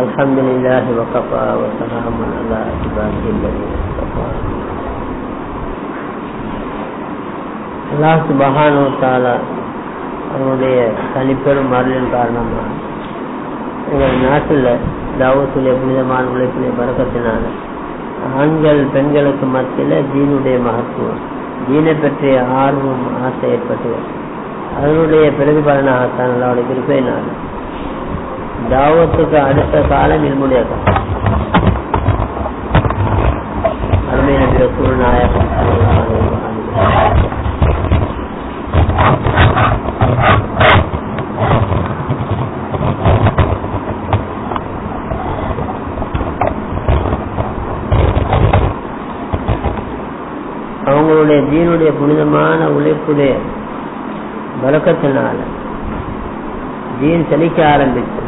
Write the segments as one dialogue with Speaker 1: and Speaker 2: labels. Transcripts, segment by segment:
Speaker 1: الحمد لله وكفى وسلام على عباده الذين اصطفى அல்லாஹ் சுபஹானு தாலா அவனுடைய தனிப்பெரும் அருளின் காரணமாக எங்கள் நாட்டில் தாவத்துடைய புனிதமான உழைப்பிலே பறக்கத்தினால ஆண்கள் பெண்களுக்கு மத்தியில் தீனுடைய மகத்துவம் தீனை பற்றிய ஆர்வம் ஆசை ஏற்பட்டு அதனுடைய பிரதிபலனாகத்தான் அல்லாவுடைய கிருப்பையினால் தாவத்துக்கு அடுத்த காலம் இல்முடைய காலம் அவங்களுடைய தீனுடைய புனிதமான உழைப்புடைய பலக்கத்தினால தீன் செழிக்க ஆரம்பித்து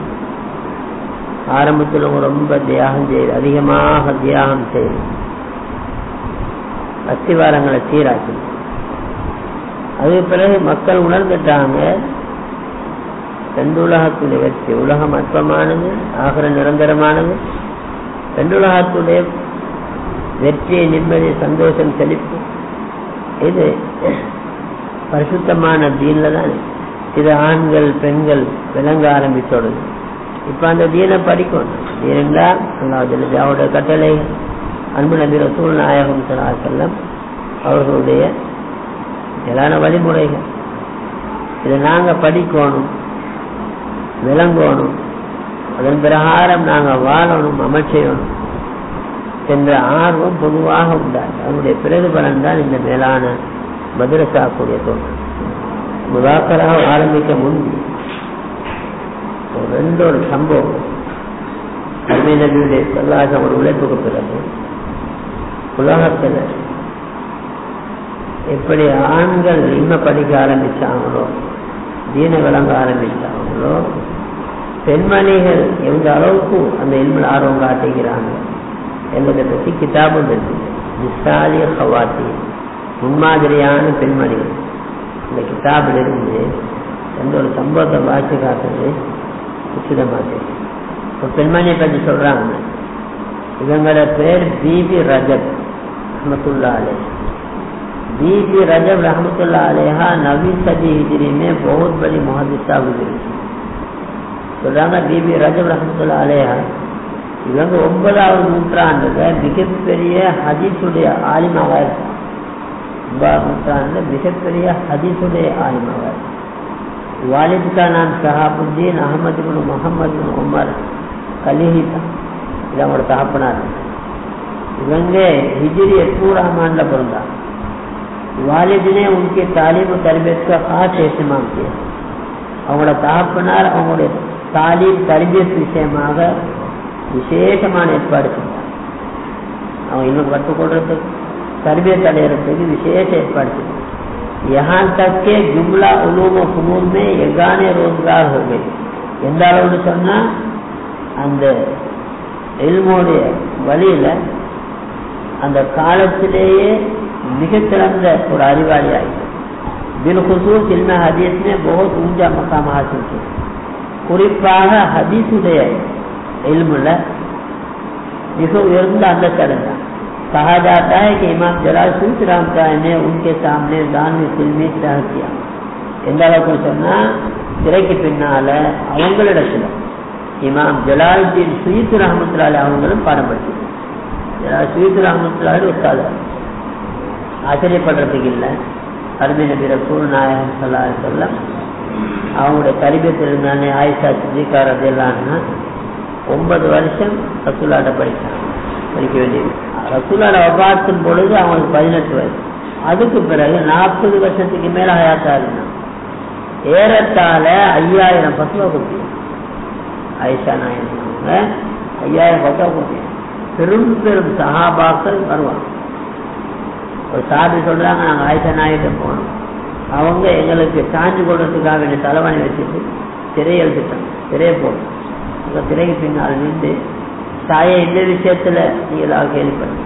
Speaker 1: ஆரம்பத்தில் அவங்க ரொம்ப தியாகம் செய்து அதிகமாக தியாகம் செய்து. அஸ்திவாரங்களை சீராக்கி. அதுக்கு பிறகு மக்கள் உணர்ந்துட்டாங்க ரெண்டுலகத்துடைய வெற்றி. உலகம் அற்பமானது ஆகிற நிரந்தரமானது. ரெண்டுலகத்துடைய வெற்றி நிம்மதி சந்தோஷம் செழிப்பு. இது பரிசுத்தமான தீன்ல தான் இது ஆண்கள் பெண்கள் விளங்க ஆரம்பித்தோடுது. இப்ப அந்த தீனை படிக்கணும். தீனண்டா அல்லாவுடைய கட்டளை அன்பு நபி ரசூல் நாயகம் செல்லம் அவர்களுடைய எல்லான வழிமுறைகள். இதை நாங்க படிக்கணும் விளங்கணும் அதன் பிரகாரம் நாங்க வாழணும் அமைச்சையணும் என்ற ஆர்வம் பொதுவாக உண்டாது அதனுடைய பிரதிபலன் தான் இந்த மேலான மதுரசாக்குடைய தோற்றம். முதாக்கராக ஆரம்பிக்க முன்பு ரெண்டு ஒரு சம்பவம். அருமை நபியுடைய சொல்லாக ஒரு உழைப்புக்கு பிறகு உலகத்தில் எப்படி ஆண்கள் இன்மை படிக்க ஆரம்பிச்சாங்களோ தீன விளங்க ஆரம்பிச்சாங்களோ பெண்மணிகள் எந்த அளவுக்கு அந்த இல்மில் ஆர்வம் காட்டுகிறாங்க என்பதை பற்றி கிதாபம் நிசாலிய ஹவாத்தி முன்மாதிரியான பெண்மணிகள். இந்த கிதாபிலிருந்து எந்த ஒரு சம்பவத்தை வாசி காட்டுறது Succede a madre. Con quel mani per di sovrano. E vengono a per Bibi Rajab Rahmatullale. Bibi Rajab Rahmatullale ha navi sadi hijri me bohut bali muhadissa vizri. Sovrana Bibi Rajab Rahmatullale ha இவங்க ஒன்பதாவது நூற்றாண்டுல மிகப்பெரிய ஹதிசுடைய ஆலிமாவார் ஒன்பதாவது நூற்றாண்டுல மிகப்பெரிய ஹதிசுடைய ஆலிமாவார் والد کا نام صاحب الدین احمد بن محمد بن عمر علی تھا جامڑ صاحب ہجری پورا معاملہ بن رہا والد نے ان کے تعلیم و تربیت کا خاص اہتمام کیا۔ اور صاحب اور تعلیم تربیت విషయమాగా విశేషమైన ఏర్పాటు చేశారు ఇల్లు కట్టుకోవడంతో తరబేతలు ఏర్పడి విశేష ఏర్పాటు చేశారు यहाँ तक के जुमला उलूम फनून में यगाने रोजगार हो गई எந்த அளவுன்னு சொன்னா அந்த எல்மோடைய வழியில அந்த காலத்திலேயே மிகச்சிறந்த ஒரு அறிவாளி ஆகிட்டு பில்குசூஸ் இல்ம ஹதீஸ்னே बहुत ऊंचा मकाम हासिल किया குறிப்பாக ஹதீஸுடைய இல்முல மிக உயர்ந்த அந்த தான் कहा जाता है कि इमाम जलाल सूत राम ने उनके सामने दान फिल्मी तह किया எந்த அளவுக்கு சொன்னா திரைக்கு பின்னால அவங்களிடத்துல இமாம் ஜலாலுத்தீன் சுயித் ரஹமத்துலாலி அவங்களும் பாடம் படிச்சு ஜலால் சுயித் ரஹமத்துலாலி உஸ்தாதர் ஆச்சரியப்படுறதுக்கு இல்லை அருமை நபி ரசூல் நாயகம் சொல்லா சொல்ல அவங்களுடைய கரிபத்தில் இருந்தானே ஆயிஷா சித்திகார் அதெல்லாம்னா ஒன்பது வருஷம் ரசூலாட்ட படித்தாங்க படிக்க வேண்டியது. ரசூலால வபாத்தின் பொழுது அவங்களுக்கு பதினெட்டு வயசு. அதுக்கு பிறகு நாற்பது வருஷத்துக்கு மேல ஹயாத்தா இருந்தான் ஏறத்தாழ ஐயாயிரம் பசுவை கொடுத்தீங்க. ஐஷா நாயகம் ஐயாயிரம் பசுவை கொடுத்தீங்க. பெரும் பெரும் சகாபாக்கள் வருவாங்க. ஒரு சாபி சொல்றாங்க நாங்க ஆயிஷா நாயிட்ட போனோம். அவங்க எங்களுக்கு சாஞ்சு கொடுறதுக்காக வேண்டிய தலைவாணி வச்சுட்டு திரையை எழுதிட்டாங்க திரையை போடும் அந்த திரைக்கு பின்னால் நின்று தாயை இந்த விஷயத்துல நீ ஏதாவது கேள்விப்பட்ட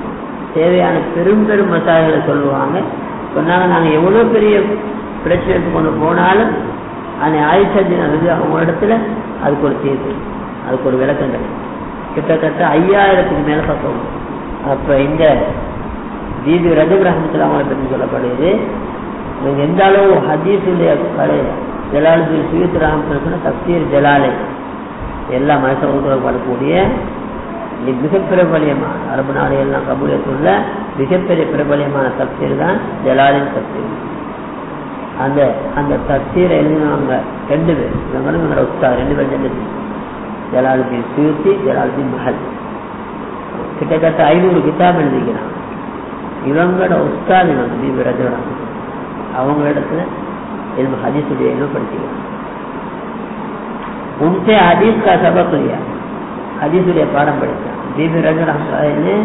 Speaker 1: தேவையான பெரும் பெரும் மசாலைகளை சொல்லுவாங்க. சொன்னாங்க நாங்கள் எவ்வளோ பெரிய பிரச்சனை எடுத்து கொண்டு போனாலும் அந்த ஆயுஷத்தின் அது அவங்க இடத்துல அதுக்கு ஒரு தீர்வு அதுக்கு ஒரு விளக்கம் கிடைக்கும். கிட்டத்தட்ட ஐயாயிரத்துக்கு மேலே பக்கம் அப்போ இந்த தீபி ரஜு ரஹமத்துல அவங்களை பற்றி சொல்லப்படுது. இவங்க எந்த அளவு ஹதீஸுடைய கலை ஜலாலுதீன் சுயத் ரஹமத்துல தப்சீர் ஜலாலை எல்லா மனசவர்களும் வரக்கூடிய மிக பிரபலியமான அரபு நாளையெல்லாம் கபூலியத்துள்ள மிகப்பெரிய பிரபலியமான தப்சீர் தான் ஜலாலின் தப்சீர். அந்த அந்த தப்சீரை எழுதினவங்க ரெண்டு பேர் இவங்களும் இவங்களோட உத்தா ரெண்டு பேர் ரெண்டு பேர் ஜலாலுதீன் சூர்த்தி ஜலாலுதீன் மஹல் கிட்டத்தட்ட ஐநூறு கிதாப் எழுதிக்கிறான். இவங்களோட உஸ்தாத் இவங்க பீபி ரஜோரா அவங்களிடத்துல இவங்க ஹதீஸுடைய இனம் படிச்சுக்கிறான் உன்சே ஹதீஸ் கா சபக் பாடம் படித்த Bibi Raja Rahmatullah ini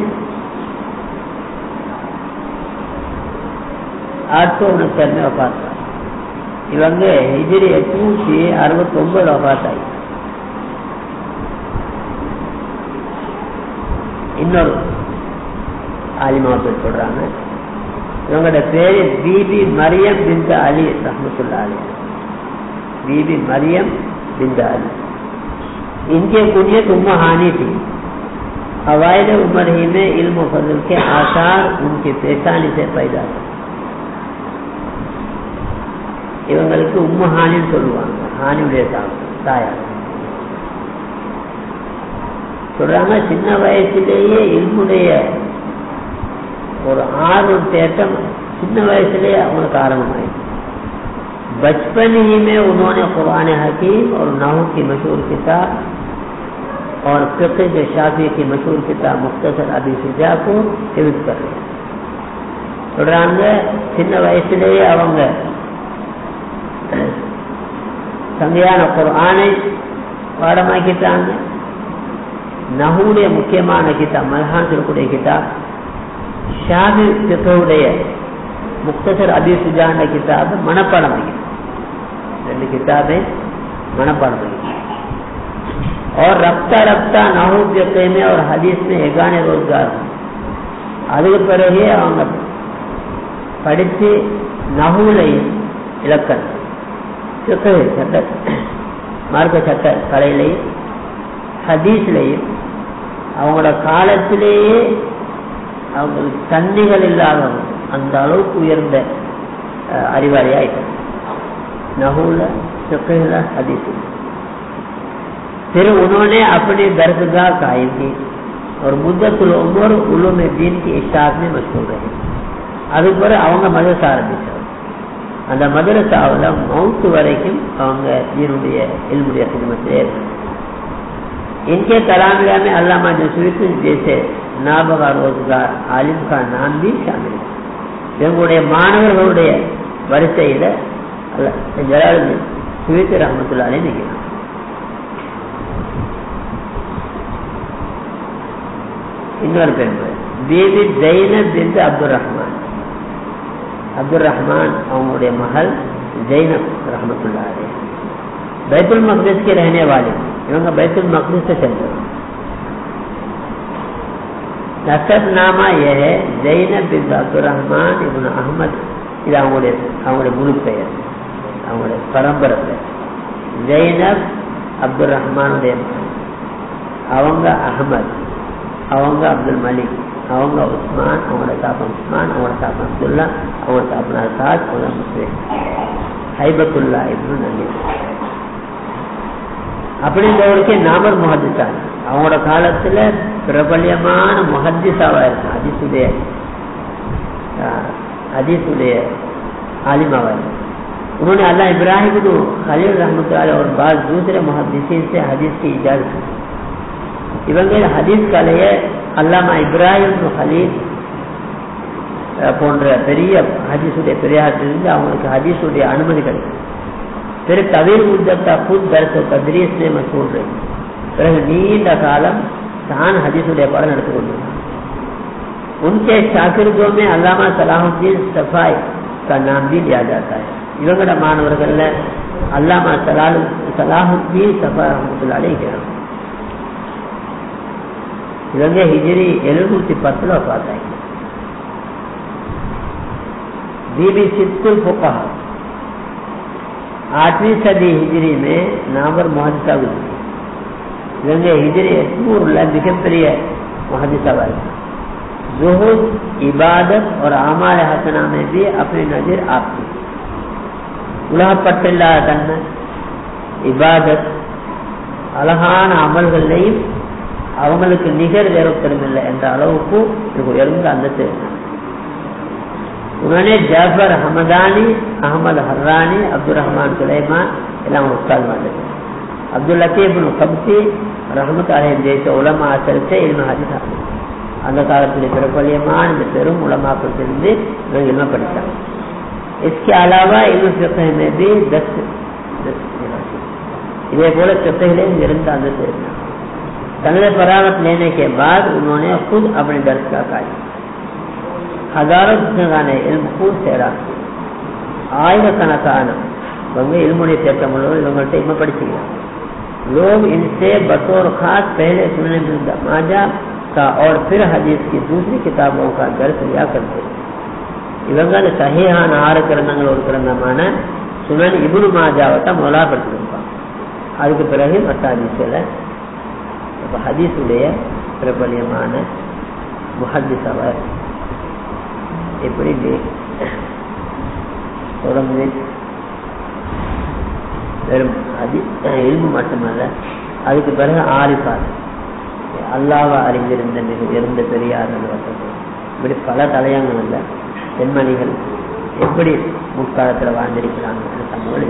Speaker 1: ஆட்சோடு சேர்ந்து வபாத்தார் இவங்க ஹிஜிரி எட்நூத்தி அறுபத்தி ஒன்பது வபாத்தாய் இன்னொரு ஆலிமாவத்தில் சொல்றாங்க இவங்களோட பேரு பிபி மரியம் பிந்த அலி ரஹமத்துல்லா அலி பிபி மரியம் பிந்த அலி இந்திய குடிய தும்ம ஹானி டீம் اوائل عمر ہی میں علم و فضل کے آثار ان کی پیشانی سے پیدا ہوئے۔ இவங்களுக்கு உம்ம ஹானின்னு சொல்லுவாங்க ஹானியுடைய தாயார் சொல்றாங்க சின்ன வயசுலேயே இல்முடைய ஒரு ஆர்வம் தேட்டம் சின்ன வயசுலேயே அவங்களுக்கு ஆரம்பமாயிடுச்சு بچپن ہی میں انہوں نے قرآن حکیم اور نحو کی مشہور کتاب और फिर शाफी की मशहूर किताब मुख्तर अबी सिजा को हिविद कर சொல்றாங்க சின்ன வயசுலேயே அவங்க சங்கையான குரானை பாடமாக்கிட்டாங்க நகுடைய முக்கியமான கிதாப் மல்ஹான் இருக்கக்கூடிய கிதாப் ஷாதி சித்தவுடைய முக்தசர் அபி சுஜான கிதாப் மனப்பாடம் ரெண்டு கிதாபை மனப்பாடம் और रफ्ता रफ्ता नाहूद फिक़े में और हदीस में एगाने रोजगार அதுக்கு பிறகு அவங்க படித்து நகுலையும் இலக்கணம் சட்ட மார்க்க சட்ட கலையிலையும் ஹதீஸ்லையும் அவங்களோட காலத்திலேயே அவங்களுக்கு தன்னிகள் இல்லாதவங்க அந்த அளவுக்கு உயர்ந்த அறிவாளி ஆயிட்டாங்க नहूल फिqह हदीस फिर उन्होंने अपनी दरगाह कायम की और मुद्दतुल उमर उलूम दीन की इशात में मशहूर रहे அதுக்கு பிறகு அவங்க மதரசா ஆரம்பிச்சாங்க அந்த மதரசாவில் மவுத்து வரைக்கும் அவங்க தீனுடைய இல்முடைய சினிமத்திலே इनके कलामिया में अल्लामा जसवीत जैसे नाबगा रोजगार आलिम का नाम भी शामिल है இவங்களுடைய மாணவர்களுடைய வரிசையில் ஜலாலுதீன் சுவித் ரஹமத்துல்லாலே நிற்கிறான் இன்னொரு பெண் பிபி ஜெயினப் பிந்து அப்துல் ரஹ்மான். அப்துல் ரஹ்மான் அவங்களுடைய மகள் ஜெயினப் ரஹமத்துல்லா बैतुल मकदस के रहने वाले इनका बैतुल मकदस से चल नसबनामा यह है जैनब बिन अब्दुलरहमान इबन अहमद இது அவங்களுடைய அவங்களுடைய முழு பெயர். அவங்களுடைய பரம்பரை பெயர். ஜெய்னப் அப்துல் ரஹ்மானுடைய அவங்க அகமது آؤں گا عبد الملک آؤں گا عثمان عمر صاحب عثمان عمر صاحب عبداللہ عمر صاحب نازاد عمر مسلم நாமர் முகதித்தாங்க அவங்களோட காலத்துல பிரபல்யமான முகதிசாவா இருக்கும் அதிசுடைய அதிசுடைய عالماوا انہوں نے اللہ ابراہیم کو خلیل رحمتہ اللہ اور بعض دوسرے محدثین இவங்க ஹதீஸ் கலையை அல்லாமா இப்ராஹிம் ஹலீல் போன்ற பெரிய ஹதீஸுடைய பெரியாற்றிலிருந்து அவங்களுக்கு ஹதீஸுடைய அனுமதி கிடைக்கும் பிறகு தவீர் முத்தத்தா புத் தர்ச தத்ரீஸ்லே மசூல் பிறகு நீண்ட காலம் தான் ஹதீஸுடைய பாடம் நடத்தி கொண்டிருந்தார் उनके शाकिर्दों में अल्लामा सलाहुद्दीन सफाई का नाम भी लिया जाता है இவங்களோட மாணவர்கள்ல அல்லாமா சலாலு சலாஹுத்தீன் சஃபா ரஹமத்துல்லாலே இருக்கிறாங்க یعنی آٹھویں صدی ہجری میں محدثہ گزری رنگ ہجری ہے محدثہ والے زہد، عبادت اور اعمال حسنہ میں بھی اپنی نظر آپ کی۔ گلاح پٹ اللہ کرنا عبادت الحان عمل غلیم அவங்களுக்கு நிகர் வேற ஒருத்தரும் இல்லை என்ற அளவுக்கு உயர்ந்த அந்தத்து उन्होंने जाफर हमदानी अहमद हर्रानी अब्दुलरहमान सुलेमान எல்லாம் உட்கால் வந்தது. அப்துல் லத்தீப் கப்தி ரஹமத் அலையம் ஜெயித்த உலமா ஆசரித்த இல்ம ஹரிசா அந்த காலத்தில் பிரபல்யமான இந்த பெரும் உலமாக்கத்திலிருந்து இவங்க இல்ம படித்தாங்க इसके अलावा इल्म फिक्र இதே போல சொத்தையிலே இருந்து அந்த தெரிஞ்சாங்க سنگے پراغت لینے کے بعد انہوں نے خود اپنے درس کا کاری ہزاروں جگہ نے علم خود تیرا آئے گا سنا سانا بنگے علم نے تیرتا ملو علم ملتے میں پڑھ چکا لوگ ان سے بطور خاص پہلے سننے میں دماجا کا اور پھر حدیث کی دوسری کتابوں کا درس لیا کرتے۔ ابنگا نے صحیح ہاں نہار کرنا اور کرنا مانا، سنن ابن ماجا ہوتا مولا پڑھ چکا அதுக்கு பிறகு மத்தாதி செல்ல இப்போ ஹதீஸுடைய பிரபலியமான முஹதிஸ் அவர். எப்படி தொடர்ந்து வெறும் அதி எலும்பு மட்டுமல்ல அதுக்கு பிறகு ஆரிஃபார் அல்லாவை அறிந்திருந்த மிக உயர்ந்த பெரியார் இப்படி பல தலையங்கள் இல்லை பெண்மணிகள் எப்படி முற்காலத்தில் வாழ்ந்திருக்கிறாங்க தகவல்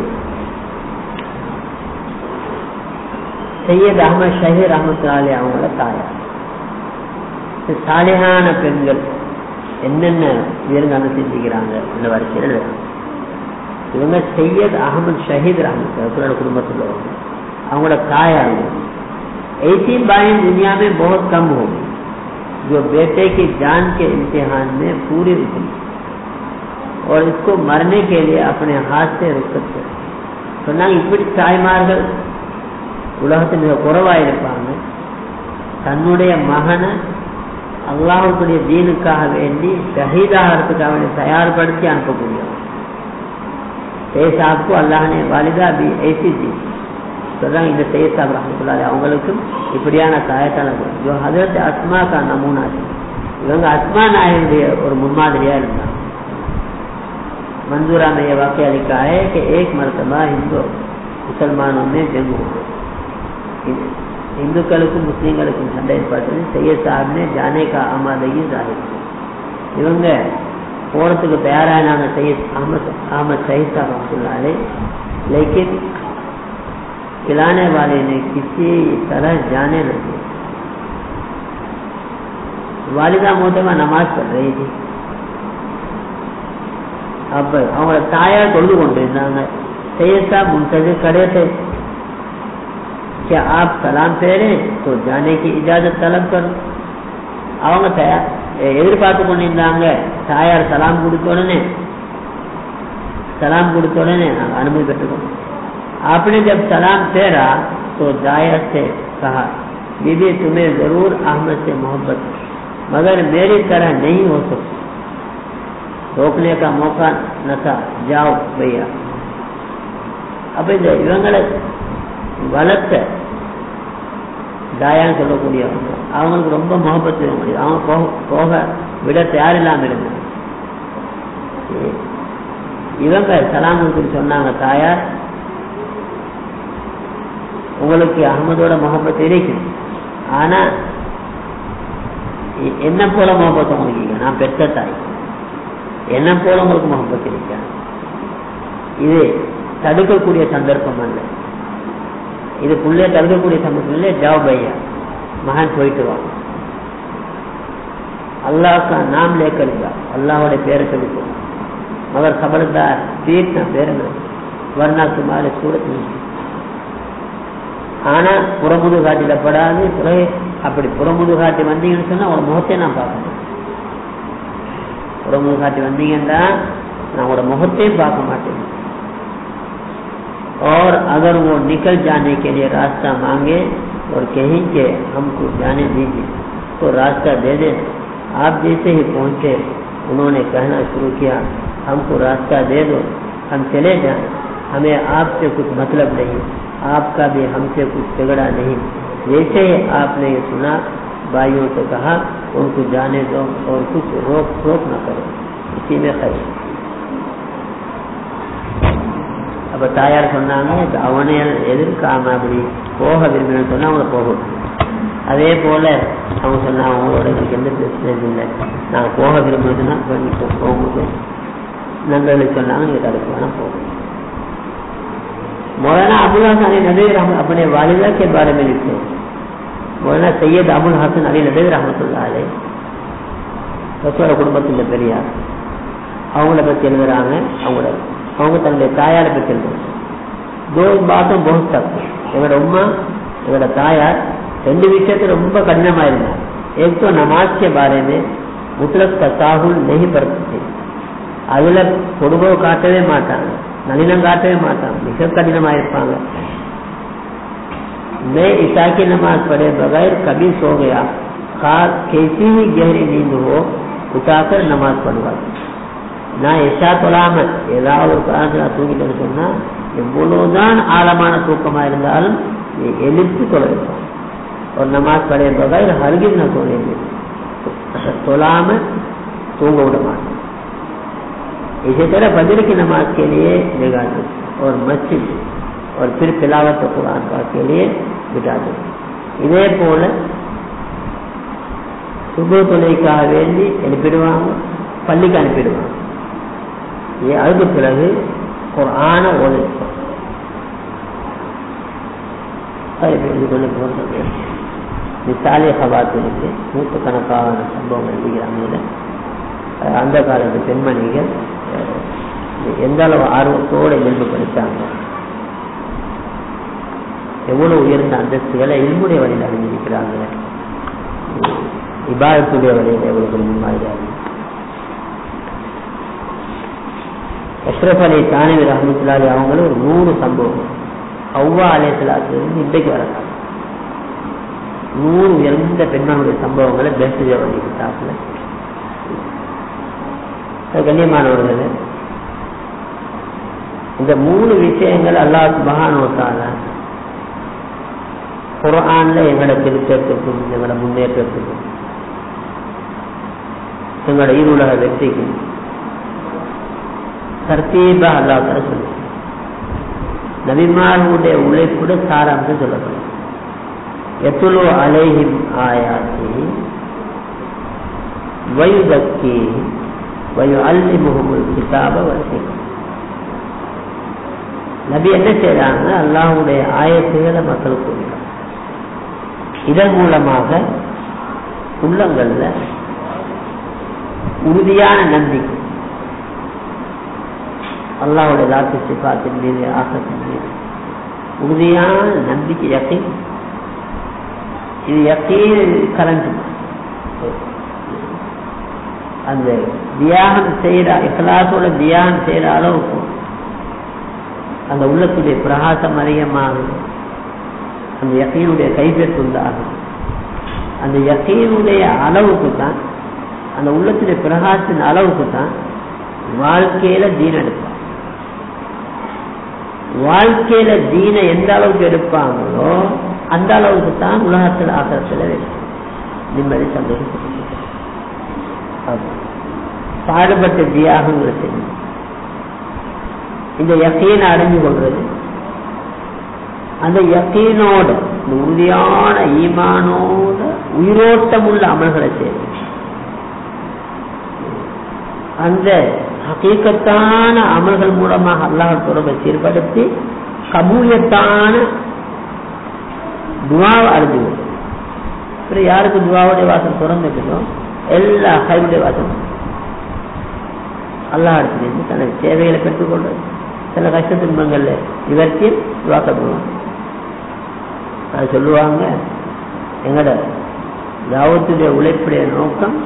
Speaker 1: سید احمد شہی رحمۃ اللہ அவங்கள தாயார் சாலையான பெண்கள் என்னென்ன உயர்ந்தாலும் செஞ்சுக்கிறாங்க இந்த வரிசையில் இவங்க சையத் அகமது ஷஹீத் ரஹமத் குடும்பத்தில் அவங்களோட ایسی بائیں دنیا میں بہت کم ہوگی جو بیٹے کی جان کے اور اس کو مرنے کے لیے اپنے ہاتھ سے رخت کرے مار کر உலகத்தில் மிக குறைவாக இருப்பாங்க தன்னுடைய மகனை அல்லாஹுடைய தீனுக்காக வேண்டி ஷஹீதாகிறதுக்காக வேண்டி தயார்படுத்தி அனுப்பக்கூடியவர் सैयद साहब को अल्लाह ने वालिदा भी ऐसी दी சொல்றாங்க இந்த சையத் சாப் ரஹமத்துல்லாஹி அவங்களுக்கும் இப்படியான தாயத்தான जो हजरत அஸ்மா का नमूना இவங்க அஸ்மா நாயனுடைய ஒரு முன்மாதிரியா இருந்தாங்க मंजूरा में यह वाक्य लिखा है कि एक मरतबा हिंदू मुसलमानों में जंग हो गई ہندو کا لکم مسلم کا لکم ٹھنڈا امپورٹنٹ سید صاحب نے جانے کا آمادگی ظاہر کی لوگ عورتوں تیار ہے نام ہے سید احمد احمد سعید صاحب نماز پڑھ رہی تھی۔ اب அவங்க தாயார் கொண்டு கொண்டிருந்தாங்க செய்ய சாப் முன்கது கடை کیا آپ سلام پھیرے تو جانے کی اجازت طلب کرو அவங்க எதிர்பார்த்து பார்த்துக்கொண்டிருந்தாங்க தாயார் சலாம் கொடுத்த உடனே سلام گڑ نے ہاں، انمل بیٹھو آپ نے جب سلام پھیرا تو دائر سے کہا بی بی تمہیں ضرور احمد سے محبت مگر میری طرح نہیں ہو سکتی روکنے کا موقع نہ تھا۔ جاؤ بھیا۔ اب غلط ہے۔ தாயான்னு சொல்லக்கூடியவங்க அவங்களுக்கு ரொம்ப முகப்பத்து முடியும் அவங்க போக போக விட தயாரில்லாம இருந்தாங்க இவங்க சலாமுக்கு சொன்னாங்க தாயார் உங்களுக்கு அகமதோட முகப்பத்து இருக்கு. ஆனா என்ன போல முகப்பத்து உங்களுக்கு நான் பெற்ற தாய். என்ன போல உங்களுக்கு முகப்பத்து இருக்க? இது தடுக்கக்கூடிய சந்தர்ப்பம் அல்ல. இது புள்ளைய தவிர்க்கக்கூடிய சமயத்துல ஜாப் மகன் மகான் போயிட்டுருவான் அல்லாஹ்க்கா நாம் லேக்கடிப்பா. அல்லாஹோட பேரை சொல்லிப்போம். அவர் சபலத்தார் தீர்த்த பேரன வர்ணா சுமாரி சூரத் ஆனா புறமுது காட்டிடப்படாது அப்படி புறமுது காட்டி வந்தீங்கன்னு சொன்னா ஒரு முகத்தை நான் பார்க்கணும். புறமுது காட்டி வந்தீங்கன்னா நான் ஒரு முகத்தையும் பார்க்க மாட்டேன். اور اگر وہ نکل جانے کے لیے راستہ مانگے اور کہیں کہ ہم کو جانے دیجیے تو راستہ دے دیں۔ آپ جیسے ہی پہنچے، انہوں نے کہنا شروع کیا، ہم کو راستہ دے دو، ہم چلے جائیں۔ ہمیں آپ سے کچھ مطلب نہیں، آپ کا بھی ہم سے کچھ جھگڑا نہیں۔ جیسے ہی آپ نے یہ سنا، بھائیوں سے کہا، ان کو جانے دو اور کچھ روک روک نہ کرو۔ اسی میں خیر۔ அப்ப தாயார் சொன்னாங்க அவனை எதிர்க்காம அப்படி போக விரும்பினு சொன்னா அவங்கள போகும் அதே போல அவங்க சொன்னாங்க அவங்களோட எனக்கு எந்த பிரச்சனையும் இல்லை நான் போக விரும்புறதுன்னா போகும்போது நண்பர்களுக்கு சொன்னாங்க நீங்க தடுக்க வேணாம் போகும் मौलाना अबुल हसन अली नबी अपने वालिदा के बारे में लिखे मौलाना सैयद अबुल हसन अली नबी रहमतुल्लाह अलैह ரசோட குடும்பத்தில் பெரியார் அவங்கள பற்றி எழுதுறாங்க அவங்களோட ரெண்டு ரொம்ப கடினமா نماز کے காட்டவே மாட்டாங்க நளினம் காட்டவே மாட்டாங்க மிக இருப்பாங்க پڑھے بغیر نماز پڑھوا நான் எஷா தொழாம ஏதாவது ஒரு காலத்தில் நான் தூங்கிட்டேன்னு சொன்னா எவ்வளவுதான் ஆழமான தூக்கமா இருந்தாலும் எழுத்து தொலை வைப்பான் और नमाज पढ़े बगैर हरगिज न सोने தொழாம तूंग விட மாட்டேன் इसी तरह फजर की नमाज के लिए जगा दो और मस्जिद और फिर तिलावत कुरान का के लिए बिठा दो இதே போல சுப தொலைக்காக வேண்டி அனுப்பிடுவாங்க பள்ளிக்கு அனுப்பிடுவாங்க அதுக்கு பிறகு ஒரு ஆன ஓதை கொண்டு போகிறது சபாத்திற்கு நூற்றுக்கணக்கான சம்பவம் எழுதுகிறாங்க அந்த காலத்து பெண்மணிகள் எந்த அளவு ஆர்வத்தோடு இயல்பு படித்தாங்க. எவ்வளவு உயர்ந்த அந்தஸ்துகளை இல்முடைய வழியில் அறிஞ்சிருக்கிறாங்க இபாதத்துடைய வழியில் எவ்வளவு முன்மாதிரியாக அஷ்ரப் அலி தானவி ரஹமத்துல்லாலி அவங்களும் ஒரு நூறு சம்பவம். அவ்வா அலேசலாத்திலிருந்து இன்றைக்கு வரலாம் நூறு உயர்ந்த பெண்மனுடைய சம்பவங்களை பெஸ்ட் பண்ணிக்கிட்டாப்புல. கண்ணியமானவர்கள் இந்த மூணு விஷயங்கள் அல்லாஹ் மகானோத்தால குரான்ல எங்களை திருத்தத்துக்கும் எங்களோட முன்னேற்றத்துக்கும் எங்களோட ஈருலக வெற்றிக்கும் தர்த்தீபா அல்லாஹ் சொல்லு நபிமார்களுடைய உழைப்புட சாராம்சம் சொல்லப்படும். எத்துலோ அலைஹிம் ஆயாத்தி வயுதக்கி வயு அல்லி முகமுல் கிதாப வசிக்கும் நபி என்ன செய்யறாங்க அல்லாஹுடைய ஆயத்துகளை மக்களுக்கு கொடுக்கிறாங்க இதன் மூலமாக உள்ளங்கள்ல உறுதியான நம்பிக்கை அல்லாவுடைய லாத்து சிபாத்தின் மீது ஆசத்தின் மீது. உறுதியான நம்பிக்கை யக்கை இது யக்கீன் கரண்ட் அந்த தியாகம் செய்கிற இக்கலாசோட தியாகம் செய்யற அளவுக்கு. அந்த உள்ளத்துடைய பிரகாசம் அதிகமாகும். அந்த யக்கீனுடைய கைப்பற்று உண்டாகும். அந்த யக்கீனுடைய அளவுக்கு தான் அந்த உள்ளத்துடைய பிரகாசத்தின் அளவுக்கு தான் வாழ்க்கையில தீன் வாழ்க்கையில தீன எந்த அளவுக்கு எடுப்பாங்களோ அந்த அளவுக்கு தான் உலகத்தில் ஆக்கிறதுல நிம்மதி சந்தோஷம் பாடுபட்ட தியாகங்களை செய்யும் இந்த யக்கீனை அடைஞ்சு கொள்வது அந்த யக்கீனோட உறுதியான ஈமானோட உயிரோட்டம் உள்ள அமல்களை செய்யும் அந்த ஹக்கீக்கத்தான அமல்கள் மூலமாக அல்லாஹ் தொடர்பை சீர்படுத்தி கபூலியத்தான துவாவை அறிஞ்சுவோம் அப்புறம் யாருக்கு துவாவுடைய வாசல் திறந்துட்டோ எல்லா ஹைவுடைய வாசல் அல்லாஹ் இடத்துலேருந்து தனது சேவைகளை பெற்றுக்கொண்டு சில கஷ்ட துன்பங்கள்ல நிவர்த்தி துவாக்கப்படுவாங்க அது சொல்லுவாங்க எங்கட தாவத்துடைய உழைப்புடைய நோக்கம்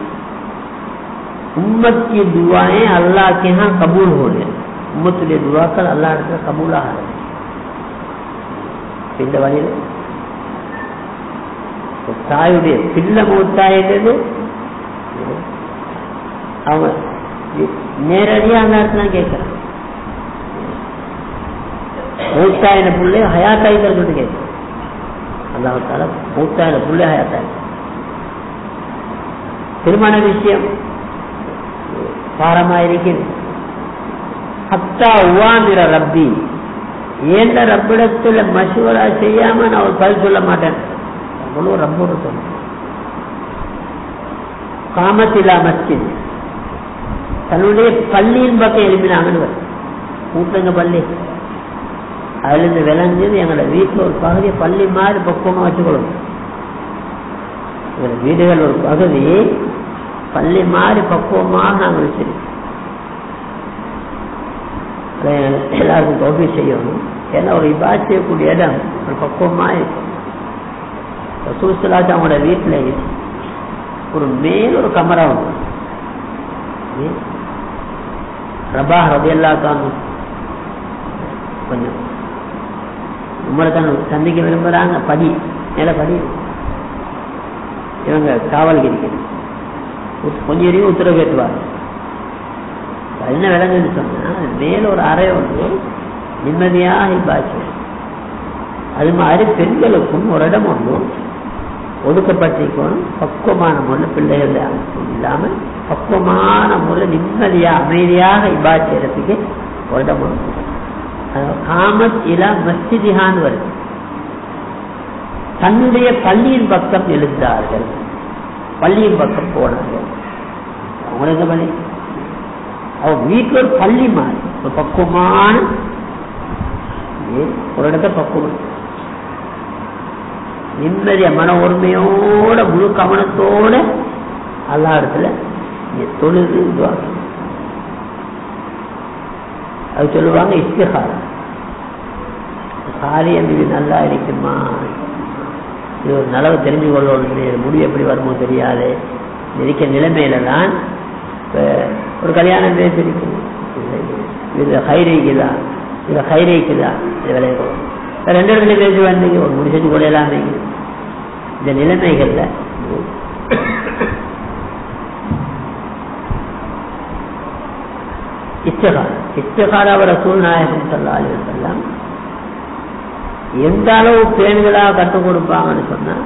Speaker 1: उम्मत की दुआएं अल्लाह के यहाँ कबूल हो रहे उम्मत के दुआ कर अल्लाह के कबूल आ रहे இந்த வழியில் தாயுடைய பிள்ளை மூத்தாயிட்டது அவங்க நேரடியாக அந்த இடத்துல கேட்கிறான் மூத்தாயின பிள்ளை ஹயாத்தாயிட்ட சொல்லிட்டு கேட்கிறான் அல்லாஹால மூத்தாயில புள்ளையாத்தாரு திருமண விஷயம் பாரமா இருக்கிறது ஹத்தா உவாந்திர ரப்பி. ஏண்ட ரப்பிடத்துல மசுவரா செய்யாம நான் ஒரு பதில் சொல்ல மாட்டேன். அவ்வளவு ரப்போட சொல்ல காமத்திலா மஸ்கின் தன்னுடைய பள்ளியின் பக்கம் எழுப்பினாங்கன்னு கூட்டுங்க பள்ளி. அதுலேருந்து விளைஞ்சது எங்களோட வீட்டுல ஒரு பகுதி பள்ளி மாதிரி பக்குவமாக வச்சுக்கொள்ளும் எங்களோட வீடுகள் ஒரு பகுதி பள்ளி மாதிரி பக்குவமாக நாங்கள் வச்சிருக்கோம் எல்லாருக்கும் தோல்வி செய்யணும். ஏன்னா ஒரு இபா செய்யக்கூடிய இடம் ஒரு பக்குவமாக இருக்கும். ரசூசலாச்சு அவங்களோட வீட்டில் ஒரு மேல் ஒரு கமரா உண்டு ரபா ரபியல்லா காணும் கொஞ்சம். உங்களை தான் சந்திக்க விரும்புகிறாங்க படி. மேலே படி இவங்க காவல் இருக்கிறது கொஞ்சம் எரியும் உத்தரவு கேட்டுவார் என்ன விளங்குன்னு சொன்னா மேல ஒரு அறை வந்து நிம்மதியாக பாய்ச்சி அது மாதிரி பெண்களுக்கும் ஒரு இடம் ஒன்று ஒதுக்கப்பட்டிருக்கணும் பக்குவமான முறையில் பிள்ளைகள் இல்லாமல் பக்குவமான முறையில் நிம்மதியாக அமைதியாக இபா செய்யறதுக்கு ஒரு இடம் ஒன்று. காமத் இலா மஸ்ஜிதிஹான் வருது. தன்னுடைய பள்ளியின் பக்கம் எழுந்தார்கள். பள்ளியின் பக்கம் போனது அவங்களுக்கு பள்ளி அவன் வீட்டில் ஒரு பள்ளி மாதிரி. ஒரு பக்குவமான ஒரு இடத்த பக்குவம். நிம்மதிய மன ஒருமையோட முழு கவனத்தோட அல்லா இடத்துல தொழுது அது சொல்லுவாங்க இஸ்திகாரம். காரியம் இது நல்லா இருக்குமா? இது ஒரு நலவு தெரிஞ்சு கொள்ளணும் முடிவு எப்படி வருமோ தெரியாது. இருக்க நிலைமையில தான் ஒரு கல்யாணம் பேசிருக்கும் இதுல இது இதுல ஹைரைக்குதா இது விளையாடும் ரெண்டு இடத்துல பேசி வந்தீங்க. ஒரு முடி செஞ்சு கொள்ளலாமே இந்த நிலைமைகள்ல இச்சகால் இச்சகால் சூழ்நாயகம் சொல்லா அலிவசல்லாம் எந்த அளவு பேன்களாக கற்றுக் கொடுப்பாங்கன்னு சொன்னா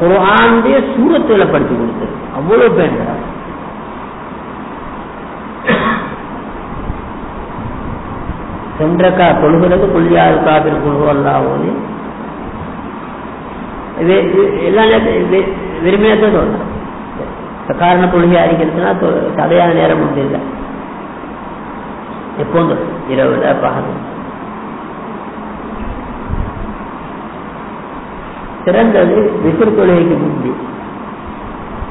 Speaker 1: குரானுடைய சூரத்துல படிச்சு கொடுத்தது அவ்வளவு பேணுகளா சென்றக்கா கொள்கிறது கொள்ளியாது காப்பில் குழு எல்லா நேரத்தையும் விரும்பினத்தை சொல்லலாம் காரண தொழுகை அறிக்கிறதுனா தடையான நேரம் ஒன்று இல்லை எப்போதும் இரவுல பகல். சிறந்தது விசில் தொழுகைக்கு முந்தி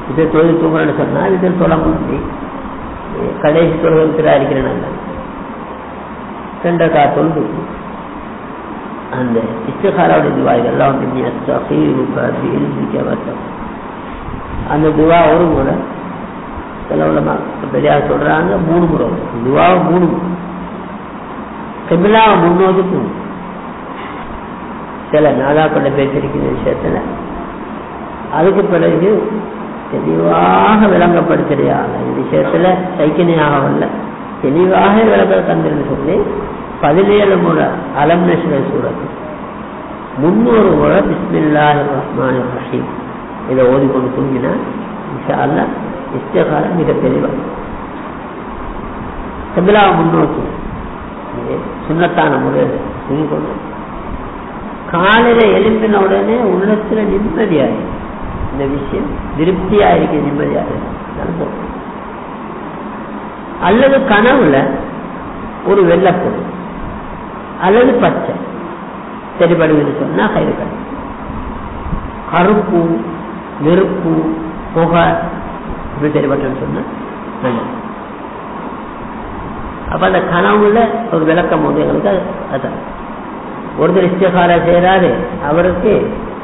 Speaker 1: விசில் தொழில் தூங்கணும்னு சொன்னா விசில் தொலை முந்தி கடைசி தொழுகை விசிறா இருக்கிறேன் கா தொழுது. அந்த இஷ்டகாரோட துவாய்கள் எல்லாம் வந்து அந்த துவா ஒரு முறை. சில உலமா பெரியார் சொல்றாங்க மூணு முறை. துவா மூணு முறை. கபிலாவை முன்னோக்கி சில நாதாக்கள பேசிருக்கிற விஷயத்துல. அதுக்கு பிறகு தெளிவாக விளங்கப்படுத்துறியாக இந்த விஷயத்துல சைக்கிணையாகவில்லை தெளிவாக விளக்க தந்திருந்து சொல்லி பதினேழு முறை அலம் சூரத்து. முன்னூறு முறை பிஸ்மில்லாஹ் ரஹ்மான் ரஹீம். இதை ஓதிக்கொண்டு தூங்கினா இன்ஷா இஷ்டகாலம் மிக தெளிவாக கபிலாவை முன்னோக்கி. சுண்ணத்தான முறையில் தூங்கிக்கொண்டு காலையில எழும்பின உடனே உள்ளத்துல நிம்மதியாக இந்த விஷயம் திருப்தியா இருக்கு நிம்மதியாக இருக்கு அல்லது கனவுல ஒரு வெள்ளப்பொருள் அல்லது பச்சை. சரிபடுவது சொன்னா கயிறு கடை கருப்பு நெருப்பு புகை இப்படி சரிபட்டன்னு சொன்னா நல்லது. அப்ப அந்த கனவுல ஒரு விளக்கம் வந்து எங்களுக்கு அதான். ஒருத்தர் இஷ்டகார செய்யறாரு அவருக்கு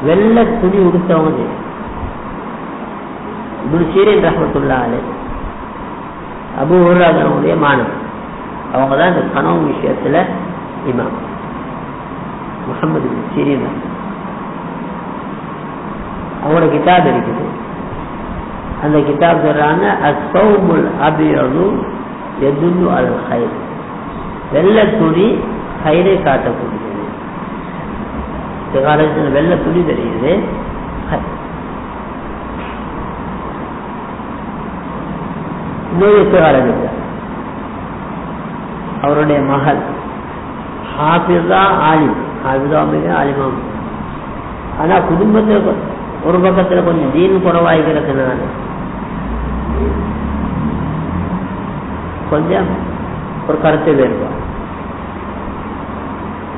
Speaker 1: வெள்ளை துணி உடுத்தவங்க செய்யும் இப்படி அபு உருவாதனுடைய மாணவர் அவங்க தான் இந்த கனவு விஷயத்துல இமாம். முகமது சீரியன் அவங்களோட கிதாப் இருக்குது. அந்த கிதாப் சொல்றாங்க அசௌமுல் அபியது எதுன்னு அல் ஹைர் வெள்ள துணி ஹைரை காட்டக்கூடியது இஸ்திகாரத்தில் வெள்ள துணி தெரியுது. அவருடைய மகள் ஹாஃபிஸா ஆலிம். ஹாபிதா மிக ஆலிமாம் ஆனா குடும்பத்துல ஒரு பக்கத்துல கொஞ்சம் தீன் குறவாய்க்கிறதுனால கொஞ்சம் ஒரு கருத்து வேறுபாடு.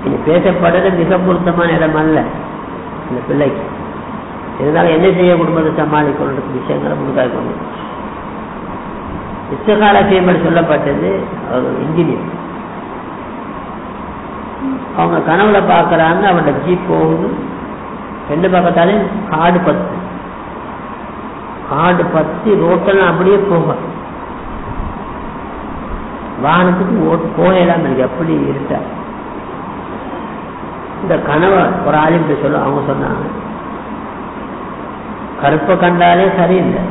Speaker 1: இங்க பேசப்படுறது மிக பொருத்தமான இடம் அல்ல இந்த பிள்ளைக்கு. இருந்தாலும் என்ன செய்ய குடும்பத்தை சமாளிக்கணும் விஷயங்களை முழுக்காய் கொண்டு இஷ்டகால செய்யப்படி சொல்லப்பட்டது அவர் இன்ஜினியர் அவங்க கனவுல பாக்குறாங்க அவனோட ஜீப் போகுது. ரெண்டு பக்கத்தாலையும் காடு பத்து. காடு பத்து ரோட்டெல்லாம் அப்படியே போக வாகனத்துக்கு ஓட்டு போகலாம் இருக்கு அப்படி இருட்ட. இந்த கனவை ஒரு ஆலிம் சொல்ல அவங்க சொன்னாங்க. கருப்பை கண்டாலே சரியில்லை.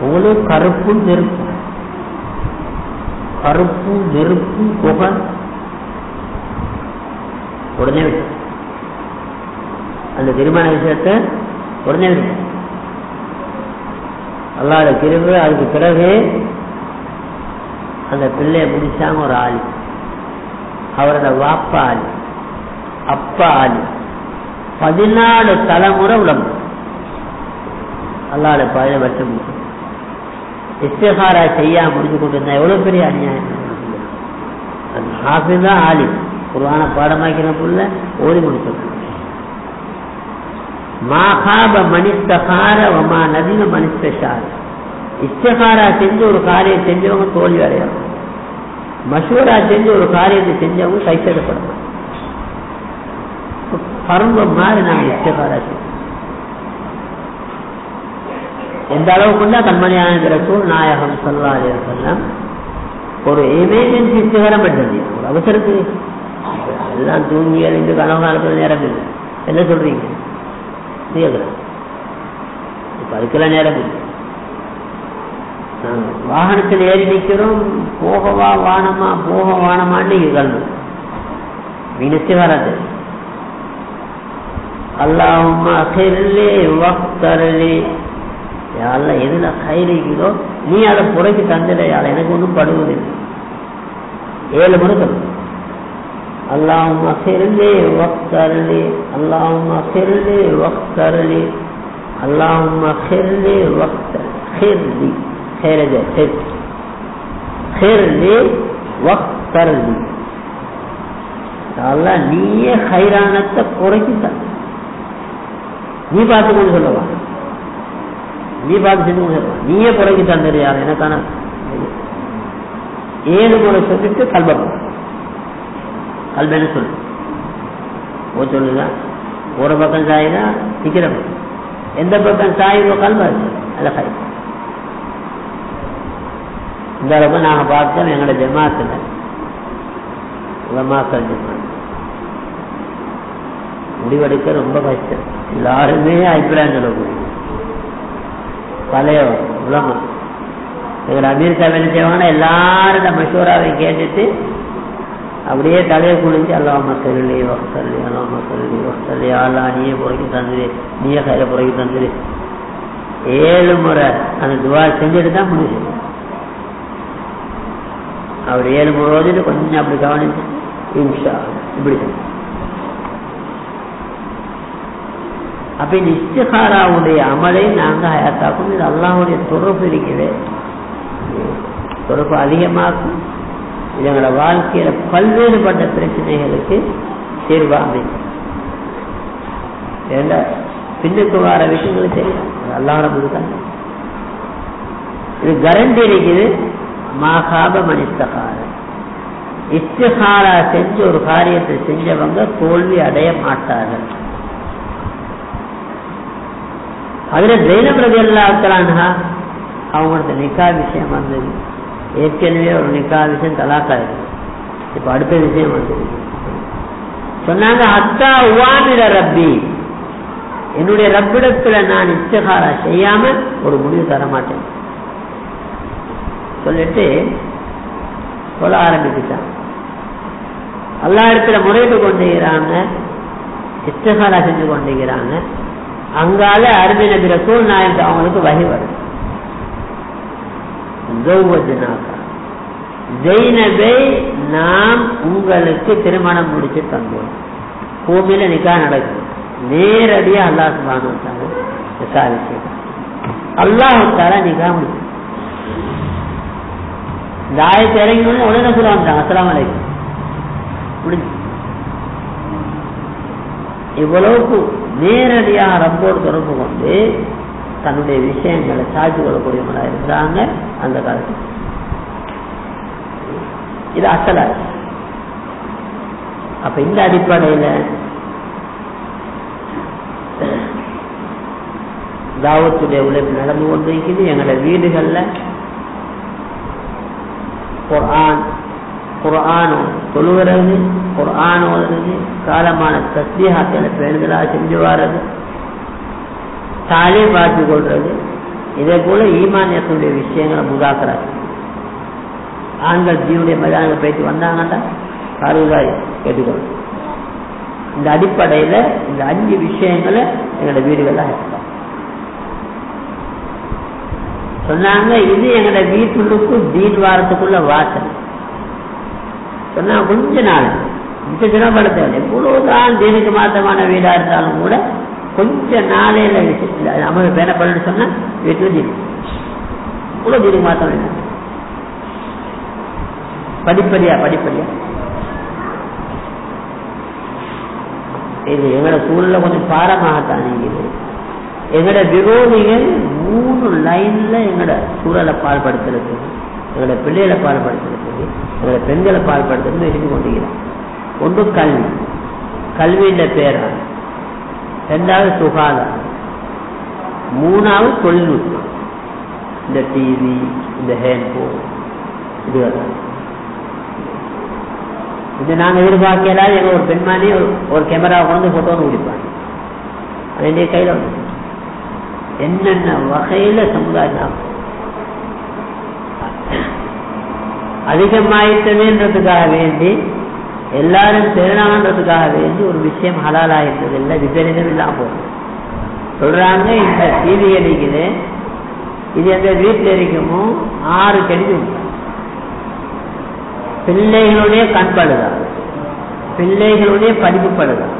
Speaker 1: உங்களுக்கு கருப்பும் நெருப்பு கருப்பும் நெருப்பு புகை. உடனே அந்த திருமண விஷயத்தை உடனே அல்லாத கிருபு அதுக்கு பிறகு அந்த பிள்ளைய முடிச்சாங்க ஒரு ஆள் அவரோட வாப்பா ஆளி அப்பா பதினாலு தலைமுறை உலகம். அல்லாத பழைய வருஷம் இஸ்திகாரா செய்யாம முடிஞ்சு கொண்டு இருந்தா எவ்வளவு பெரிய அநியாயம்? அந்த ஹாஃபிஸ் தான் ஆளி குருவான பாடமாக்கின புள்ள ஓடி முடிச்சிருக்க மாகாப மனிஸ்தகார வமா நதின மனிஸ்தார இஸ்தகாரா செஞ்சு ஒரு காரியம் செஞ்சவங்க தோல்வி அடையும் மசூரா செஞ்சு ஒரு காரியத்தை செஞ்சவங்க கைத்தடப்படும் பருவம் மாதிரி நாங்கள் இஸ்தகாரா எந்த அளவுக்குண்டா கண்மணியான ரசூல் நாயகம் சொல்லா செல்லம் ஒரு எமர்ஜென்சி இஸ்திகாரம் பண்ணது ஒரு அவசரத்துக்கு எல்லாம் தூங்கி அழிந்து கனவு காலத்துல நேரம் இல்லை. என்ன சொல்றீங்க? கேட்குறேன் இப்ப அதுக்கெல்லாம் நேரம் இல்லை. நாங்கள் வாகனத்தில் ஏறி நிற்கிறோம் போகவா வானமா போக வானமான்னு கல்வி மீனஸ்தி வராது அல்லாஹுமா ஹெர்லே வக்தர்லே யாரில் எதுல கைரிக்குதோ நீ அதை புறக்கி தந்துடையாள் எனக்கு ஒன்றும் படுவதில்லை. ஏழு முருகன் அல்லாஹுமா ஹெர்லே வக்தர்லே அல்லாஹுமா ஹெர்லே வக்தர்லே அல்லாஹுமா ஹெர்லே வக்தர் ஹெர்லி ஹெரஜ ஹெர் ஹெர்லே வக்தர்லி அல்லா நீயே ஹைரானத்தை குறைக்கி தந்த நீ பார்த்து கொண்டு சொல்லவா? நீ பார்த்து செஞ்சு கொண்டு சொல்லவா? நீயே குறைச்சி தந்துடுறியா எனக்கான ஏழு முறை சொல்லிட்டு கல்பம். கல்பன்னு சொல்லு. ஓ சொல்லுங்க ஒரு பக்கம் சாயினா நிக்கிற பக்கம். எந்த பக்கம் சாயிரோ இருக்கு அல்ல கை இந்த அளவுக்கு நாங்கள் பார்த்தோம் எங்களோட ஜமாத்துல. உலமாக்கல் ஜமாத். முடிவெடுக்க ரொம்ப கஷ்டம். எல்லாருமே அபிப்பிராயம் சொல்லக்கூடிய பழைய உலகம். இதில் அமீர் சாமி என்ன செய்வாங்கன்னா நம்ம மஷூராவை கேட்டுட்டு அப்படியே தலையை குளிஞ்சு அல்லாம சொல்லி வசல்லி அல்லாம சொல்லி வசல்லி அல்லா நீயே புறக்கி தந்துரு நீயே கையில புறக்கி தந்துரு. ஏழு முறை அந்த துவா செஞ்சுட்டு தான் முடிச்சு அவர் ஏழு முறை கொஞ்சம் அப்படி கவனிச்சு இன்ஷா இப்படி அப்ப இந்த இஸ்திகாராவுடைய அமலை நாங்க ஹயாத்தாக்கும் இது அல்லாவுடைய தொடர்பு இருக்குது. தொடர்பு அதிகமாக்கும். இது எங்களோட வாழ்க்கையில பல்வேறுபட்ட பிரச்சனைகளுக்கு தீர்வா அமைக்கும் பின்னுக்கு வர விஷயங்களும் தெரியும் அல்லாட கொடுத்தாங்க இது கரண்டி இருக்குது. மாகாப மனிஸ்தகார இஸ்திகாரா செஞ்சு ஒரு காரியத்தை செஞ்சவங்க தோல்வி அடைய மாட்டார்கள். அதுல ஜெயினப் ரவி அல்லாத்தலான்ஹா அவங்களோட நிக்கா விஷயம் வந்தது. ஏற்கனவே ஒரு நிக்கா விஷயம் தலாக்காயிருக்கு. இப்ப அடுத்த விஷயம் வந்தது. சொன்னாங்க அத்தா உவாமிர ரப்பி. என்னுடைய ரப்பிடத்துல நான் இஷ்டகாரா செய்யாம ஒரு முடிவு தர மாட்டேன் சொல்லிட்டு சொல்ல ஆரம்பிச்சுட்டான். எல்லா இடத்துல முறையிட்டு கொண்டுகிறாங்க இருக்கிறாங்க செஞ்சு கொண்டுகிறாங்க அங்கால அருமை நபி ரசூல் நாயக்கு அவங்களுக்கு வகை வரும். ஜெயினபை நாம் உங்களுக்கு திருமணம் முடிச்சு தந்தோம். பூமியில நிக்கா நடக்கும். நேரடியா அல்லாஹ் சுபானு விசாரிச்சு அல்லாஹால நிக்கா முடிச்சு இந்த ஆயத்தை உடனே சொல்ல வந்தாங்க அஸ்லாம் வலைக்கும் முடிஞ்சு. இவ்வளவுக்கு நேரடியாக ரப்போடு தொடர்பு கொண்டு தன்னுடைய விஷயங்களை சாட்சி கொள்ளக்கூடியவங்களா இருக்கிறாங்க அந்த காலத்தில். இது அசலா அப்ப இந்த அடிப்படையில தாவத்துடைய உழைப்பு நடந்து கொண்டிருக்கிறது எங்களை வீடுகள்ல குர்ஆன் குர்ஆன் தொழுகிறது குர்ஆன் ஓதுறது காலமான சத்தியாக்களை பேணுதலாக செஞ்சு வர்றது தாலே பார்த்து கொள்றது இதே போல ஈமானியத்தினுடைய விஷயங்களை முதாக்கிறார் ஆண்கள் ஜீவனுடைய மைதானங்கள் பேச்சு வந்தாங்கன்னா கருவாய் கேட்டுக்கொள்ளும் இந்த அடிப்படையில இந்த அஞ்சு விஷயங்களை எங்களோட வீடுகள்ல இருக்கலாம் சொன்னாங்க இது எங்களோட வீட்டுக்கு தீன் வாரத்துக்குள்ள வாசல் சொன்னா கொஞ்ச நாள். மிச்ச தினப்படுத்த எவ்வளவுதான் தீனுக்கு மாத்தமான வீடா இருந்தாலும் கூட கொஞ்ச நாளையில அமல் பேனப்படணும் சொன்னா வீட்டுல தீன் இவ்வளவு தீனுக்கு மாத்தம் இல்லை படிப்படியா படிப்படியா. இது எங்களோட சூழல கொஞ்சம் பாரமாகத்தான் நீங்க எங்களோட விரோதிகள் மூணு லைன்ல எங்களோட சூழலை பால்படுத்துறது எங்களோட பிள்ளைகளை பால்படுத்துறது எங்களோட பெண்களை பால்படுத்துறது இருந்து கொண்டிருக்கிறான் ஒன்று கல்வி. கல்வியின் பேரா? ரெண்டாவது சுகாதாரம். மூணாவது தொழில்நுட்பம். இந்த டிவி இந்த ஹேண்ட்போன் இதுதான் இது நாங்கள் எதிர்பார்க்கலாம் எங்க ஒரு பெண்மானி ஒரு கேமரா கொண்டு போட்டோன்னு பிடிப்பாங்க அது என் கையில் வந்து என்னென்ன வகையில் சமுதாயம் அதிகமாயிட்டதுன்றதுக்காக வேண்டி எல்லாரும் திறனான்றதுக்காக வேண்டி ஒரு விஷயம் ஹலாலாயிருந்தது இல்லை விபரீதம் இல்லாம போகும் சொல்றாங்க இந்த டிவி அடிக்குது இது எந்த வீட்டில் இருக்குமோ ஆறு கெடுதி பிள்ளைகளுடைய கண்படுதான் பிள்ளைகளுடைய படிப்பு படுதான்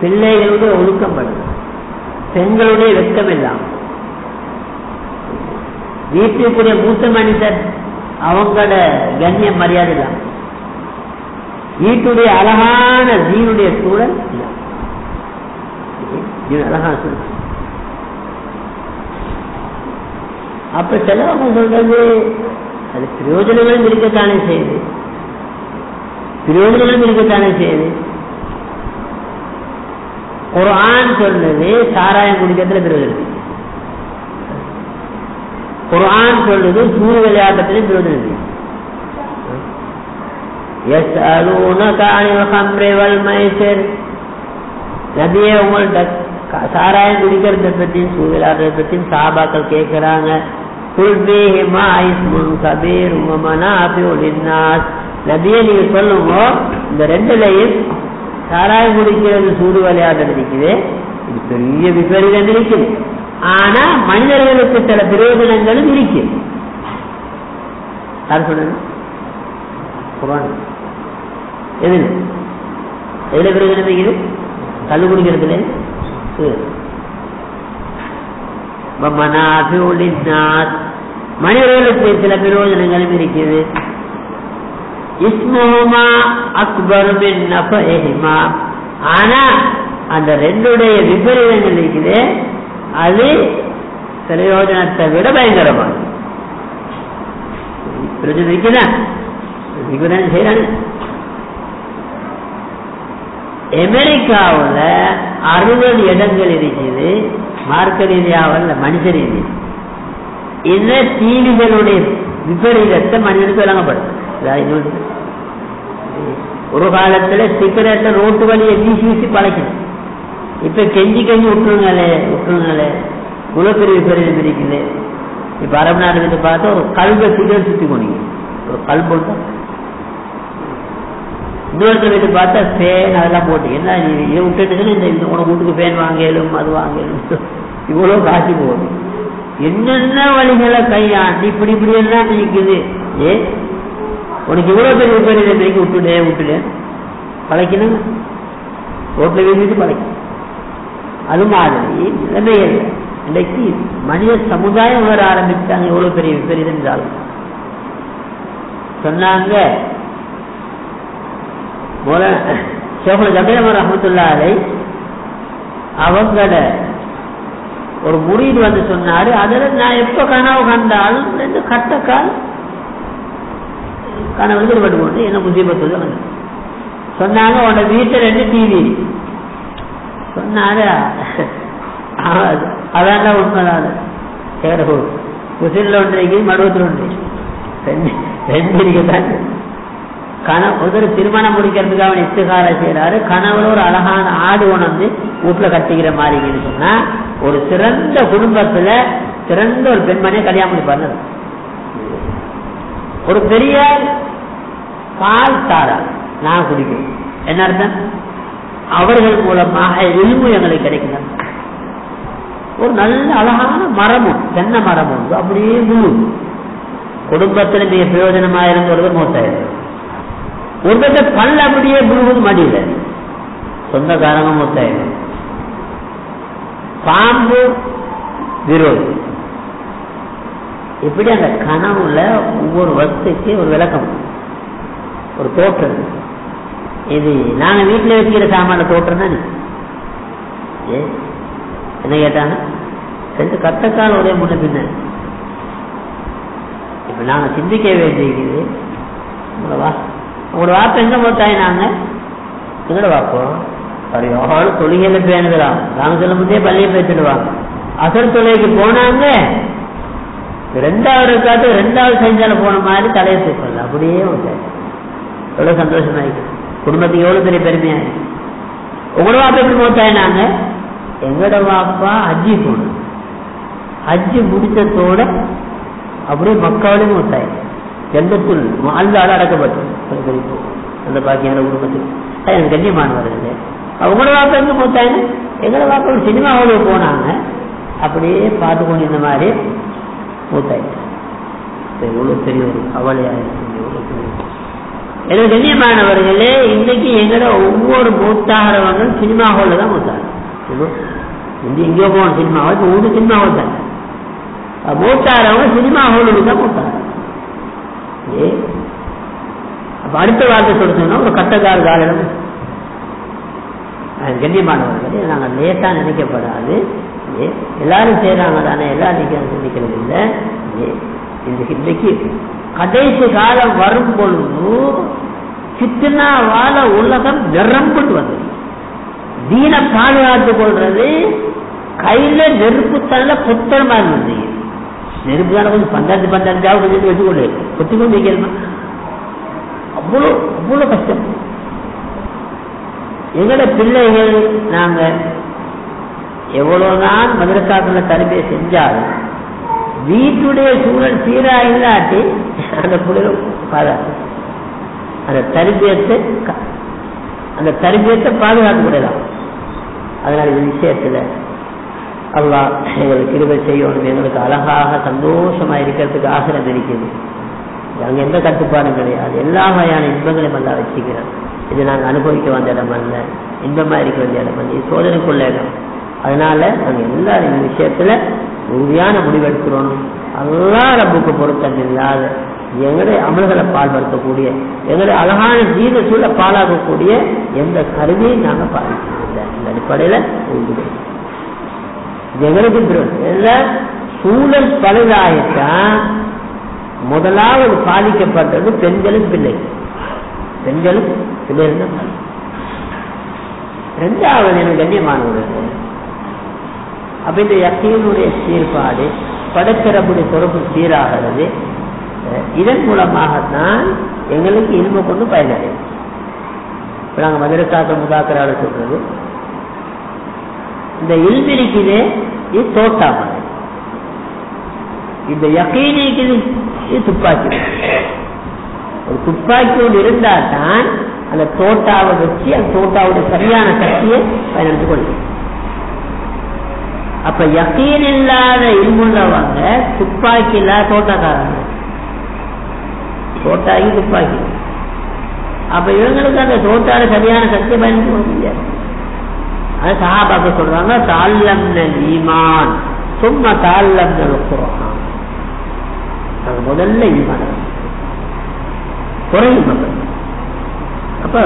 Speaker 1: பிள்ளைகளுடைய ஒழுக்கம் படுதான் பெண்களுடைய வெக்கம் இல்லாம வீட்டுக்குரிய மூத்த மனிதர் அவங்களோட கண்ணிய மரியாதை இல்லாம வீட்டுடைய அழகான ஜீனுடைய சூழல் அழகான சூழல். அப்ப சிலவங்க சொல்றது அது பிரயோஜனங்களும் இருக்கத்தானே செய்யுது. பிரயோஜனங்களும் இருக்கத்தானே செய்யுது. ஒரு ஆண் சொல்றது சாராயம் குடிக்கிறதுல பிரயோஜனம் ஒரு ஆண் சொல்றது சூரிய விளையாட்டத்திலும் பிரயோஜனம் நபியே உங்கள்ட்ட சாராயம் குடிக்கிறத பற்றியும் சூரிய விளையாடுறத பற்றியும் சாபாக்கள் கேட்கிறாங்க நபியை நீங்க சொல்லுங்க இந்த ரெண்டுலையும் சாராயம் குடிக்கிறது சூடு விளையாட்டு இருக்குது இது பெரிய விபரீதம் இருக்குது ஆனா மனிதர்களுக்கு சில பிரயோஜனங்களும் இருக்கு. யார் சொல்றது எது எதுல? பிரயோஜனம் இருக்குது? கல்லு குடிக்கிறதுல? மனிதர்களுக்கு சில பிரயோஜனங்களும் இருக்குது. இஸ்மோமா அக்பர் ஆனா அந்த ரெண்டுடைய விபரீதங்கள் இருக்குது. அது பிரயோஜனத்தை விட பயங்கரமான பிரயோஜனம் இருக்குதா விபரீதம் செய்யறாங்க அமெரிக்காவில் அறுபது இடங்கள் இருக்குது. மார்க்க ரீதியாவில் மனித ரீதி. இந்த டிவிகளுடைய விபரீதத்தை மனிதனுக்கு வழங்கப்படுது. ஒரு காலத்தில் சிக்கரத்தை ரோட்டு வழியை வீசி வீசி பழக்கணும் இப்ப கெஞ்சி கெஞ்சி விட்டுருங்களே விட்டுருங்களே பெரிய விபரீ இருக்குது இப்ப அரபு நாடுகிட்ட பார்த்தா ஒரு கல்வை சிகரெட் சுத்தி போனீங்க ஒரு கல் போட்டு இன்னொருத்த வீட்டு பார்த்தா ஃபேன் அதெல்லாம் போட்டு என்ன நீ இதை விட்டுட்டு இந்த உனக்கு வீட்டுக்கு ஃபேன் வாங்கலும் அது வாங்கலும். இவ்வளோ காசு போகுது. என்னென்ன வழிகளை கையாண்டு இப்படி இப்படி எல்லாம் நிற்குது ஏ? உனக்கு இவ்வளோ பெரிய பெரிய இதை மேய்க்க விட்டுடே விட்டுடே. பழைக்கணும் ரோட்டில் வீசிட்டு பழைக்கணும் அது மாதிரி நிலைமைகள் இன்றைக்கு மனித சமுதாயம் வர ஆரம்பிச்சாங்க. எவ்வளவு பெரிய விபரீதம் என்றாலும் சொன்னாங்க ஷேகுல ஜபீரமர் ரஹமத்துல்லாலை அவங்கள ஒரு முறியீடு வந்து சொன்னாரு. அதுல நான் எப்ப கனவு கண்டாலும் ரெண்டு கட்டக்கால் கனவு விடுபட்டு கொண்டு என்ன முசீபத்து சொன்னாங்க உன்னோட வீட்டுல ரெண்டு டிவி சொன்னாரு. அதான் உண்மைதான். சேரோ முசில்ல ஒன்றைக்கு மடுவத்தில் ஒன்று ரெண்டு ரெண்டு இருக்குதான். கனவு ஒரு திருமணம் முடிக்கிறதுக்கு அவன் இத்துகார செய்யறாரு கனவுல ஒரு அழகான ஆடு உணர்ந்து வீட்டுல கட்டிக்கிற மாதிரி சொன்னா ஒரு சிறந்த குடும்பத்துல சிறந்த ஒரு பெண்மணியை கல்யாணம் பண்ணது ஒரு பெரிய பால் தாரா நான் குடிக்கிறேன். என்ன அர்த்தம்? அவர்கள் மூலமாக எலும்பு எங்களுக்கு கிடைக்கிறது ஒரு நல்ல அழகான மரமும் தென்னை மரம் உண்டு. அப்படியே முழு. குடும்பத்தில் மிக பிரயோஜனமா இருந்தவர்கள் மூத்தாயிரம் ஒரு பல் அப்படியே முழுவது மடியில. சொந்தக்காரங்க மூத்தாயிரம் பாம்பு விரோதி. இப்படி அந்த கனவுல ஒவ்வொரு வசதிக்கு ஒரு விளக்கம். ஒரு தோற்றம். இது நாங்க வீட்டுல வச்சுக்கிற சாமான தோற்றம் தானே ஏ? என்ன கேட்டாங்க? ரெண்டு கத்தக்கால ஒரே முன்ன பின்ன. இப்ப நாங்க சிந்திக்க வேண்டியது உங்களோட வா உங்களோட வாப்ப எங்க போத்தாய் நாங்க எங்கட வாப்போம் சரியான தொழுகையில பேணுகிறான் நாங்க சொல்லும் போதே பள்ளியை பேசிடுவாங்க அசல் தொழுகைக்கு போனாங்க. ரெண்டாவது காட்டு ரெண்டாவது செஞ்சால போன மாதிரி தலையை தூக்கல. அப்படியே வந்தாரு எவ்வளவு சந்தோஷமா இருக்கு குடும்பத்துக்கு எவ்வளவு பெரிய பெருமையா உங்களோட வாப்பா எப்படி போத்தாய் நாங்க? எங்கட வாப்பா அஜி போனோம் அஜி முடிச்சதோட அப்படியே மக்காவிலே மூத்தாய். ஜெண்டத்துள் அல்லாத அடக்கப்பட்டு அந்த பாக்கியான குடும்பத்துக்கு. எனக்கு கண்ணியமானவர்கள் அவங்களோட வாப்பா எங்க மூத்தாங்க எங்களோட வாப்பா ஒரு சினிமா ஹாலுக்கு போனாங்க. அப்படியே பார்த்து கொண்டு இந்த மாதிரி மூத்தாயிட்டு எவ்வளவு பெரிய ஒரு கவலையா இருக்கு. எவ்வளவு பெரிய எனக்கு கண்ணியமானவர்களே இன்னைக்கு எங்களோட ஒவ்வொரு மூத்தாகிறவங்க சினிமா ஹாலில் தான் மூத்தாங்க இங்க எங்கேயோ போகணும் சினிமா இப்போ ஊரு சினிமா ஹால் தான். மூத்தாரவங்க சினிமா ஹாலுக்கு தான் மூத்தாங்க ஏ? அப்ப அடுத்த வார்த்தை சொல்லிட்டோம்னா ஒரு கட்டக்கார காலம் கண்ணியமானவர்களே நாங்கள் லேசா நினைக்கப்படாது. ஏ? எல்லாரும் செய்யறாங்க தானே எல்லாரும் சிந்திக்கிறது இல்லை. இன்றைக்கு கடைசி காலம் வரும் பொழுது சித்தனாவால உலகம் நிரம்பிட்டு வந்தது. தீன பாதுகாத்துக் கொள்றது கையில நெருப்பு தள்ள புத்தனமா இருந்தது. நெருப்பு தானே கொஞ்சம் பன்னெண்டு பன்னெண்டாவது கொஞ்சம் வச்சுக்கொண்டு கொத்திக்கொண்டு வைக்கணுமா? அவ்வளோ அவ்வளோ கஷ்டம். எங்களோட பிள்ளைகள் நாங்க எவ்வளவுதான் மதுரக்காக்குள்ள தனிமையை செஞ்சாலும் வீட்டுடைய சூழல் சீரா இல்லாட்டி அந்த பிள்ளைகள் பாதுகாத்து அந்த தரிபியத்தை அந்த தரிபியத்தை பாதுகாக்கக்கூடியதான் அதனால இந்த விஷயத்துல அல்லா எங்களுக்கு கிருபை செய்யணும். எங்களுக்கு அழகாக சந்தோஷமா இருக்கிறதுக்கு ஆசிரம் இருக்குது அங்க எந்த கட்டுப்பாடும் கிடையாது. எல்லா வகையான இன்பங்களையும் நல்லா வச்சுக்கிறோம் இது நாங்கள் அனுபவிக்க வந்த இடம் அல்ல. இன்பமா இருக்க வேண்டிய இடம் அல்ல. சோதனைக்குள்ள இடம். அதனால நம்ம எல்லாரும் இந்த விஷயத்துல உறுதியான முடிவெடுக்கிறோம். அல்லா ரப்புக்கு பொருத்தம் இல்லாத எங்களுடைய அமல்களை பால்படுத்தக்கூடிய எங்களுடைய அழகான ஜீவ சூழலை பாலாகக்கூடிய எந்த கருவியும் நாங்கள் பாதிக்கிறதில்லை இந்த அடிப்படையில உண்டு. எங்களுக்கு சூழல் பழுதாயிட்டான் முதலாவது பாதிக்கப்பட்டது பெண்களும் பிள்ளைகள். பெண்களும் பிள்ளைகள் தான் ரெண்டாவது எனக்கு கண்ணியமானவர்கள் அப்ப இந்த யக்கீனுடைய சீர்பாடு படச்சிறப்புடைய பொறுப்பு சீராகிறது. இதன் மூலமாகத்தான் எங்களுக்கு இல்ம கொண்டு பயனடையும். இப்ப நாங்க மதுரசாக்க முதாக்கரால சொல்றது. இந்த இல்மிரிக்குது இது தோட்டாமல் இந்த யக்கீனிக்குது இது துப்பாக்கி. ஒரு துப்பாக்கி ஒன்று இருந்தால் தான் அந்த தோட்டாவை வச்சு அந்த தோட்டாவுடைய சரியான சக்தியை பயன்படுத்திக் கொள்ளும். அப்ப யக்கீன் இல்லாத இருமுள்ளவங்க துப்பாக்கி இல்லாத தோட்டக்காரங்க. தோட்டாக்கி துப்பாக்கி. அப்ப இவங்களுக்கு அந்த தோட்டால சரியான சக்தி பயன்படுத்த முடியாது அது சஹாபாக்க சொல்றாங்க தாழ்லம் ஈமான். சும்மா தாழ்லம் குரான் அது முதல்ல ஈமான். குறையும் மக்கள் அப்ப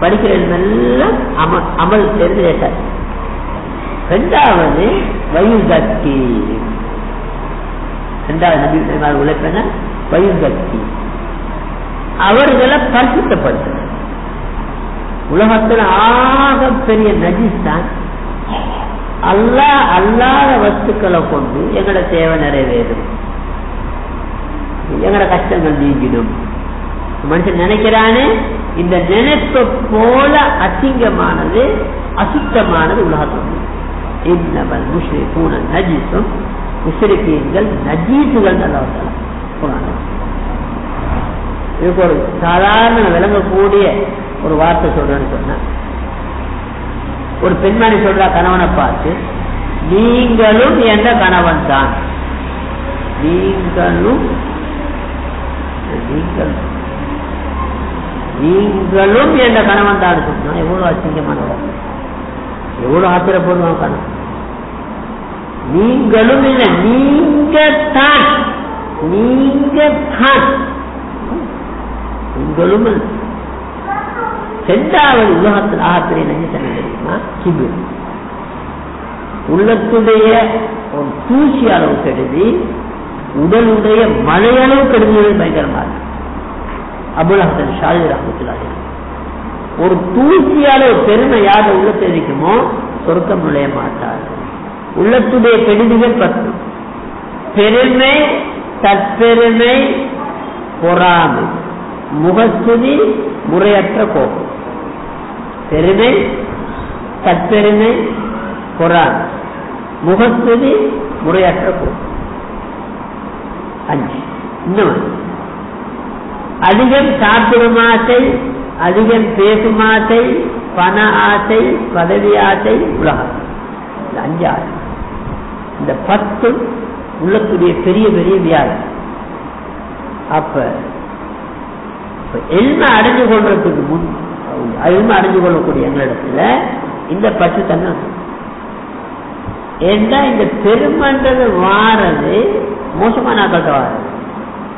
Speaker 1: படிக்கிறது எல்லாம் அமல் அமல் தெரிஞ்சு கேட்டார் ரெண்டாவது வயுதக்கி ரெண்டாவது நபி உழைப்பென வயுதக்கி அவர்களை பரிசுத்தப்படுத்த உலகத்தில் ஆக பெரிய நஜிஸ் தான் அல்லா அல்லாத வஸ்துக்களை கொண்டு எங்களோட தேவை நிறைவேறும். எங்களோட கஷ்டங்கள் நீங்கிடும். மனுஷன் நினைக்கிறானே இந்த நினைப்பை போல அசிங்கமானது அசுத்தமானது உலகத்தில். இன்னவன் முஸ்லி பூன நஜீசும் முஸ்லிக்கீன்கள் நஜீசுகள் நல்லா இதுக்கு ஒரு சாதாரண விளங்கக்கூடிய ஒரு வார்த்தை சொல்றேன்னு சொன்ன ஒரு பெண்மணி சொல்றா கணவனை பார்த்து நீங்களும் என்ற கணவன் தான் நீங்களும் நீங்கள் நீங்களும் என்ற கணவன் தான் சொன்னா எவ்வளவு அசிங்கமானவர் எவ்வளவு ஆத்திரப்படுவான் கணவன் நீங்களும் இல்லை நீங்க தான் நீங்க தான் உங்களும் சென்றாவது உலகத்தில் ஆத்திரை நெஞ்சத்தனை தெரியுமா? கிபு. உள்ளத்துடைய ஒரு தூசி அளவு கெடுதி உடலுடைய மழையளவு கெடுதிகள் பயங்கரமாக. அபுலஹன் ஷாஜி ரஹமத்துல்லாஹி ஒரு தூக்கியால ஒரு பெருமை யார் உள்ளத்தை இருக்குமோ சொருக்கம் நுழைய மாட்டார். உள்ளத்துடைய கெடுதிகள் பத்து. பெருமை தற்பெருமை பொறாமை. முகஸ்துதி முறையற்ற கோபம். பெருமை தற்பெருமை பொறாமை. முகஸ்துதி முறையற்ற கோபம். அஞ்சு. இன்னும். அதிகம் சாப்பிடும் ஆசை அதிகம் பேசும் ஆசை பண ஆசை பதவி ஆசை உலகம். இந்த அஞ்சு ஆசை இந்த பத்து உள்ளக்கூடிய பெரிய பெரிய வியாதி. அப்ப எல்லாம் அடைஞ்சு கொள்றதுக்கு முன் எல்ம அடைஞ்சு கொள்ளக்கூடிய எங்களிடத்துல இந்த பத்து தன்மை ஏன்னா இந்த பெருமன்றது வாரது மோசமான ஆக்கள்கிட்ட வாரது.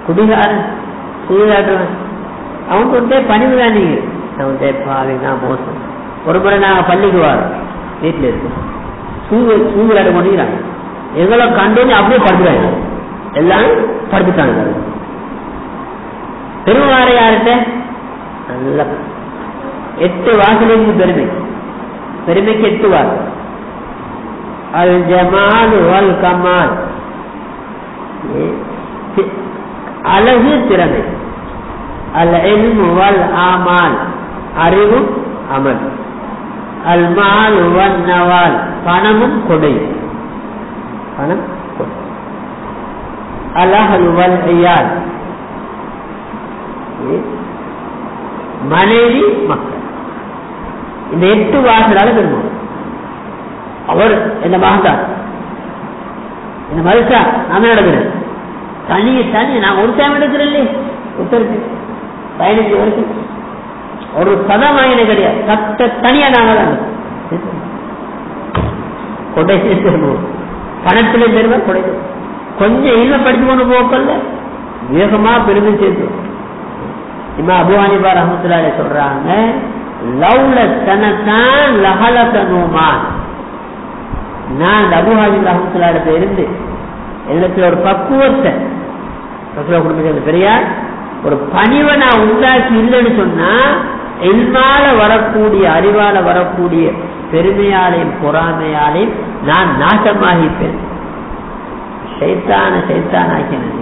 Speaker 1: குடிகாரன் சூதாடுறவன் அவன் பணிவு தான் நீங்க. அவன்கிட்ட பாவி நான் மோசம். ஒரு முறை நாங்கள் பள்ளிக்கு வரோம். வீட்டில் இருக்கோம் சூ சூது விளையாட எங்களை கண்டு அப்படியே படுத்துறாங்க. எல்லாம் படுத்துட்டாங்க. பெருமாறு யார்கிட்ட நல்ல எட்டு வாசலுக்கு பெருமை. பெருமைக்கு எட்டு வாசல். அல் ஜமால் வல் கமால். அழகு திறமை. அல் எல்மு வல் ஆமால் அறிவு அமல் அல் மால் வன் நவால் பணமும் கொடை பணம் கொடை அலஹல் வல் ஐயால் மனைவி மக்கள் இந்த எட்டு வாசலால விரும்புவோம் அவர் இந்த மகந்தார் இந்த மறுத்தா நாம நடக்கிறேன் தனி தனி நான் ஒரு டைம் எடுக்கிறேன் இல்லையே ஒருத்தருக்கு பதினஞ்சு வருஷம். ஒரு சதம் வாங்கின கிடையாது. சத்த தனியா நாங்க கொடை பணத்திலே பெருமை கொடை கொஞ்சம் இல்லை படிச்சு கொண்டு போக்கல்ல வேகமா பெருமை சேர்த்து இம்மா அபுவானிபா ரஹமத்துல்லாலே சொல்றாங்க லவ்ல தனத்தான் லஹல நோமான் நான் அபுஹாஜி ரஹமத்துல்லாடத்தை இருந்து என்னத்துல ஒரு பக்குவத்தை குடும்பத்தில் பெரியார் ஒரு பணிவை நான் உண்டாக்கி இல்லைன்னு சொன்னா என்னால் வரக்கூடிய அறிவால வரக்கூடிய பெருமையாலையும் பொறாமையாலையும் நான் நாசமாகிப்பேன். சைத்தான சைத்தான் ஆக்கினது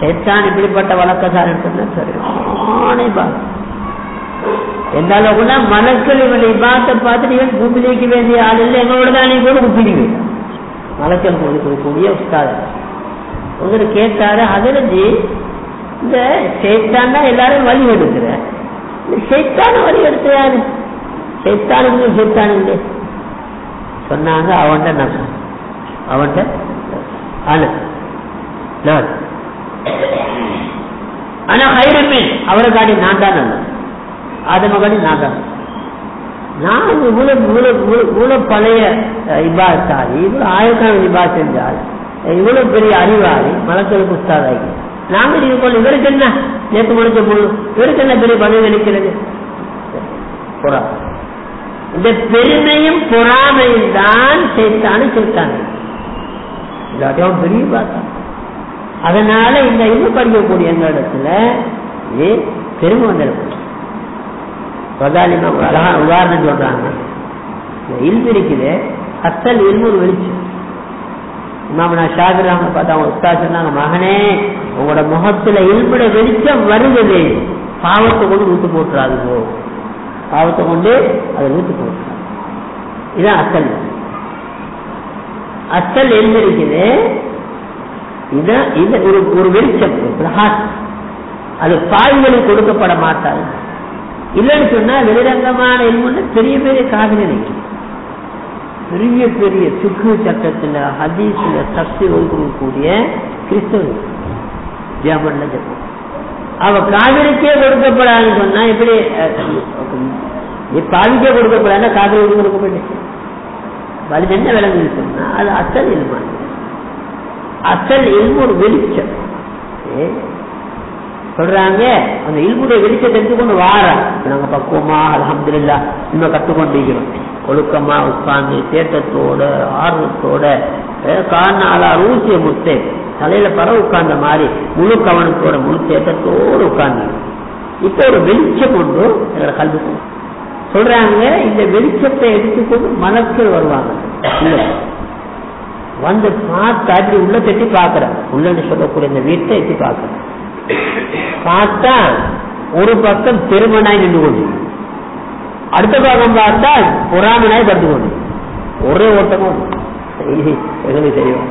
Speaker 1: சைத்தான் இப்படிப்பட்ட வழக்கசாரன் சொன்னா சரி என்னால கூட மலக்கள் இவளை பார்த்து பார்த்துட்டு இவன் நீக்க வேண்டிய ஆள் இல்லை எங்களோட தானே கூட கூப்பிடுங்க மலக்கள் கொடுக்கக்கூடிய உஸ்தாத. ஒருத்தர் கேட்டாரு அதிலிருந்து இந்த சேத்தான் தான் எல்லாரும் வழி எடுக்கிற. சேத்தான வழி எடுத்து யாரு? சேத்தானுங்க இல்லை சொன்னாங்க அவன்கிட்ட நான் அவன்கிட்ட ஆனா நான் ஆனா ஹைரமீன் அவரை காட்டி நான் தான் நல்ல ஆதம காட்டி நான் தான் நான் இவ்வளவு பழைய இபாத்தாளி இவ்வளவு ஆயிரக்கான இபா செஞ்சால் இவ்வளவு பெரிய அறிவாளி மலக்களுக்கு உஸ்தாதாகி நாங்க இது போல இவருக்கு என்ன? நேற்று முடிச்ச முழு இவருக்கு என்ன பெரிய பதவி அளிக்கிறது? புறா. இந்த பெருமையும் பொறாமையும் தான் சேர்த்தானு சேர்த்தாங்க இல்லாட்டியும் பெரிய பார்த்தா அதனால இந்த இது படிக்கக்கூடிய எந்த இடத்துல ஏ பெருமை வந்திருக்கும் பிரதானிமா அழகான உதாரணம் சொல்றாங்க. இல்பு இருக்குது அத்தல் இல்பு ஒரு வெளிச்சம் இமாமனா பார்த்தா அவங்க உஸ்தா சொன்னாங்க மகனே உங்களோட முகத்துல இருப்பிட வெளிச்சம் வருகிறது. பாவத்தை கொண்டு ஊத்து போட்டுறாது பாவத்தை கொண்டு அதை ஊத்து போட்டுறாங்க இதான் அசல். அசல் எழுந்திருக்குது இருக்குது? இதான் இது ஒரு ஒரு வெளிச்சம் ஒரு அது பாய்களுக்கு கொடுக்கப்பட மாட்டாது. இல்லைன்னு சொன்னா வெளிரங்கமான எல்முன்னு பெரிய பெரிய காதலி பெரிய பெரிய சுக்கு சட்டத்துல ஹதீஸ்ல சக்தி ஒதுக்கக்கூடிய கிறிஸ்தவர்கள். ஜெர்மன்ல ஜெர்மன் அவ காவிரிக்கே கொடுக்கப்படாதுன்னு சொன்னா எப்படி பாவிக்கே கொடுக்கப்படாது காதலுக்கு கொடுக்கப்பட்டு அது என்ன விளங்குது சொன்னா அது அசல் இல்மான் அசல் இல்மு ஒரு வெளிச்சம். சொல்றாங்க அந்த இல்முடைய வெளிச்சத்தை எடுத்துக்கொண்டு வாரம் நாங்க பக்குவமா அலமதுல்லா இன்னும் கற்றுக்கொண்டிருக்கிறோம். ஒழுக்கமா உட்கார்ந்து தேட்டத்தோட ஆர்வத்தோட காரணாலா ரூசிய முத்தே தலையில பற உட்கார்ந்த மாதிரி முழு கவனத்தோட முழு தேட்டத்தோடு உட்கார்ந்து இப்ப ஒரு வெளிச்சம் கொண்டு எங்களை கல்வி சொல்றாங்க இந்த வெளிச்சத்தை எடுத்துக்கொண்டு மனத்தில் வருவாங்க. வந்து பார்த்தா அப்படி உள்ள தட்டி பாக்குறேன் உள்ள சொல்லக்கூடிய இந்த வீட்டை எட்டி பாக்குறேன் பார்த்தா ஒரு பக்கம் பெருமனாய் நின்று கொண்டு அடுத்த பக்கம் பார்த்தா பொறாமனாய் படுத்து கொண்டு ஒரே ஓட்டமும் எங்களுக்கு தெரியும்.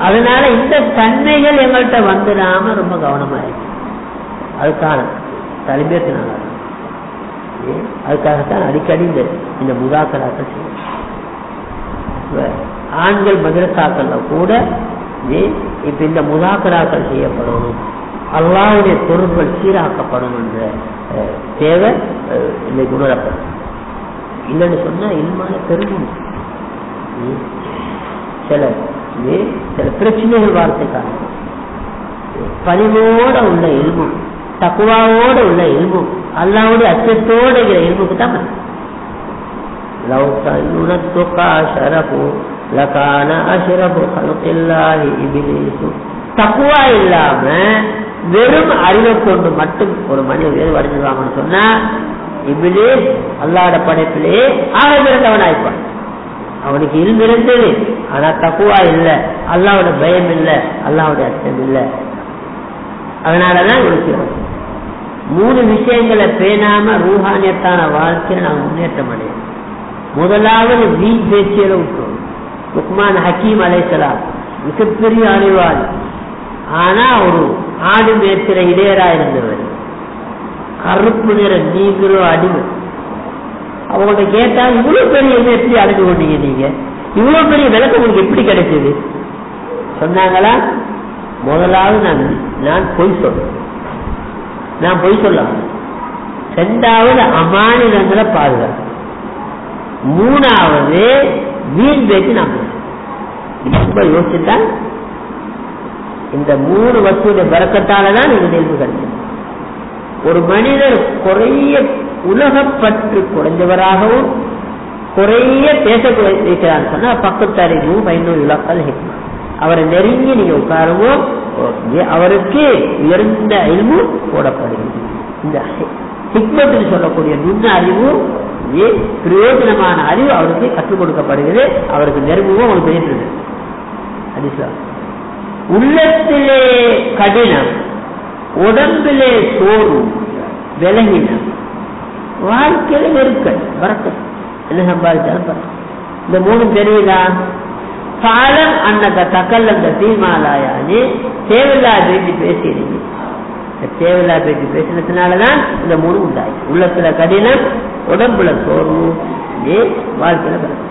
Speaker 1: அதனால இந்த தன்மைகள் எங்கள்கிட்ட வந்துடாம ரொம்ப கவனமா இருக்கு. அதுக்கான தலைமையத்தினால அதுக்காகத்தான் அடிக்கடி இந்த இந்த முதாக்கராக்கள் செய்யும் ஆண்கள் மதுரசாக்கள்ல கூட இப்ப இந்த முதாக்கராக்கள் செய்யப்படணும். அல்லாவுடைய பொருட்கள் சீராக்கப்படும் என்ற தேவை இன்னைக்கு உணரப்படும். இல்லைன்னு சொன்னா இல்மான பெருகும். சில இது சில பிரச்சனைகள் வார்த்தைக்கான பணிவோட உள்ள எலும்பு தக்குவாவோட உள்ள எலும்பு அல்லாவுடைய அச்சத்தோட இருக்கிற எலும்புக்கு தான் தக்குவா இல்லாம வெறும் அறிவை கொண்டு மட்டும் ஒரு மனிதன் வேறுபடுத்துவாங்கன்னு சொன்னா இபிலே அல்லாட படைப்பிலே ஆக பிறந்தவனாய்ப்பான் அவனுக்கு இருந்திருந்தது. ஆனா தக்குவா இல்ல. அல்லாவோட பயம் இல்ல. அல்லாவோட அச்சம் இல்ல. அதனாலதான் இவனுக்கு மூணு விஷயங்களை பேணாம ரூஹானியத்தான வாழ்க்கையில நான் முன்னேற்றம் அடையும் முதலாவது வீண் பேச்சியில விட்டுரும் உக்மான் ஹக்கீம் அலைசலாம் மிகப்பெரிய அறிவாளி. ஆனா ஒரு ஆடு மேற்கிற இடையரா இருந்தவர். கருப்பு நிற நீங்களோ அடிமை. அவங்கள்ட்ட கேட்டா இவ்வளவு பெரிய இதை எப்படி அடைஞ்சு கொண்டீங்க நீங்க. இவ்வளவு பெரிய விளக்கம் உங்களுக்கு எப்படி கிடைச்சது? சொன்னாங்களா? முதலாவது நான் நான் பொய் சொல்றேன் நான் பொய் சொல்லலாம் ரெண்டாவது அமானிதங்களை பாதுகாப்பு மூணாவது வீண் பேச்சு நான் ரொம்ப யோசிச்சுட்டா இந்த மூணு வசூலை பிறக்கத்தாலதான் நீங்க நினைவு கிடைச்சது ஒரு மனிதர் குறைய உலகப்பற்று குறைந்தவராகவும் குறைய பேசக்கூடிய வைக்கிறார் சொன்னா பக்கத்தறிவு பயனூர் இலக்கல் ஹிக்மா. அவரை நெருங்கி நீங்க உட்காரவோ அவருக்கு உயர்ந்த அறிவு போடப்படுகிறது. இந்த ஹிக்மத்தில் சொல்லக்கூடிய நுண்ண அறிவு பிரயோஜனமான அறிவு அவருக்கு கற்றுக் கொடுக்கப்படுகிறது. அவருக்கு நெருங்குவோம் அவருக்கு தெரிந்தது உள்ளத்திலே கடினம் உடம்பிலே சோறு விலகின. வாழ்க்கையில நெருக்கல் வரக்க என்ன சம்பாதிச்சாலும் இந்த மூணு தெரியுதா பாலம் அன்னக தக்கல் அந்த தீமாலாயானே தேவையில்லாத பேசி பேசிடுங்க தேவையில்லா பேச்சு பேசினதுனாலதான் இந்த மூணு உண்டாயிடுச்சு உள்ளத்துல கடினம் உடம்புல சோர்வு இதே வாழ்க்கையில பிறகு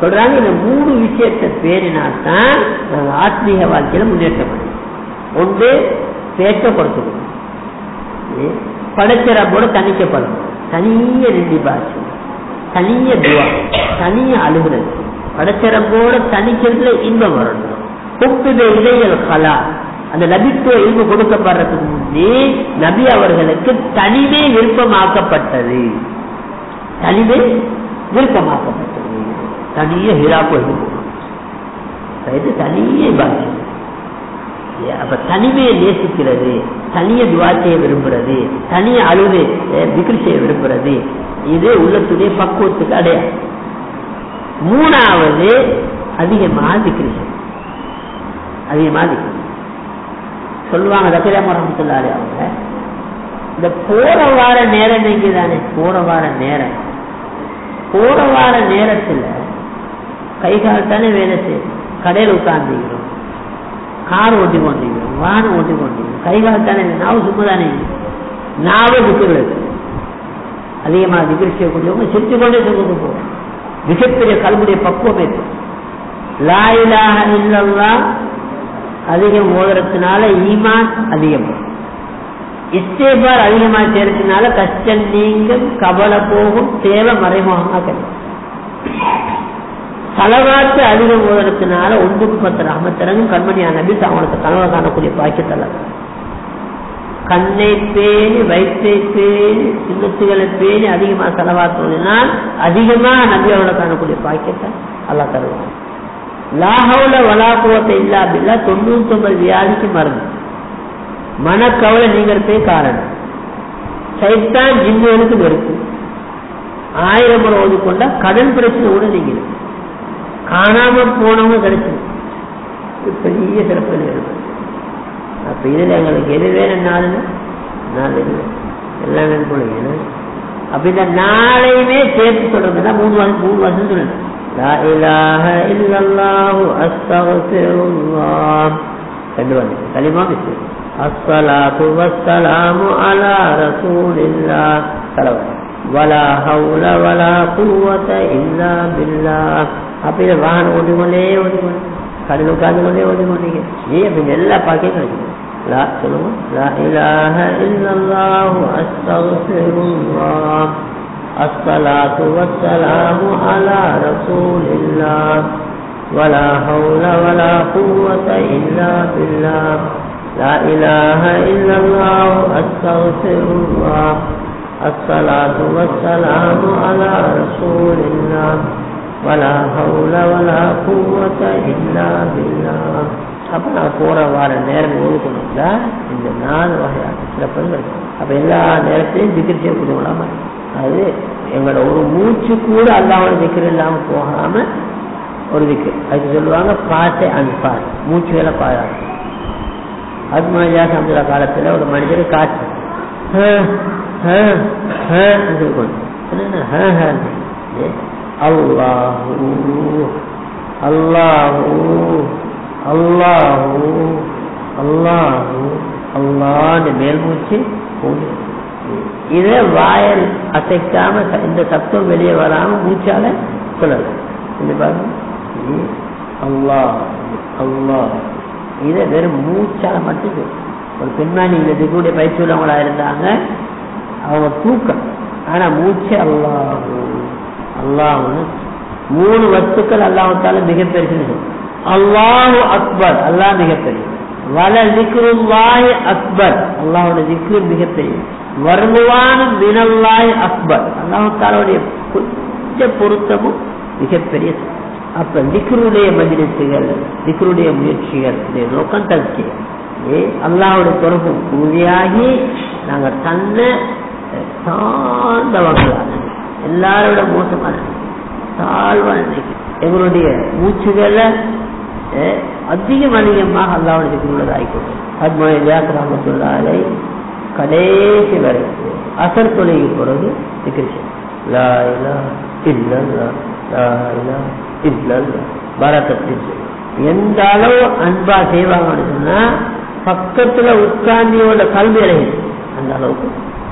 Speaker 1: சொல்றாங்க இந்த மூணு விஷயத்தை பேரினால்தான் ஆத்மீக வாழ்க்கையில முன்னேற்றம் ஒன்று பேச்ச கொடுத்துக்கணும் படைச்சிறப்போட தனிக்கப்படும். தனிய ரெண்டு பாஷை தனிய துவா. தனிய அழுகுறது. படைச்சிறப்போட தனிக்கிறதுல இன்பம் வரணும். ஒப்புத இடையல் கலா. அந்த நபித்துவ இன்பு கொடுக்கப்படுறதுக்கு முன்னே நபி அவர்களுக்கு தனிமே விருப்பமாக்கப்பட்டது. தனிமே விருப்பமாக்கப்பட்டது. தனிய ஹிராப்பு தனிய பாஷை அப்ப தனிமையை நேசிக்கிறது தனிய துவா செய்ய விரும்புறது தனிய அழுது விக்ரி செய்ய விரும்புறது இது உள்ளத்துடைய பக்குவத்துக்கு அடையாது மூணாவது அதிகமாக விக்ரி செய்யும் அதிகமாக விக்ரி சொல்லுவாங்க தக்கரியா அவங்க இந்த போற வார நேரம் நீங்க தானே போற வார நேரம். போற வார நேரத்துல கை கால் தானே வேலை செய்யும். கடையில் உட்கார்ந்துக்கிறோம். கார் ஓட்டி கொண்டிருக்கிறோம் வாகனம் ஓட்டி கை தானே நாவு சும்மா தானே நாவே விட்டுகிறது அதிகமாக திகிர் செய்யக்கூடியவங்க சிரித்து கொண்டே சொல்லிட்டு போவோம் மிகப்பெரிய கல்வியுடைய பக்குவம் இருக்கு லாயிலாக இல்லல்லா அதிகம் ஓதுறதுனால ஈமான் அதிகம். இஸ்தேபார் அதிகமாக சேர்றதுனால கஷ்டம் நீங்கும் கவலை போகும் தேவை மறைமுகமாக கிடைக்கும். தலவாத்து அதிகம் ஓதுறதுனால ஒன்றுக்கு பத்து ரஹமத்திறங்கும் கண்மணியா நபி அவனுக்கு கனவு காணக்கூடிய பாக்கியத்தல. கண்ணை பேணி வயிற்றை பேணி சின்னத்துகளை பேணி அதிகமா செலவாக்குவதனால் அதிகமா நபி அவனை காணக்கூடிய பாக்கியத்தை அல்லா தருவான். லாகவுல வலாக்குவத்தை இல்லாம அப்படின்னா தொண்ணூத்தி ஒன்பது வியாதிக்கு மருந்து. மனக்கவலை நீங்கிறதே காரணம். சைத்தான் ஜிம்முகளுக்கு வெறுப்பு. ஆயிரம் முறை ஓதிக்கொண்டா கடன் பிரச்சனை கூட நீங்க காணாம போனவங்க கிடைச்சது பெரிய சிறப்பு இருக்கு அப்ப இதுல எங்களுக்கு எது வேணும்னாலும் நாள் இல்லை எல்லாம் நண்புள்ள அப்ப இந்த நாளையுமே சேர்த்து சொல்றதுன்னா மூணு வருஷம் மூணு வருஷம் சொல்லணும் لا إله إلا الله أستغفر الله ரெண்டு வந்து கலிமா மிஸ்ஸு الصلاة والسلام على رسول الله صلوات ولا حول ولا قوة إلا بالله අපේ වාහන ඔඩිමලේ ඔඩිමලේ කඩලු ගන්නනේ ඔඩිමලේ මේ අපි මෙල්ලා පාකේ කරන්නේ لا لا إله إلا ولا حول ولا قوة إلا بالله அப்ப நான் போற வார நேரம் ஒதுக்கணும்ல இந்த நாலு வகையான சிறப்புகள் இருக்கு அப்ப எல்லா நேரத்தையும் திக்கர் செய்யக்கூடியவங்களா அது எங்களோட ஒரு மூச்சு கூட அல்லாவோட திக்கர் இல்லாம போகாம ஒரு திக்கு அதுக்கு சொல்லுவாங்க பாட்டை அன்பார் மூச்சு வேலை பாடாது அது மாதிரி சமுதிர காலத்துல ஒரு மனிதர் காற்று அல்லாஹூ அல்லாஹூ அல்லாஹூ அல்லாஹூ அல்லான்னு மேல் மூச்சு இதே வாயல் அசைக்காம இந்த சத்தம் வெளியே வராம மூச்சால சொல்லலாம் இந்த பாருங்க. அல்லாஹ் அல்லாஹ். இதை வெறும் மூச்சால மட்டும் ஒரு பெண்மணி இந்த கூட பயிற்சி உள்ளவங்களா இருந்தாங்க அவங்க தூக்கம். ஆனா மூச்சு அல்லாஹ். அல்லாஹ்னு மூணு வஸ்துக்கள் அல்லாஹால மிகப்பெருசுன்னு அல்லாஹு அக்பர். அல்லாஹ் மிகப்பெரிய. வல திக்ருல்லாஹி அக்பர். அல்லாஹோட திக்ரு மிகப்பெரிய. வருவான மினல்லாய் அக்பர். அல்லாஹாலுடைய கொஞ்ச பொருத்தமும் மிகப்பெரிய. அப்ப திக்ருடைய மஜிலிசுகள் திக்ருடைய முயற்சிகள் நோக்கம் தற்கே ஏ அல்லாவுடைய தொடர்பு உறுதியாகி நாங்கள் தன்னை தாழ்ந்தவங்களான எல்லாரோட மோசமான தாழ்வா நினைக்கும் எங்களுடைய மூச்சுகளை அதிகம் அதிகமாக அல்லாவுடைய திக்ருள்ளது ஆகிக்கொள்ளும் அத்மய கடைசி வரை. அசர் தொலைக்கு பிறகு திக்ரி லா லா எந்த அளவு அன்பா செய்வாங்கன்னு சொன்னா பக்கத்துல உட்கார்ந்தியோட கல்வி அடையுது அந்த அளவுக்கு.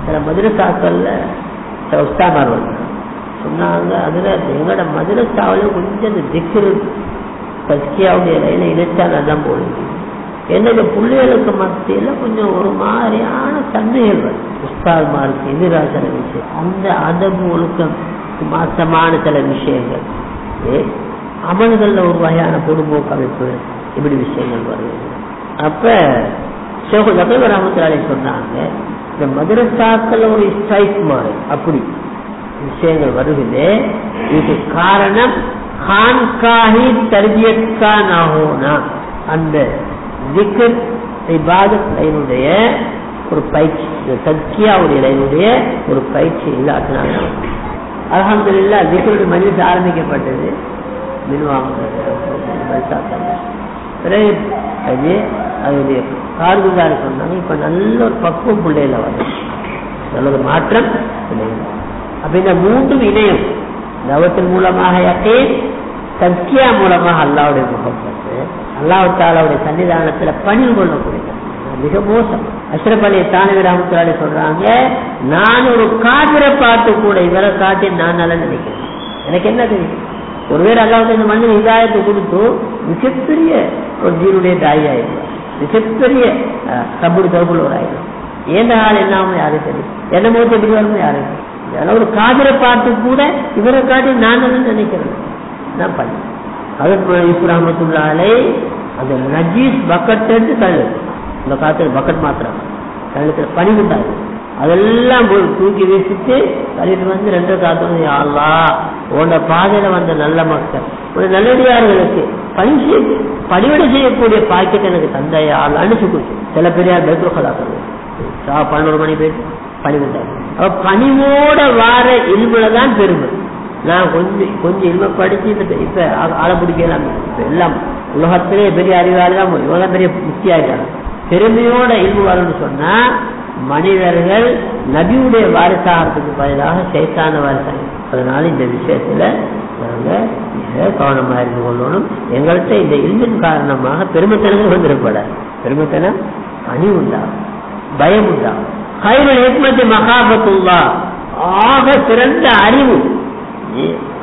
Speaker 1: சில மதுரசாக்கள்ல சில உஸ்தாமார் வந்தாங்க சொன்னாங்க. அதுல எங்களோட மதுரசாவில கொஞ்சம் இந்த திக்கு பஸ்கியாவுடைய லைனை இணைச்சா நல்லா போடுது. என்னோட பிள்ளைகளுக்கு மத்தியில கொஞ்சம் ஒரு மாதிரியான தன்மைகள் வரும். உஸ்தாத்மாருக்கு எதிராக விஷயம். அந்த அதபு ஒழுக்கம் மாசமான சில விஷயங்கள். ஏ, அமல்கள்ல ஒரு வகையான பொதுபோக்கு அமைப்பு இப்படி விஷயங்கள் வருது. அப்ப ஷேகு ஜகீர் சொன்னாங்க இந்த மதுரசாக்கள் ஒரு ஸ்ட்ரைக் மாதிரி அப்படி. விஷயங்கள் வருகிறது இதுக்கு காரணம் கான்காஹி தர்பியத்கா நாகோனா அந்த விக்கர் இபாதத் லைனுடைய ஒரு பயிற்சி இந்த லைனுடைய ஒரு பயிற்சி இல்லாதனால அலமதுல்லா திக்கருடைய மனித ஆரம்பிக்கப்பட்டது பிறகு அது அதனுடைய கார்குதாரி சொன்னாங்க இப்ப நல்ல ஒரு பக்குவம் பிள்ளையில வரும் நல்ல மாற்றம் பிள்ளைகள் அப்ப இந்த மூன்றும் இணையும். தவத்தின் மூலமாக யக்கீன் சத்தியா மூலமாக அல்லாவுடைய முகப்பட்டு அல்லாஹ் தாலாவுடைய சன்னிதானத்துல பணிவு கொள்ளக்கூடிய மிக மோசம். அஸ்ரபலியை தானவி ராமத்துலாடி சொல்றாங்க நான் ஒரு காதிரை பார்த்து கூட இவரை காட்டி நான் நல்லா நினைக்கிறேன். எனக்கு என்ன தெரியும்? ஒருவேளை அல்லாவுக்கு இந்த மனிதன் இதாயத்தை கொடுத்து மிகப்பெரிய ஒரு ஜீருடைய தாய் ஆயிடும் மிகப்பெரிய கபடி தொடர்புள்ள ஒரு ஆயிடும் ஏன் ஆள் என்ன ஆகும் யாரும் தெரியும்? என்ன மூத்த எப்படி வரணும் யாரும் தெரியும். அதனால ஒரு காதலை பார்த்து கூட இவரை காட்டி நான் நினைக்கிறேன்? நான் பண்ண. அதற்கு இப்ராமத்துள்ளாலே அந்த நஜீஸ் பக்கெட் எடுத்து தள்ளு. இந்த காலத்துல பக்கெட் மாத்திரம். கழுத்துல பனி உண்டாது. அதெல்லாம் போய் தூக்கி வீசிட்டு கழிட்டு வந்து ரெண்டு காத்து ஆளா உன்னோட பாதையில வந்த நல்ல மக்கள். ஒரு நல்லடியார்களுக்கு பணி செய்ய பணிவிட செய்யக்கூடிய பாக்கெட் எனக்கு தந்தையா அனுப்பிச்சு கொடுத்து. சில பெரியார் பெட்ரோல் சா பன்னெண்டு மணி போயிட்டு பணி பணிவோட வார இல்புலதான் பெருமை. நான் கொஞ்சம் கொஞ்சம் இல்ம படிச்சு இந்த இப்ப ஆளை பிடிக்கலாம் இப்ப எல்லாம் உலகத்திலே பெரிய அறிவாளி தான் இவங்க பெரிய முக்தி பெருமையோட இல்மு வரணும்னு சொன்னா மனிதர்கள் நபியுடைய வாரிசாகிறதுக்கு பதிலாக சைத்தான வாரிசாக. அதனால இந்த விஷயத்துல நாங்க மிக கவனமா இருந்து கொள்ளணும். எங்கள்கிட்ட இந்த இல்மின் காரணமாக பெருமைத்தனங்கள் வந்துடக்கூடாது பெருமைத்தனம் பணி உண்டாகும் பயம் உண்டாகும் கைவல் ஹிக்மத்து மகாபத்துல்லா. ஆக சிறந்த அறிவு.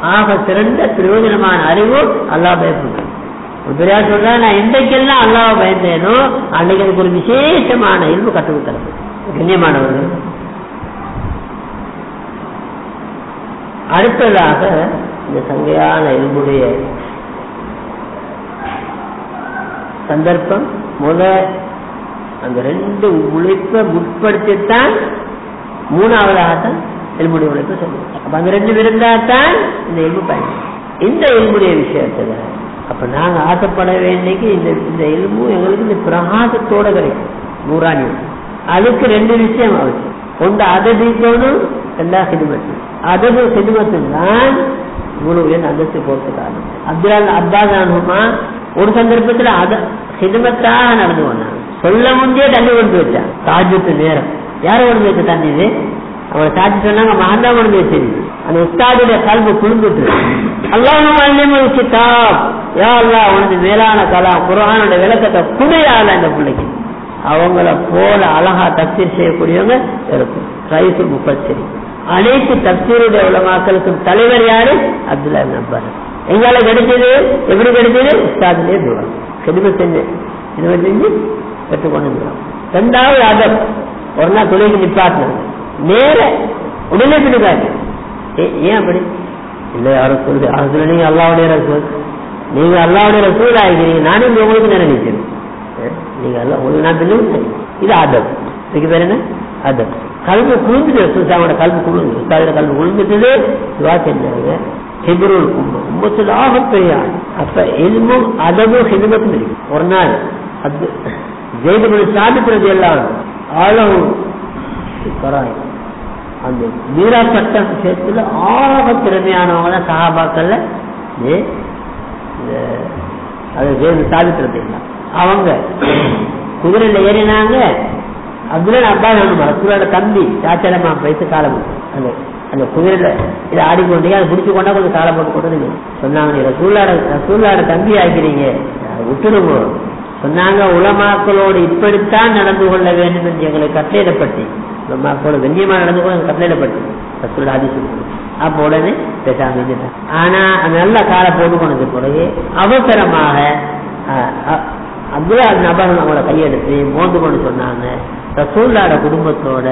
Speaker 1: ஆக சிறந்த பிரயோஜனமான அறிவு அல்லா பயப்படுறேன் பெரியார் நான் என்றைக்கெல்லாம் அல்லாவை பயந்தேனோ அன்னைக்கு எனக்கு ஒரு விசேஷமான இல்பு கற்றுக் கண்ணியமானவர்கள். அடுத்ததாக இந்த சங்கையான இல்புடைய சந்தர்ப்பம் முத அந்த ரெண்டு உழைப்பை முற்படுத்தித்தான் மூணாவதாகத்தான் எலும்புடைய உழைப்பு சொல்லுவோம் அப்ப அந்த ரெண்டு இருந்தால்தான் இந்த எலும்பு பயன். இந்த எலும்புடைய விஷயத்துல அப்ப நாங்க ஆசைப்பட வேண்டிக்கு இந்த இந்த எலும்பு எங்களுக்கு இந்த பிரகாசத்தோட கிடைக்கும். நூறாணியம் அதுக்கு ரெண்டு விஷயம் அவசியம் ஒன்று அதை தீர்க்கணும் எல்லா சினிமத்து அதது சினிமத்து தான் இவ்வளவு அந்தஸ்து போறது காரணம் அப்துல் அப்பாஸ் ஒரு சந்தர்ப்பத்துல அத சினிமத்தாக நடந்து வந்தாங்க சொல்ல முந்தே தண்ணி கொண்டு வச்சான் தாஜத்து நேரம். யார கொண்டு வச்ச தண்ணி இது? அவரை சாட்சி சொன்னாங்க மகந்தா கொண்டு வச்சு அந்த உஸ்தாதுடைய கல்வி குழுந்துட்டு அல்லாஹும் கிதாப். யா அல்லா உனது மேலான கலாம் குரானோட விளக்கத்தை குடையால இந்த பிள்ளைக்கு. அவங்கள போல அழகா தப்சீர் செய்யக்கூடியவங்க இருக்கும். ரைசு முப்பச்சரி அனைத்து தப்சீருடைய உலமாக்களுக்கும் தலைவர் யாரு? அப்துல்லா நம்பர் எங்கால கிடைச்சது எப்படி கிடைச்சது உஸ்தாதுலேயே தூரம் கெடுமை செஞ்சு. இது செஞ்சு பெற்றுக்கொண்டு ரெண்டாவது அதப் ஒரு நாள் தொழிலுக்கு நிப்பாட்டினாங்க நேர உடனே பிடிக்காது ஏன் அப்படி? இல்ல யாரும் சொல்லுது அதுல நீங்க அல்லாவுடைய ரசூல். நீங்க அல்லாவுடைய ரசூல் ஆகிறீங்க நானும் இங்க உங்களுக்கு நேரம் நிற்கிறேன் நீங்க அல்ல உங்களுக்கு நான் பில்லும் இது அதம் இதுக்கு பேர் என்ன? அதம் கல்வி குழுந்துட்டு சுல்தாவோட கல்வி குழுந்து சுல்தாவோட கல்வி குழுந்துட்டு துவா செஞ்சாங்க. ஹிபருல் கும்பம் கும்பத்தில் ஆக பெரிய அப்ப எலும்பும் அதமும் ஹிதமத்தும் இருக்கு ஒரு நாள் அது ஜெயிதபடி சாதிக்கிறது எல்லாம். ஆழம். அந்த மீரா சட்ட விஷயத்துல ஆக திறமையானவங்க தான் அது அதை சாதிக்கிறது இல்லை. அவங்க குதிரையில ஏறினாங்க. அப்துல்லா அப்பா வேணுமா ரசூலோட தம்பி சாச்சலமா வயசு காலம். அந்த அந்த குதிரையில இதை ஆடிக்கொண்டே அதை பிடிச்சு கொண்டா கொஞ்சம் காலம் போட்டு கொண்டு சொன்னாங்க. நீ ரசூல்லாட தம்பி ஆக்கிறீங்க விட்டுடுங்க. சொன்னாங்க உலமாக்களோடு இப்படித்தான் நடந்து கொள்ள வேண்டும் என்று எங்களுக்கு கட்டளையிடப்பட்டு. உலமாக்களோடு கண்ணியமாக நடந்து கொள்ள கட்டளையிடப்பட்டு. ரசூல் ஆதிசு அப்போ உடனே பேசாம ஆனா நல்ல காலை போட்டு கொண்டது பிறகு அவசரமாக அப்துல்லா நபர்கள் அவங்கள கையெடுத்து மோந்து கொண்டு சொன்னாங்க. ரசூல்லாட குடும்பத்தோட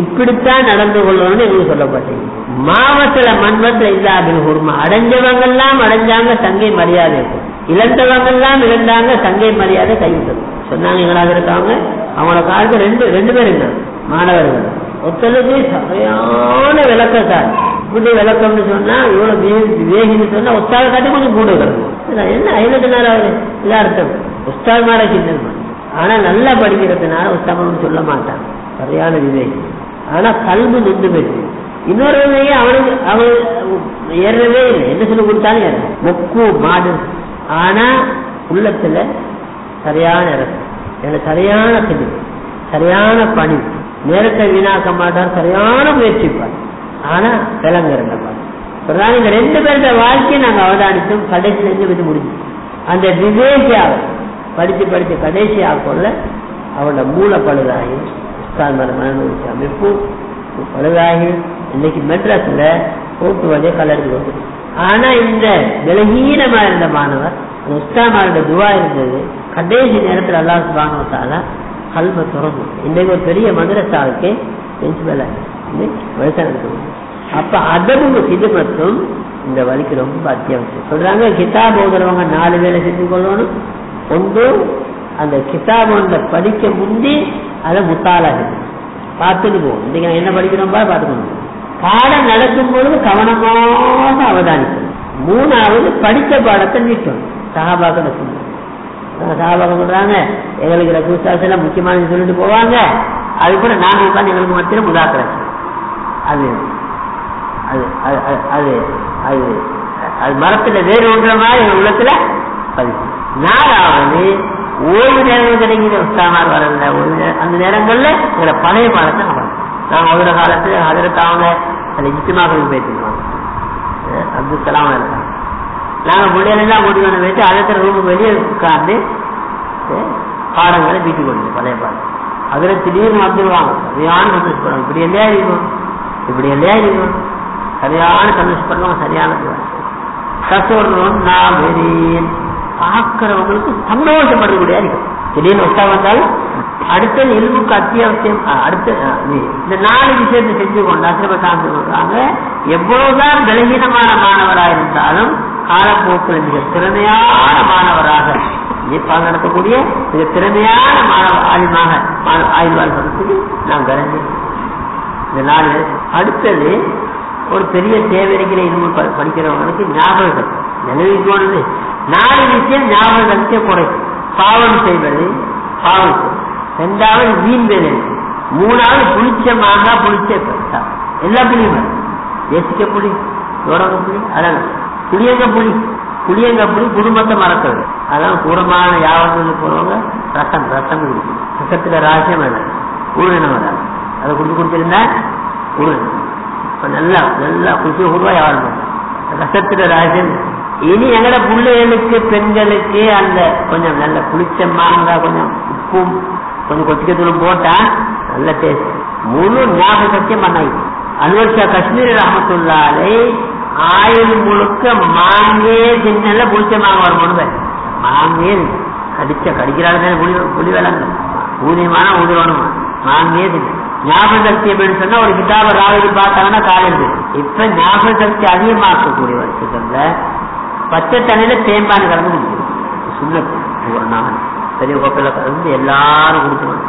Speaker 1: இப்படித்தான் நடந்து கொள்ளணும்னு எங்களுக்கு சொல்லப்பட்டது. மாவட்டத்தில் மண்வத்துல இல்லாத உரிமை அடைஞ்சவங்கெல்லாம் அடைஞ்சாங்க தங்கை மரியாதை இருக்கும். இழந்தவங்கெல்லாம் இழந்தாங்க தங்கை மரியாதை கைவிட்டது. சொன்னாங்க எங்களாக இருக்காங்க அவங்களோட காலத்து ரெண்டு ரெண்டு பேர் இருந்தாங்க மாணவர்கள். ஒருத்தருக்கு சரியான விளக்கத்தார் இப்படி விளக்கம்னு சொன்னா இவ்வளவு விவேகின்னு சொன்னா உஸ்தாத காட்டி கொஞ்சம் கூட கிடக்கும் என்ன ஐநூத்தி நேரம் இல்ல அர்த்தம். உஸ்தாத் மாட சின்ன ஆனா நல்லா படிக்கிறதுனால உஸ்தாமன் சொல்ல மாட்டான். சரியான விவேகி. ஆனா கல்வி நின்று போயிடுச்சு இன்னொரு அவனுக்கு அவன் ஏறவே இல்லை. என்ன சொல்லி கொடுத்தாலும் ஏற முக்கு மாடு. ஆனா உள்ளத்துல சரியான இறக்கம் எனக்கு சரியான தெளிவு சரியான பணி. நேரத்தை வீணாக்க மாட்டார் சரியான முயற்சிப்பார் ஆனா விலங்குறங்க சொல்றாங்க இந்த ரெண்டு பேருடைய வாழ்க்கையை நாங்க அவதானித்தோம். கடைசி ரெண்டு விட்டு முடிஞ்சு. அந்த விவேகியாக படிச்சு படிச்சு கடைசியாக கொள்ள அவனோட மூல பழுதாகி உஸ்தான் மன அமைப்பு பழுதாகி இன்னைக்கு மெட்ராஸ்ல போட்டு வழியை கலருக்கு வந்து ஆனா இந்த விலகீனமா இருந்த மாணவர் அந்த இருந்த துவா இருந்தது கடைசி நேரத்தில் அல்லாஹ் சுபானவத்தால கல்வ திறந்து இன்றைக்கு ஒரு பெரிய மதுரசாவுக்கு பிரின்சிபல் வயசான அப்ப அதவும் சிதுமத்தும் இந்த வழிக்கு ரொம்ப அத்தியாவசியம். சொல்றாங்க கிதாப் ஓதுறவங்க நாலு வேலை செஞ்சு கொள்ளணும். ஒன்று அந்த கிதாப் ஒன்றை படிக்க முந்தி அதை முத்தாளாக பார்த்துட்டு போகும் இன்னைக்கு நான் என்ன படிக்கிறோம்பா பார்த்துக்கணும் பாடம் நடக்கும் பொழுது கவனமாக அவதானிக்கணும். மூணாவது படித்த பாடத்தை நீட்டணும். சகாபாக்கள் சொல்லணும் சகாபாக்கம் சொல்றாங்க எங்களுக்கு ரசூசாசெல்லாம் முக்கியமானது சொல்லிட்டு போவாங்க. அது கூட நாங்கள் உட்காந்து எங்களுக்கு மத்தியில முதாக்கிறேன் அது அது அது அது அது அது மரத்துல வேறு ஒன்ற மாதிரி எங்க உள்ளத்துல பதிவு. நாலாவது ஓய்வு நேரம் கிடைக்கிற உஸ்தாமார் வரல. ஒரு அந்த நேரங்கள்ல எங்களை பழைய பாடத்தை நம்ம நான் ஒரு காலத்துல அதற்கு அவங்க அந்த இஜித்தமாக பேசிடுவாங்க அப்துல் கலாம் இருக்காங்க நாங்க முடியலாம் கூட்டி வந்து வச்சு அதற்கு ரூமுக்கு வெளியே உட்கார்ந்து பாடங்களை வீட்டுக்கு கொண்டு பழைய பாடம் அதுல திடீர்னு வந்துடுவாங்க சரியான சந்தோஷப்படுவாங்க இப்படி இல்லையா இருக்கும் இப்படி இல்லையா இருக்கும் சரியான சந்தோஷப்படுவாங்க சரியான கசோர்றோம் நான் வெறியன் பார்க்கிறவங்களுக்கு சந்தோஷப்படக்கூடிய இருக்கும் திடீர்னு உத்தா வந்தாலும் அடுத்த எலும்புக்கு அத்தியாவசியம் அடுத்த இந்த நாலு விஷயத்தை செஞ்சு கொண்டு அசிரமசாமி சொல்றாங்க எவ்வளவுதான் பலகீனமான மாணவராக இருந்தாலும் காலப்போக்கில் மிக திறமையான மாணவராக பால் நடத்தக்கூடிய மிக திறமையான மாணவ ஆய்வாக ஆய்வாள் சொல்றதுக்கு நாம் கரஞ்சு இந்த நாலு அடுத்தது ஒரு பெரிய தேவைக்கிற இருக்கிற இன்னும் படிக்கிறவங்களுக்கு ஞாபகம் நிலவிக்கோனது நாலு விஷயம் ஞாபகத்தை குறைக்கும் பாவம் செய்வது பாவம் ரெண்டாவது வீண் வேலை மூணாவது புளிச்ச மாங்காய் புளிச்ச எல்லா புளியும் எசிக்க புளி தோரங்க புளி அதான் புளியங்க புளி. புளியங்க புளி குடும்பத்தை மறக்கிறது. அதான் தூரமான யாவத்தில் போறவங்க ரசம் ரசம் குடிக்கும் ரசத்துல ராசியம் வேணும் உருவினம் வராது அதை குடிச்சு குடிச்சிருந்தா உருவினம் நல்லா நல்லா குடிச்சு உருவா யாரும் ரசத்துல ராசியம் இனி எங்கட பிள்ளைகளுக்கு பெண்களுக்கு அந்த கொஞ்சம் நல்ல புளிச்ச மாங்காய் கொஞ்சம் உப்பும் கொஞ்சம் கொச்சிக்கத்தூளும் போட்டா நல்ல டேஸ்ட் முழு ஞாபகத்தையும் பண்ணாய் அனுவர்ஷா காஷ்மீர் ரஹமத்துல்லாலே ஆயுள் முழுக்க மாங்கே சின்ன புளிச்ச வரும் வரும்போது மாங்கே கடிச்ச கடிக்கிறாள் புலி புளி விளங்க. ஊதியமான ஊதியணுமா மாங்கே தின்னு. ஞாபக சக்தி அப்படின்னு சொன்னா ஒரு கிதாப ராவதி பார்த்தாங்கன்னா காலையில் இப்ப ஞாபக சக்தி அதிகமாக்கக்கூடிய வருஷத்துல பச்சை தண்ணியில தேம்பான கலந்து குடிக்கணும். சுண்ணத்து ஒரு நாள். பெரிய கோப்பையில கலந்து எல்லாரும் குடிக்கணும்.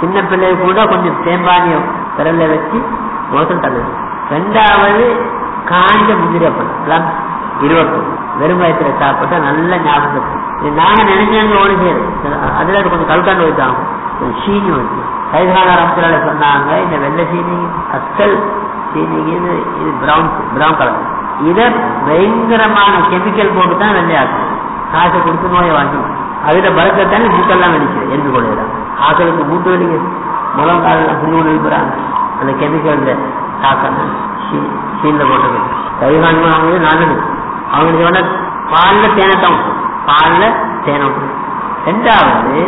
Speaker 1: சின்ன பிள்ளை கூட கொஞ்சம் தேம்பானிய விரல்ல வச்சு மோசம் தள்ளுது. ரெண்டாவது காஞ்ச முந்திரி அப்பளம். இருபத்தொன்று வெறும் வயசுல சாப்பிட்டா நல்ல ஞாபகம் நாங்க நினைச்சாங்க ஓடி அதுல கொஞ்சம் கல்காண்டு வைத்தாங்க கொஞ்சம் சீனி வந்து கைகால ரமத்தில சொன்னாங்க இந்த வெள்ளை சீனி அஸ்கல் சீனிக்கு இது பிரவுன் பிரவுன் கலர் இதை பயங்கரமான கெமிக்கல் போட்டு தான் வெள்ளையாக்கும் காசை கொடுத்து நோயை வாங்கி அதுல பறக்கத்தானே மூக்கெல்லாம் வெடிக்குது என்று கொள்ளுகிறான் ஆக்களுக்கு மூட்டு வலிக்கு முழங்காலெல்லாம் புண்ணு எழுப்புறாங்க அந்த கெமிக்கல் தாக்கம். சீன்ல போட்டது. கைகாண்மை அவங்க நல்லது அவங்களுக்கு வேணா பாலில் தேனை தான் பால்ல தேனை ரெண்டாவது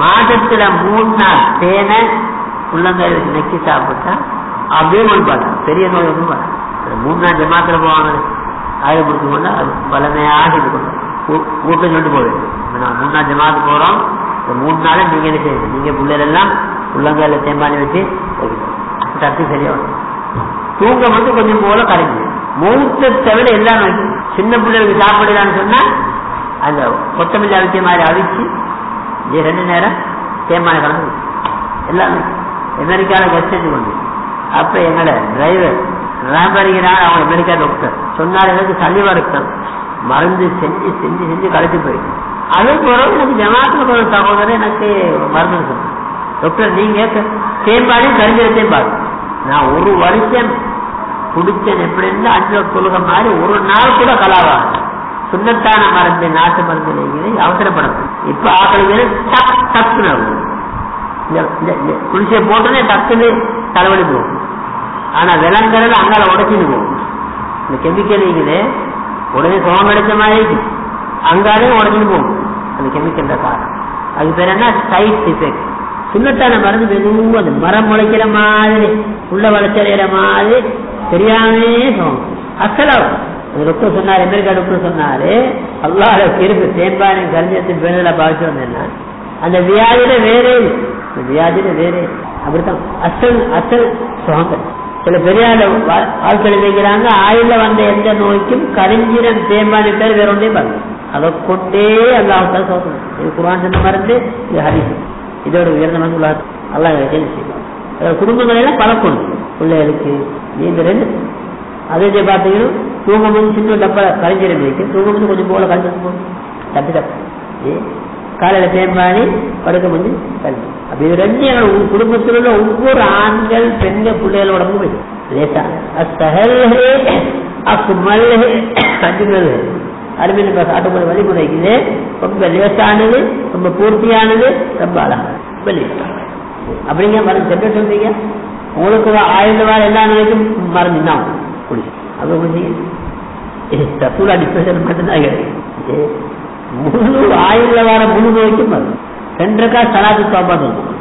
Speaker 1: மாதத்துல மூணு நாள் தேனை உள்ளங்கையில் நெக்கி சாப்பிட்டா அப்படியே பார்த்தோம் பெரிய நோய் ஒன்றும் வராது மூணாம் மூணு நாள் ஜமாத்துல போவாங்க ஆயுத பிடிச்சு கொண்டா அது பலமையாக இது வீட்டில் சொல்லிட்டு போயிடும் நான் மூணு நாள் ஜமாத்து போறோம். இந்த மூணு நாளை நீங்க என்ன செய்யணும்? நீங்க பிள்ளைகள் எல்லாம் உள்ளங்கையில தேம்பானி வச்சு தட்டு சரியாகும் தூக்கம் வந்து கொஞ்சம் போல கரைஞ்சு மூத்த தவிர எல்லாம் சின்ன பிள்ளைகளுக்கு சாப்பிடலான்னு சொன்னா அந்த கொத்தமல்லி அவிச்ச மாதிரி அவிச்சு ரெண்டு நேரம் தேம்பானை கலந்து எல்லாமே. அமெரிக்காவில் கஷ்டத்துக்கு வந்து அப்ப எங்களோட டிரைவர் ராம்பரிகிறார் அவன் அமெரிக்கா டாக்டர் சொன்னார் எனக்கு சளி வருத்தம். மருந்து செஞ்சு செஞ்சு செஞ்சு கழிச்சு போயிடும் அதே பிறகு எனக்கு ஜமாத்துல ஒரு சகோதரர் எனக்கு மருந்து சொன்னார் டாக்டர் நீங்க தேம்பாடி கரிஞ்சிட பாரு. நான் ஒரு வருஷம் குடிச்சேன். எப்படின்னு அஞ்சு தொழுக மாதிரி ஒரு நாள் கூட கலாவா சுண்ணத்தான மருந்து நாட்டு மருந்து நீங்களே அவசரப்படணும் இப்ப ஆக்களுக்கு டக் டக்குன்னு ஆகும். இந்த குளிசை போட்டோன்னே டக்குன்னு தலைவலி போகும். ஆனா விலங்குறது அங்கால உடச்சிட்டு இந்த கெமிக்கல் இருக்குது. உடனே சுகம் கிடைச்ச மாதிரி இருக்கு. அங்காலே உடச்சிட்டு போகும். அந்த கெமிக்கல் காரணம். அது பேர் என்ன? சைட் எஃபெக்ட் சுண்ணத்தான மருந்து மெதுவும் அந்த மரம் முளைக்கிற மாதிரி உள்ள வளர்ச்சடைகிற மாதிரி தெரியாமே சுகம். அசலம் அந்த டாக்டர் சொன்னாரு அமெரிக்கா டாக்டர் சொன்னாரு அல்லாஹ் கிருப்பு தேம்பானை கரிஞ்சத்தின் பேருல பாதிச்சு வந்தேன்னா அந்த வியாதியில வேறே இல்லை. வியாதியில வேறே இல்லை. அப்படித்தான். அசல் அசல் சுகங்கள் சில பெரிய ஆட்கள் எழுதிக்கிறாங்க ஆயுள்ல வந்த எந்த நோய்க்கும் கரிஞ்சிரன் தேம்பானி பேர் வேற ஒன்றே பாருங்க அதை கொண்டே அல்லாஹால சோதனை இது குரான் சொன்ன மருந்து இது ஹரிசு இதோட உயர்ந்த மருந்து அல்லாஹ் குடும்பங்களெல்லாம் செய்வாங்க பழக்கணும். பிள்ளைகளுக்கு நீங்க ரெண்டு அதே பார்த்தீங்கன்னா தூங்கும் போது சின்ன டப்பா கரைஞ்சிரம் இருக்கு தூங்கும் போது கொஞ்சம் போல கரைஞ்சிட்டு போகும் தப்பி தப்பு ஏ, காலையில தேம்பாடி படுக்க முடிஞ்சு கல்வி அப்படி இது ரெண்டு எங்களோட குடும்பத்தில் உள்ள ஒவ்வொரு ஆண்கள் பெண்கள் பிள்ளைகளோட போய் லேசா. அக்குமல் அஜுமல். அருமையில் இப்ப காட்டக்கூடிய வழிமுறைக்குது ரொம்ப லேசானது ரொம்ப பூர்த்தியானது ரொம்ப அழகானது. ரொம்ப லேசானது அப்படிங்க மருந்து செப்ப சொல்றீங்க? உங்களுக்கு ஆயுள் வார எல்லா நிலைக்கும் மருந்து தான். குடிச்சு அது குடிச்சீங்க மட்டும்தான் முழு ஆயுள்ல வர முழு நோய்க்கும் அது. சென்றக்கா சலாத்து தோபா சொல்லுவோம்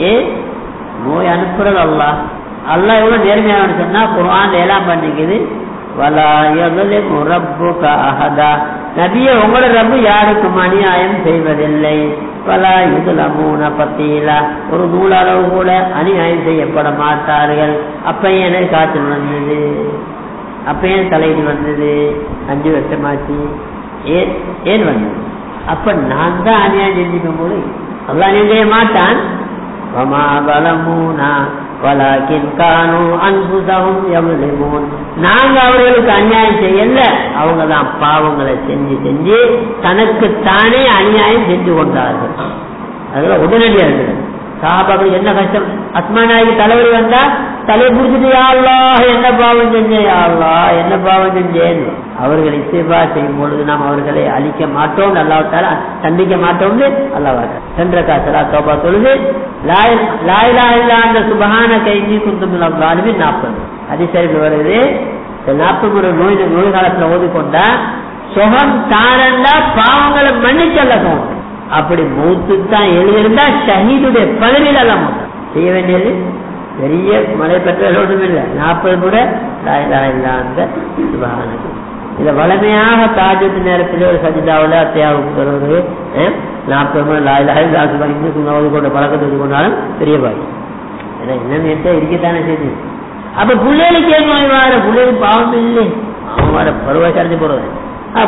Speaker 1: ஏ? நோய் அனுப்புறது அல்லா அல்லா எவ்வளவு நேர்மையான சொன்னா குரான் ஏலாம் பண்ணிக்குது. நபிய உங்களோட ரப்பு யாருக்கும் அநியாயம் செய்வதில்லை. பல இதுல மூண பத்தியில ஒரு நூலளவு கூட அநியாயம் செய்யப்பட மாட்டார்கள். அப்ப ஏன் காய்ச்சல் வந்தது? அப்ப ஏன் தலையில் வந்தது? அஞ்சு வருஷமாச்சு. ஏன் ஏன் வந்தது? அப்ப நான் தான் அநியாயம் செஞ்சுக்கும் போது அவ்வளவு அநியாயம் செய்ய மாட்டான். நாங்க அவர்களுக்கு அநியாயம் செய்யல. அவங்க தான் பாவங்களை செஞ்சு செஞ்சு தனக்கு தானே அநியாயம் செஞ்சு கொண்டார்கள். அதெல்லாம் உடனடியாக இருக்குது சாபாக்கள் என்ன கஷ்டம்? அஸ்மானாகி தலைவர் வந்தா தலை பிடிச்சிட்டு யாழ்லா என்ன பாவம் செஞ்சேன்? யாழ்லா என்ன பாவம் செஞ்சேன்? அவர்களை இசைவா செய்யும் பொழுது நாம் அவர்களை அழிக்க மாட்டோம். அல்லாவிட்டால சந்திக்க மாட்டோம்னு அல்லாவாட்ட சென்ற காசலா தோபா லாய் லாயிலா இல்லா அந்த சுபகான கைஞ்சி குந்தும் அல்லாலுமே நாற்பது. அதிசரிப்பு வருது நாற்பது முறை நோய் நோய் காலத்துல ஓதிக்கொண்டா சுகம் தாரண்டா பாவங்களை மன்னிச்சல்ல சுகம் அப்படி மூத்து தான் எழுதியிருந்தா ஷஹீதுடைய பதவியில் எல்லாம் செய்ய வேண்டியது பெரிய மழை பெற்றது ஒன்றும் இல்லை. நாற்பது கூட அந்த சுபகானது இதை வளமையாக தாஜத்து நேரத்தில் ஒரு சஜிதாவில் அத்தியாவுக்கு வருவது நாற்பது முறை லாயிலாக இன்னும் ஓதி கொண்ட பழக்கத்தை கொண்டாலும் பெரிய பாய் ஏன்னா என்னன்னு எடுத்தா இருக்கத்தானே செய்து. அப்ப பிள்ளைகளுக்கு ஏன் நோய் வார? பிள்ளைகளுக்கு பாவம் இல்லை. அவன் வர பருவ சரிஞ்சு போடுவேன்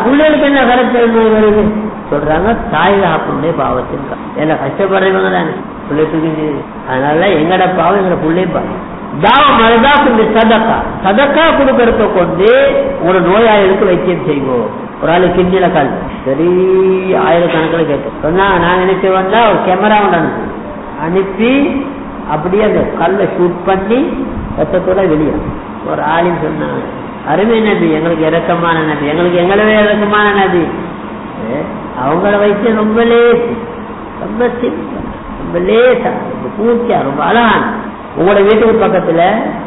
Speaker 1: பிள்ளைகளுக்கு என்ன கரெக்ட் நோய் வருது? சொல்றாங்க தாய் தகப்பனுடைய பாவத்தின் ஏன்னா கஷ்டப்படுறவங்க தானே? பிள்ளை தூக்கி அதனால எங்கட பாவம் எங்கட பிள்ளை பாவம். தாவம் அதுதான் இந்த சதக்கா. சதக்கா கொடுக்கறத கொண்டு ஒரு நோயாளிகளுக்கு வைத்தியம் செய்வோம். ஒரு ஆளு கிண்ணில கால். சரி ஆயிரக்கணக்கில் கேட்டோம். சொன்னா நான் நினைச்சு வந்தா ஒரு கேமரா ஒன்று அனுப்பி. அனுப்பி அப்படியே அந்த கல்லை ஷூட் பண்ணி ரத்தத்தோட வெளியே. ஒரு ஆளின்னு சொன்னாங்க. அருமை நபி எங்களுக்கு இறக்கமான நபி. எங்களுக்கு எங்களவே இறக்கமான நபி. அவங்கள வச்சு ரொம்ப லேசு. ரொம்ப சிம்பிள். ரொம்ப லேசா ரொம்ப பூச்சியா ரொம்ப அழகான. உங்களோட வீட்டுக்கு பக்கத்துல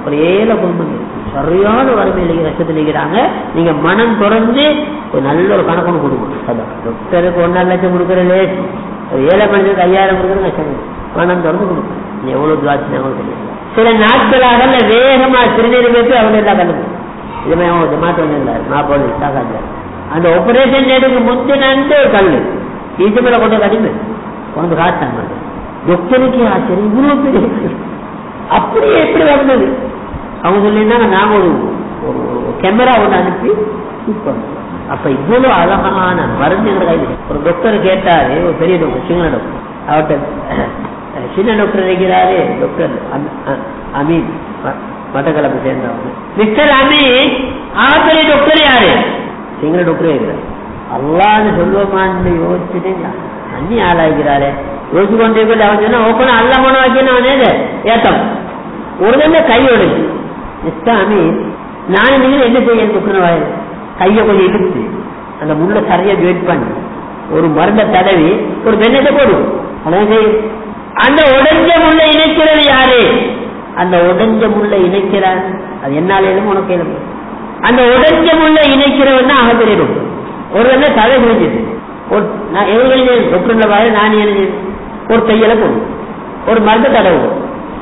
Speaker 1: ஒரு ஏழை குடும்பம் இருக்கு. சரியான வறுமையில் கஷ்டத்தில் இருக்கிறாங்க நீங்க மனம் தொடர்ந்து ஒரு நல்ல ஒரு கணக்கு கொடுக்கணும் டாக்டருக்கு ஒன்றரை லட்சம் கொடுக்குற லேஸ் ஒரு ஏழை மனிதனுக்கு ஐயாயிரம் கொடுக்குறது கஷ்டம் மனம் திறந்து கொடுக்கணும் நீ எவ்வளவு துவாச்சினாலும் தெரியும் சில நாட்களாக வேகமா சிறுநீர் வைத்து அவங்க எல்லாம் கண்டுக்கும் இதுமே அவங்க மாற்றம் இல்லை நான் மாப்போல் சாகாது அந்த ஆபரேஷன் டேட்டுக்கு முந்தினு கல் இது மேல கொண்டு கடிமை கொண்டு காட்டாங்க டாக்டருக்கு ஆச்சரியம். இவ்வளவு பெரிய கல். அப்படியே எப்படி வந்தது. அவங்க சொல்லியிருந்தாங்க நாம ஒரு கேமரா ஒன்று அனுப்பி அப்ப இவ்வளவு அழகான மருந்து எங்க கையில் ஒரு டாக்டர் கேட்டாரு ஒரு பெரிய டாக்டர் சின்ன டாக்டர் அவர்கிட்ட சின்ன டாக்டர் இருக்கிறாரு டாக்டர் அமீன். ம- மட்டக்களப்பு சேர்ந்தவங்க. மிஸ்டர் அமீன் ஆசிரிய டாக்டர் யாரு? எங்களோட டாக்டரே அல்லான்னு சொல்லுவோமான்னு யோசிச்சுட்டு அண்ணி ஆளாகிறாரே யோசிச்சு கொண்டே போய் அவன் சொன்னா ஓப்பனா அல்ல மன வைக்கணும் ஏத்தம். ஒரு தடவை கையோடு இஸ்லாமி நான் நீங்கள் என்ன செய்ய துக்குனவாய் கையை கொஞ்சம் இழுத்து அந்த முள்ள சரியா ஜாயின் பண்ணி. ஒரு மருந்த தடவி ஒரு வெண்ணத்தை போடு. அந்த உடஞ்ச முள்ள இணைக்கிறது யாரு? அந்த உடஞ்ச முள்ள இணைக்கிறான் அது என்னால உனக்கு எழும் அந்த உடைஞ்ச முள்ள இணைக்கிறவன் தான் அகப்பெரிய ஒருவன ஒரு தலை குடிஞ்சது ஒரு நான் நான் எழுதியது ஒரு தையலை போடும் ஒரு மருந்து தடவும்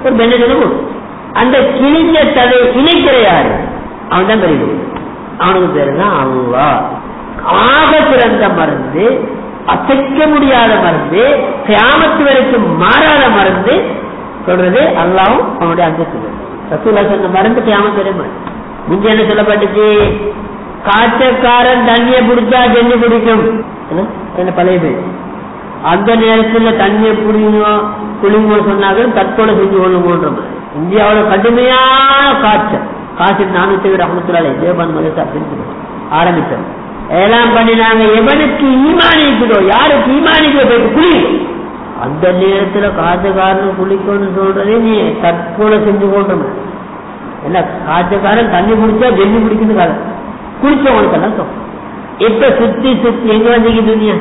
Speaker 1: ஒரு பெண்ணை அந்த கிழிஞ்ச தலை இணைக்கிற யாரு? அவன் தான் பெரிய அவனுக்கு பேரு தான் அல்லா ஆக சிறந்த மருந்து அசைக்க முடியாத மருந்து கிராமத்து வரைக்கும் மாறாத மருந்து சொல்றது அல்லாவும் அவனுடைய அந்தஸ்து. ரசூலா சொன்ன மருந்து கிராமத்து வரை மருந்து முந்தி என்ன சொல்லப்பட்டுச்சு. காற்றக்காரன் தண்ணியை பிடிச்சா ஜெல்லி பிடிக்கும் என்ன? பழைய பேர் அந்த நேரத்துல தண்ணியை புடிங்கோ குளிங்கோ சொன்னார்கள் தற்கொலை செஞ்சு கொள்ளுங்கன்ற மாதிரி இந்தியாவோட கடுமையான காய்ச்சல் காய்ச்சல் நானூத்தி ரஹமத்துலாலே தேவன் மதத்தை அப்படின்னு ஆரம்பித்தோம் எல்லாம் பண்ணினாங்க. எவனுக்கு ஈமானி இருக்குதோ யாருக்கு ஈமானிக்கு போயிட்டு குளி அந்த நேரத்துல காய்ச்சக்காரன் குளிக்கணும்னு சொல்றதே நீ தற்கொலை செஞ்சு கொள்ற என்ன காய்ச்சக்காரன் தண்ணி குடிச்சா ஜெல்லி குடிக்குது காலம் குடிச்சவங்களுக்கெல்லாம் தோணும் இப்ப சுத்தி சுத்தி எங்க வந்தீங்க துணியா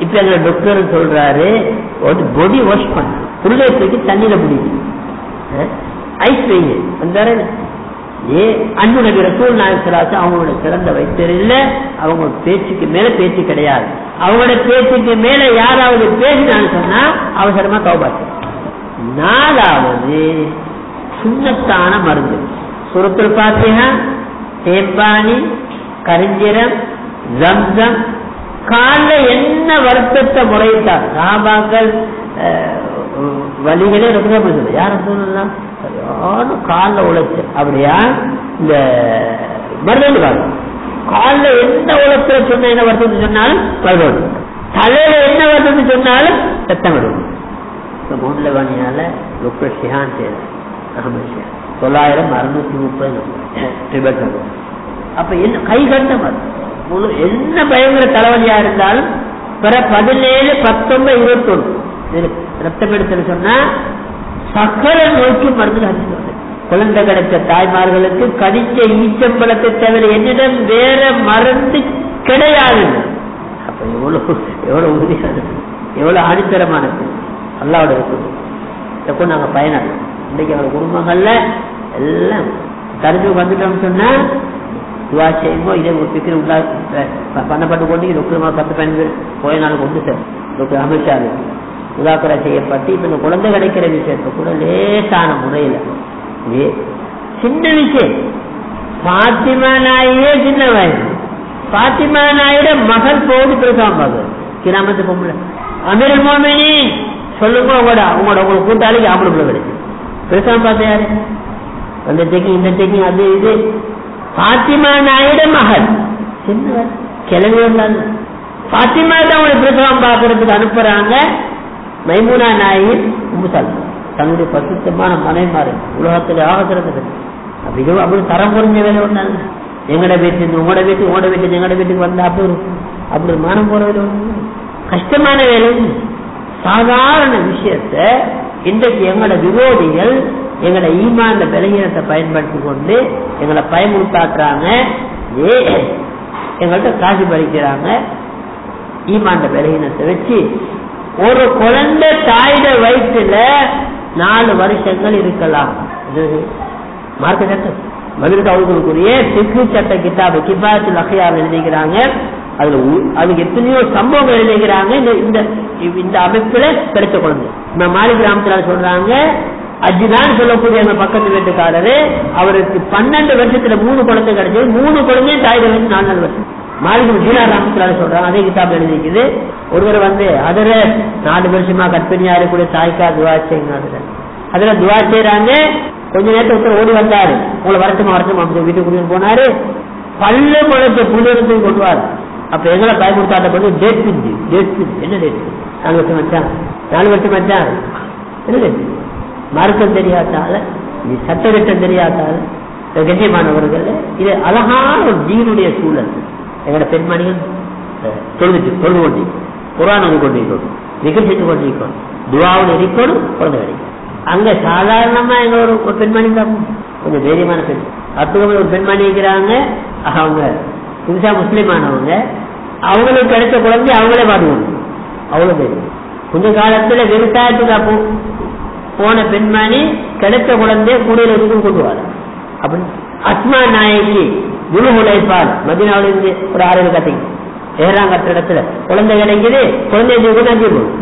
Speaker 1: இப்ப எங்க டாக்டர் சொல்றாரு பொடி வாஷ் பண்ண. புள்ளை தூக்கி தண்ணியில பிடிக்கும் ஐஸ் வைங்க வந்தாரு ஏ அன்பு நபி ரசூல் அவங்களோட சிறந்த வைத்தர் இல்ல அவங்க பேச்சுக்கு மேல பேச்சு கிடையாது. அவங்களோட பேச்சுக்கு மேல யாராவது பேசினான்னு சொன்னா அவசரமா கௌபாச்சு நாலாவது சுண்ணத்தான மருந்து. சுரத்தில் பார்த்தீங்கன்னா தேப்பானி கரிஞ்சிரம் ஜம்சம் கால என்ன வருத்தத்தை முறையிட்டார்? சாபாக்கள் வழிகளே ரொம்ப சொல்லுது யாரும் சொல்லலாம் சரியான காலில் உழைச்சு அப்படியா? இந்த மருந்து காலம் காலில் எந்த உலகத்தில் சொன்ன என்ன வருத்தத்தை சொன்னாலும் வருவது தலையில என்ன வருத்தத்தை சொன்னாலும் சத்தம் விடுவோம் இப்போ மூணுல வாணியால டாக்டர் ஷிஹான் செய்யறார் தொள்ளாயிரம் அறுநூத்தி முப்பது டிபெட் அப்ப என்ன கை கண்ட மருந்து முழு என்ன பயங்கர தலைவலியா இருந்தாலும் பிற பதினேழு பத்தொன்பது இருபத்தொன்னு. ரத்தம் எடுத்து சொன்னா சக்கர நோக்கி மருந்து அடிச்சு குழந்தை கிடைச்ச தாய்மார்களுக்கு கடிச்ச ஈச்சம்பழத்தை தவிர என்னிடம் வேற மருந்து கிடையாது. அப்ப எவ்வளவு எவ்வளவு உறுதியானது? எவ்வளவு ஆணித்தரமானது? அல்லாவோட இருக்குது எப்போ நாங்க பயனடைவோம். இன்னைக்கு அவர் குடும்பங்கள்ல எல்லாம் தரிஞ்சு வந்துட்டோம்னு சொன்னா துவா செய்யுமோ இதே ஒரு பிக்கிற உள்ளா பண்ணப்பட்டு கொண்டு டாக்டர் பத்து பதினஞ்சு போய நாள் கொண்டு சார். டாக்டர் அமித்ஷா உதாக்கரை செய்யப்பட்டு இப்ப இந்த குழந்தை கிடைக்கிற விஷயத்தை கூட லேசான முறையில. ஏ சின்ன விஷயம். பாத்திமா நாயே சின்ன வயசு. பாத்திமா நாயோட மகள் போடு பேசாம கிராமத்து பொம்பளை. அமீர் மோமினி சொல்லுங்க உங்களோட உங்களோட உங்களோட கூட்டாளிக்கு ஆம்பளை பிள்ளை கிடைக்கும். பேசாம பார்த்தேன் யாரு அந்த டெக்கி இந்த டெக்கி அது இது பாத்திமா நாயுட மகள் சின்ன கிளம்பி வந்தாங்க பாத்திமா தான் உங்களை பிரசவம் பார்க்கறதுக்கு அனுப்புறாங்க மைமுனா நாயின் உம்புசால் தன்னுடைய பசுத்தமான மனைமாறு உலகத்துல ஆக சிறந்தது அப்படி அப்படி தரம் புரிஞ்ச வேலை ஒண்ணாங்க எங்கட வீட்டு உங்களோட வீட்டுக்கு உங்களோட வீட்டுக்கு எங்கட வீட்டுக்கு வந்தா அப்படி ஒரு அப்படி ஒரு மானம் போற வேலை கஷ்டமான வேலை சாதாரண விஷயத்த இன்றைக்கு எங்களோட விரோதிகள் எங்களோட ஈமான்ல பலகீனத்தை பயன்படுத்தி கொண்டு எங்களை பயமுறுத்தாக்குறாங்க. ஏ எங்கள்கிட்ட காசு பறிக்கிறாங்க. ஈமாண்ட பலகீனத்தை வச்சு ஒரு குழந்தை தாயிட வயிற்றுல நாலு வருஷங்கள் இருக்கலாம். மார்க்க சட்டம். மதுரை அவர்களுக்குரிய சிக்கு சட்ட கிட்டாபு கிபாத்து அகையார் எழுதிக்கிறாங்க. அதுல உ- அதுக்கு எத்தனையோ சம்பவங்கள் எழுதுகிறாங்க. இந்த இந்த இந்த அமைப்புல பெருத்த குழந்தை. இந்த மாலி கிராமத்துல சொல்றாங்க அஜிதான் சொல்லக்கூடிய அந்த பக்கத்து வீட்டுக்காரரு அவருக்கு பன்னெண்டு வருஷத்துல மூணு குழந்தை கிடைச்சது. மூணு குழந்தையும் தாய் வந்து நாலு நாலு வருஷம் மாளிகை ஜீனா ராமத்துல சொல்றாங்க. அதே கிதாப் எழுதிக்குது. ஒருவர் வந்து அதுல நாலு வருஷமா கற்பிணியா இருக்கக்கூடிய தாய்க்கா துவா செய்யுங்க அதுல துவா செய்யறாங்க கொஞ்ச நேரத்துக்கு ஒருத்தர் ஓடி வந்தாரு. உங்களை வரட்டுமா வரட்டுமா அப்படி வீட்டுக்கு போனாரு. பல்லு முளைச்ச புள்ளிருந்து கொண்டு வாரு அப்ப எங்களை பயமுறுத்தாட்ட பண்ணி டேட் பிஞ்சு டேட் பிஞ்சு என்ன டேட் நாலு வருஷம் வச்சான் நாலு வருஷம் வச்சான் என்ன டேட் மார்க்கம் தெரியாதால நீ சட்டத்திட்டம் தெரியாதால கண்ணியமானவர்கள் இது அழகான ஒரு ஜீவனுடைய சூழல். எங்களோட பெண்மணிகள் தொழுது தொழுது கொண்டு குரான் வந்து கொண்டிருக்கணும் நிகழ்ச்சிட்டு கொண்டிருக்கணும் துவாவில் இருக்கணும் குழந்தை கிடைக்கும். அங்க சாதாரணமா எங்க ஒரு ஒரு பெண்மணி தான். கொஞ்சம் தைரியமான பெண். அற்புதமான ஒரு பெண்மணி இருக்கிறாங்க. அவங்க புதுசா முஸ்லீமானவங்க அவங்களுக்கு கிடைச்ச குழந்தை அவங்களே பாடுவாங்க அவ்வளவு தைரியம் கொஞ்ச காலத்துல விவசாயத்துக்கு அப்போ போன பெண்மணி கிடைச்ச குழந்தைய கூடையில இருந்து கொண்டு வர அப்படின்னு அஸ்மா நாயகி குரு உழைப்பார் மதினாவில இருந்து ஒரு ஆறு கட்டிங்க. ஏறாங்க கட்டுற இடத்துல. குழந்தை கிடைக்குது குழந்தை தூக்கி நம்பி போகும்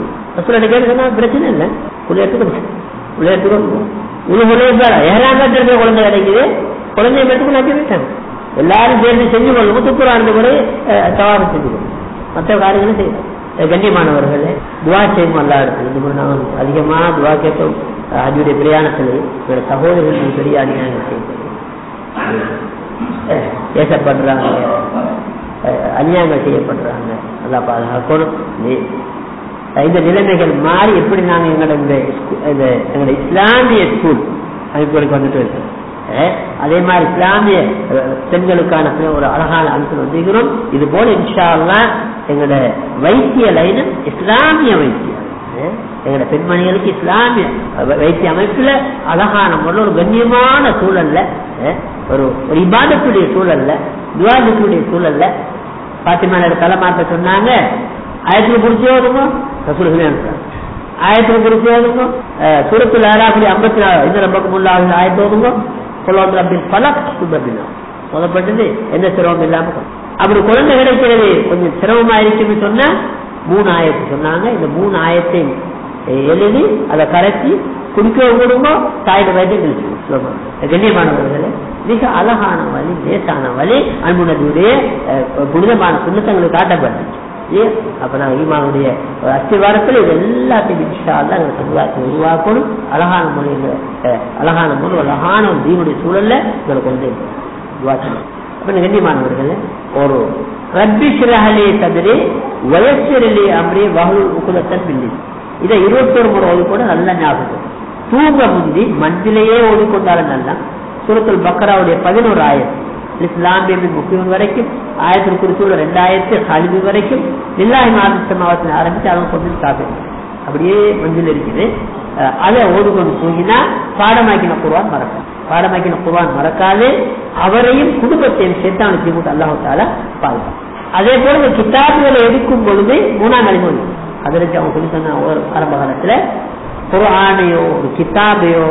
Speaker 1: பிரச்சனை இல்லை. உள்ள எடுத்துக்கணும் உள்ள எடுத்துக்கணும் குரு உழைப்பார் குழந்தை கிடைக்குது குழந்தைய மட்டும் நம்பி விட்டாங்க எல்லாரும் சேர்ந்து செஞ்சு கொள்ளும். துப்புராண்டு கூட தவாரம் செஞ்சு கொள்ளும். மற்ற காரியங்களும் செய்யணும் அஹ் கண்ணியமானவர்களே துவா செய்யும் எல்லா இடத்துல இந்த முறை அதிகமாக துவா கேட்டோம். அஜுடைய பிரயாணத்தில் என்னோட சகோதரர்கள் பெரிய அநியாயம் செய்யப்படுது பேசப்படுறாங்க அநியாயங்கள் செய்யப்படுறாங்க. நல்லா பாதுகாக்கணும். நீ- இந்த நிலைமைகள் மாறி எப்படி நாங்கள் எங்களோட இந்த எங்களோட இஸ்லாமிய ஸ்கூல் அமைப்புகளுக்கு வந்துட்டு இருக்கோம் அதே மாதிரி இஸ்லாமிய பெண்களுக்கான ஒரு அழகான அம்சம் வந்துகிறோம் இது போல இன்ஷா எங்களோட வைத்திய லைன் இஸ்லாமிய வைத்தியம். எங்களோட பெண்மணிகளுக்கு இஸ்லாமிய வைத்திய அமைப்புல அழகான முறையில் ஒரு கண்ணியமான சூழல்ல ஒரு ஒரு இபாதத்துடைய சூழல்ல விவாதத்துடைய சூழல்ல. பாத்திமான தலைமாட்ட சொன்னாங்க ஆயிரத்துக்கு பிடிச்சி இருக்கும் ரசூலுகளே அனுப்புறாங்க ஆயிரத்துக்கு சுருக்கு ஓதுங்க சுரத்துல ஐம்பத்தி நாலு இந்த பக்கம் உள்ள ஆளுங்க ஆயிரத்து ஓதுங்க கொள்ளாந்து அப்படி பல அப்படின்னா சொல்லப்பட்டது எந்த சிரமம் இல்லாம அப்படி குழந்தை கிடைக்கிறது கொஞ்சம் சிரமமா இருக்குன்னு சொன்னா மூணு ஆயத்து சொன்னாங்க இந்த மூணு ஆயத்தை எழுதி அதை கரைச்சி குடிக்க கொடுங்க தாயோட வயதை கழிச்சு கண்ணியமானவர்களே மிக அழகான வழி லேசான வழி அன்புணர்வுடைய புனிதமான சுண்ணத்தங்களுக்கு காட்டப்பட்டுச்சு இல்லையா அப்ப நான் ஈமானுடைய ஒரு அஸ்திவாரத்தில் இது எல்லாத்தையும் இன்ஷா அல்லாஹ் எங்க சமுதாயத்தை உருவாக்கணும். அழகான முறையில் அழகான முறை அழகான ஒரு தீனுடைய சூழல்ல எங்களுக்கு வந்து உருவாக்கணும். அப்ப கண்ணியமானவர்கள் ஒரு ரப்பி சிறகலே சதுரே வயசிரலே அம்ரே வகு உக்குலத்தன் பில்லி இதை இருபத்தொரு முறை ஓதி கூட நல்லா ஞாபகம். தூங்க முந்தி மண்ணிலேயே ஓடிக்கொண்டாலும் நல்லா. சூரத்துல் பக்கராவுடைய பதினோரு ஆயிரம் இஸ்லாமிய முக்கியம் வரைக்கும் ஆயிரத்தி குறித்துள்ள ரெண்டாயிரத்தி கல்வி வரைக்கும் நில்லாஹி மாவட்ட மாவட்டத்தில் ஆரம்பிச்சு அவங்க கொண்டு சாப்பிடு. அப்படியே மஞ்சள் இருக்குது அதை அதை கொண்டு தூங்கினா பாடமாக்கின குருவான் மறக்கும். பாடமாக்கின குருவான் மறக்காது. அவரையும் குடும்பத்தையும் சேர்த்தானுக்கு போட்டு அல்லாஹால பாதுகாப்பு அதே போல இந்த கிதாபுகளை எடுக்கும் பொழுது மூணாம் நிலைமொழி அதற்கு அவங்க சொல்லி சொன்ன ஒரு ஆரம்ப காலத்துல குர்ஆனையோ ஒரு கித்தாபையோ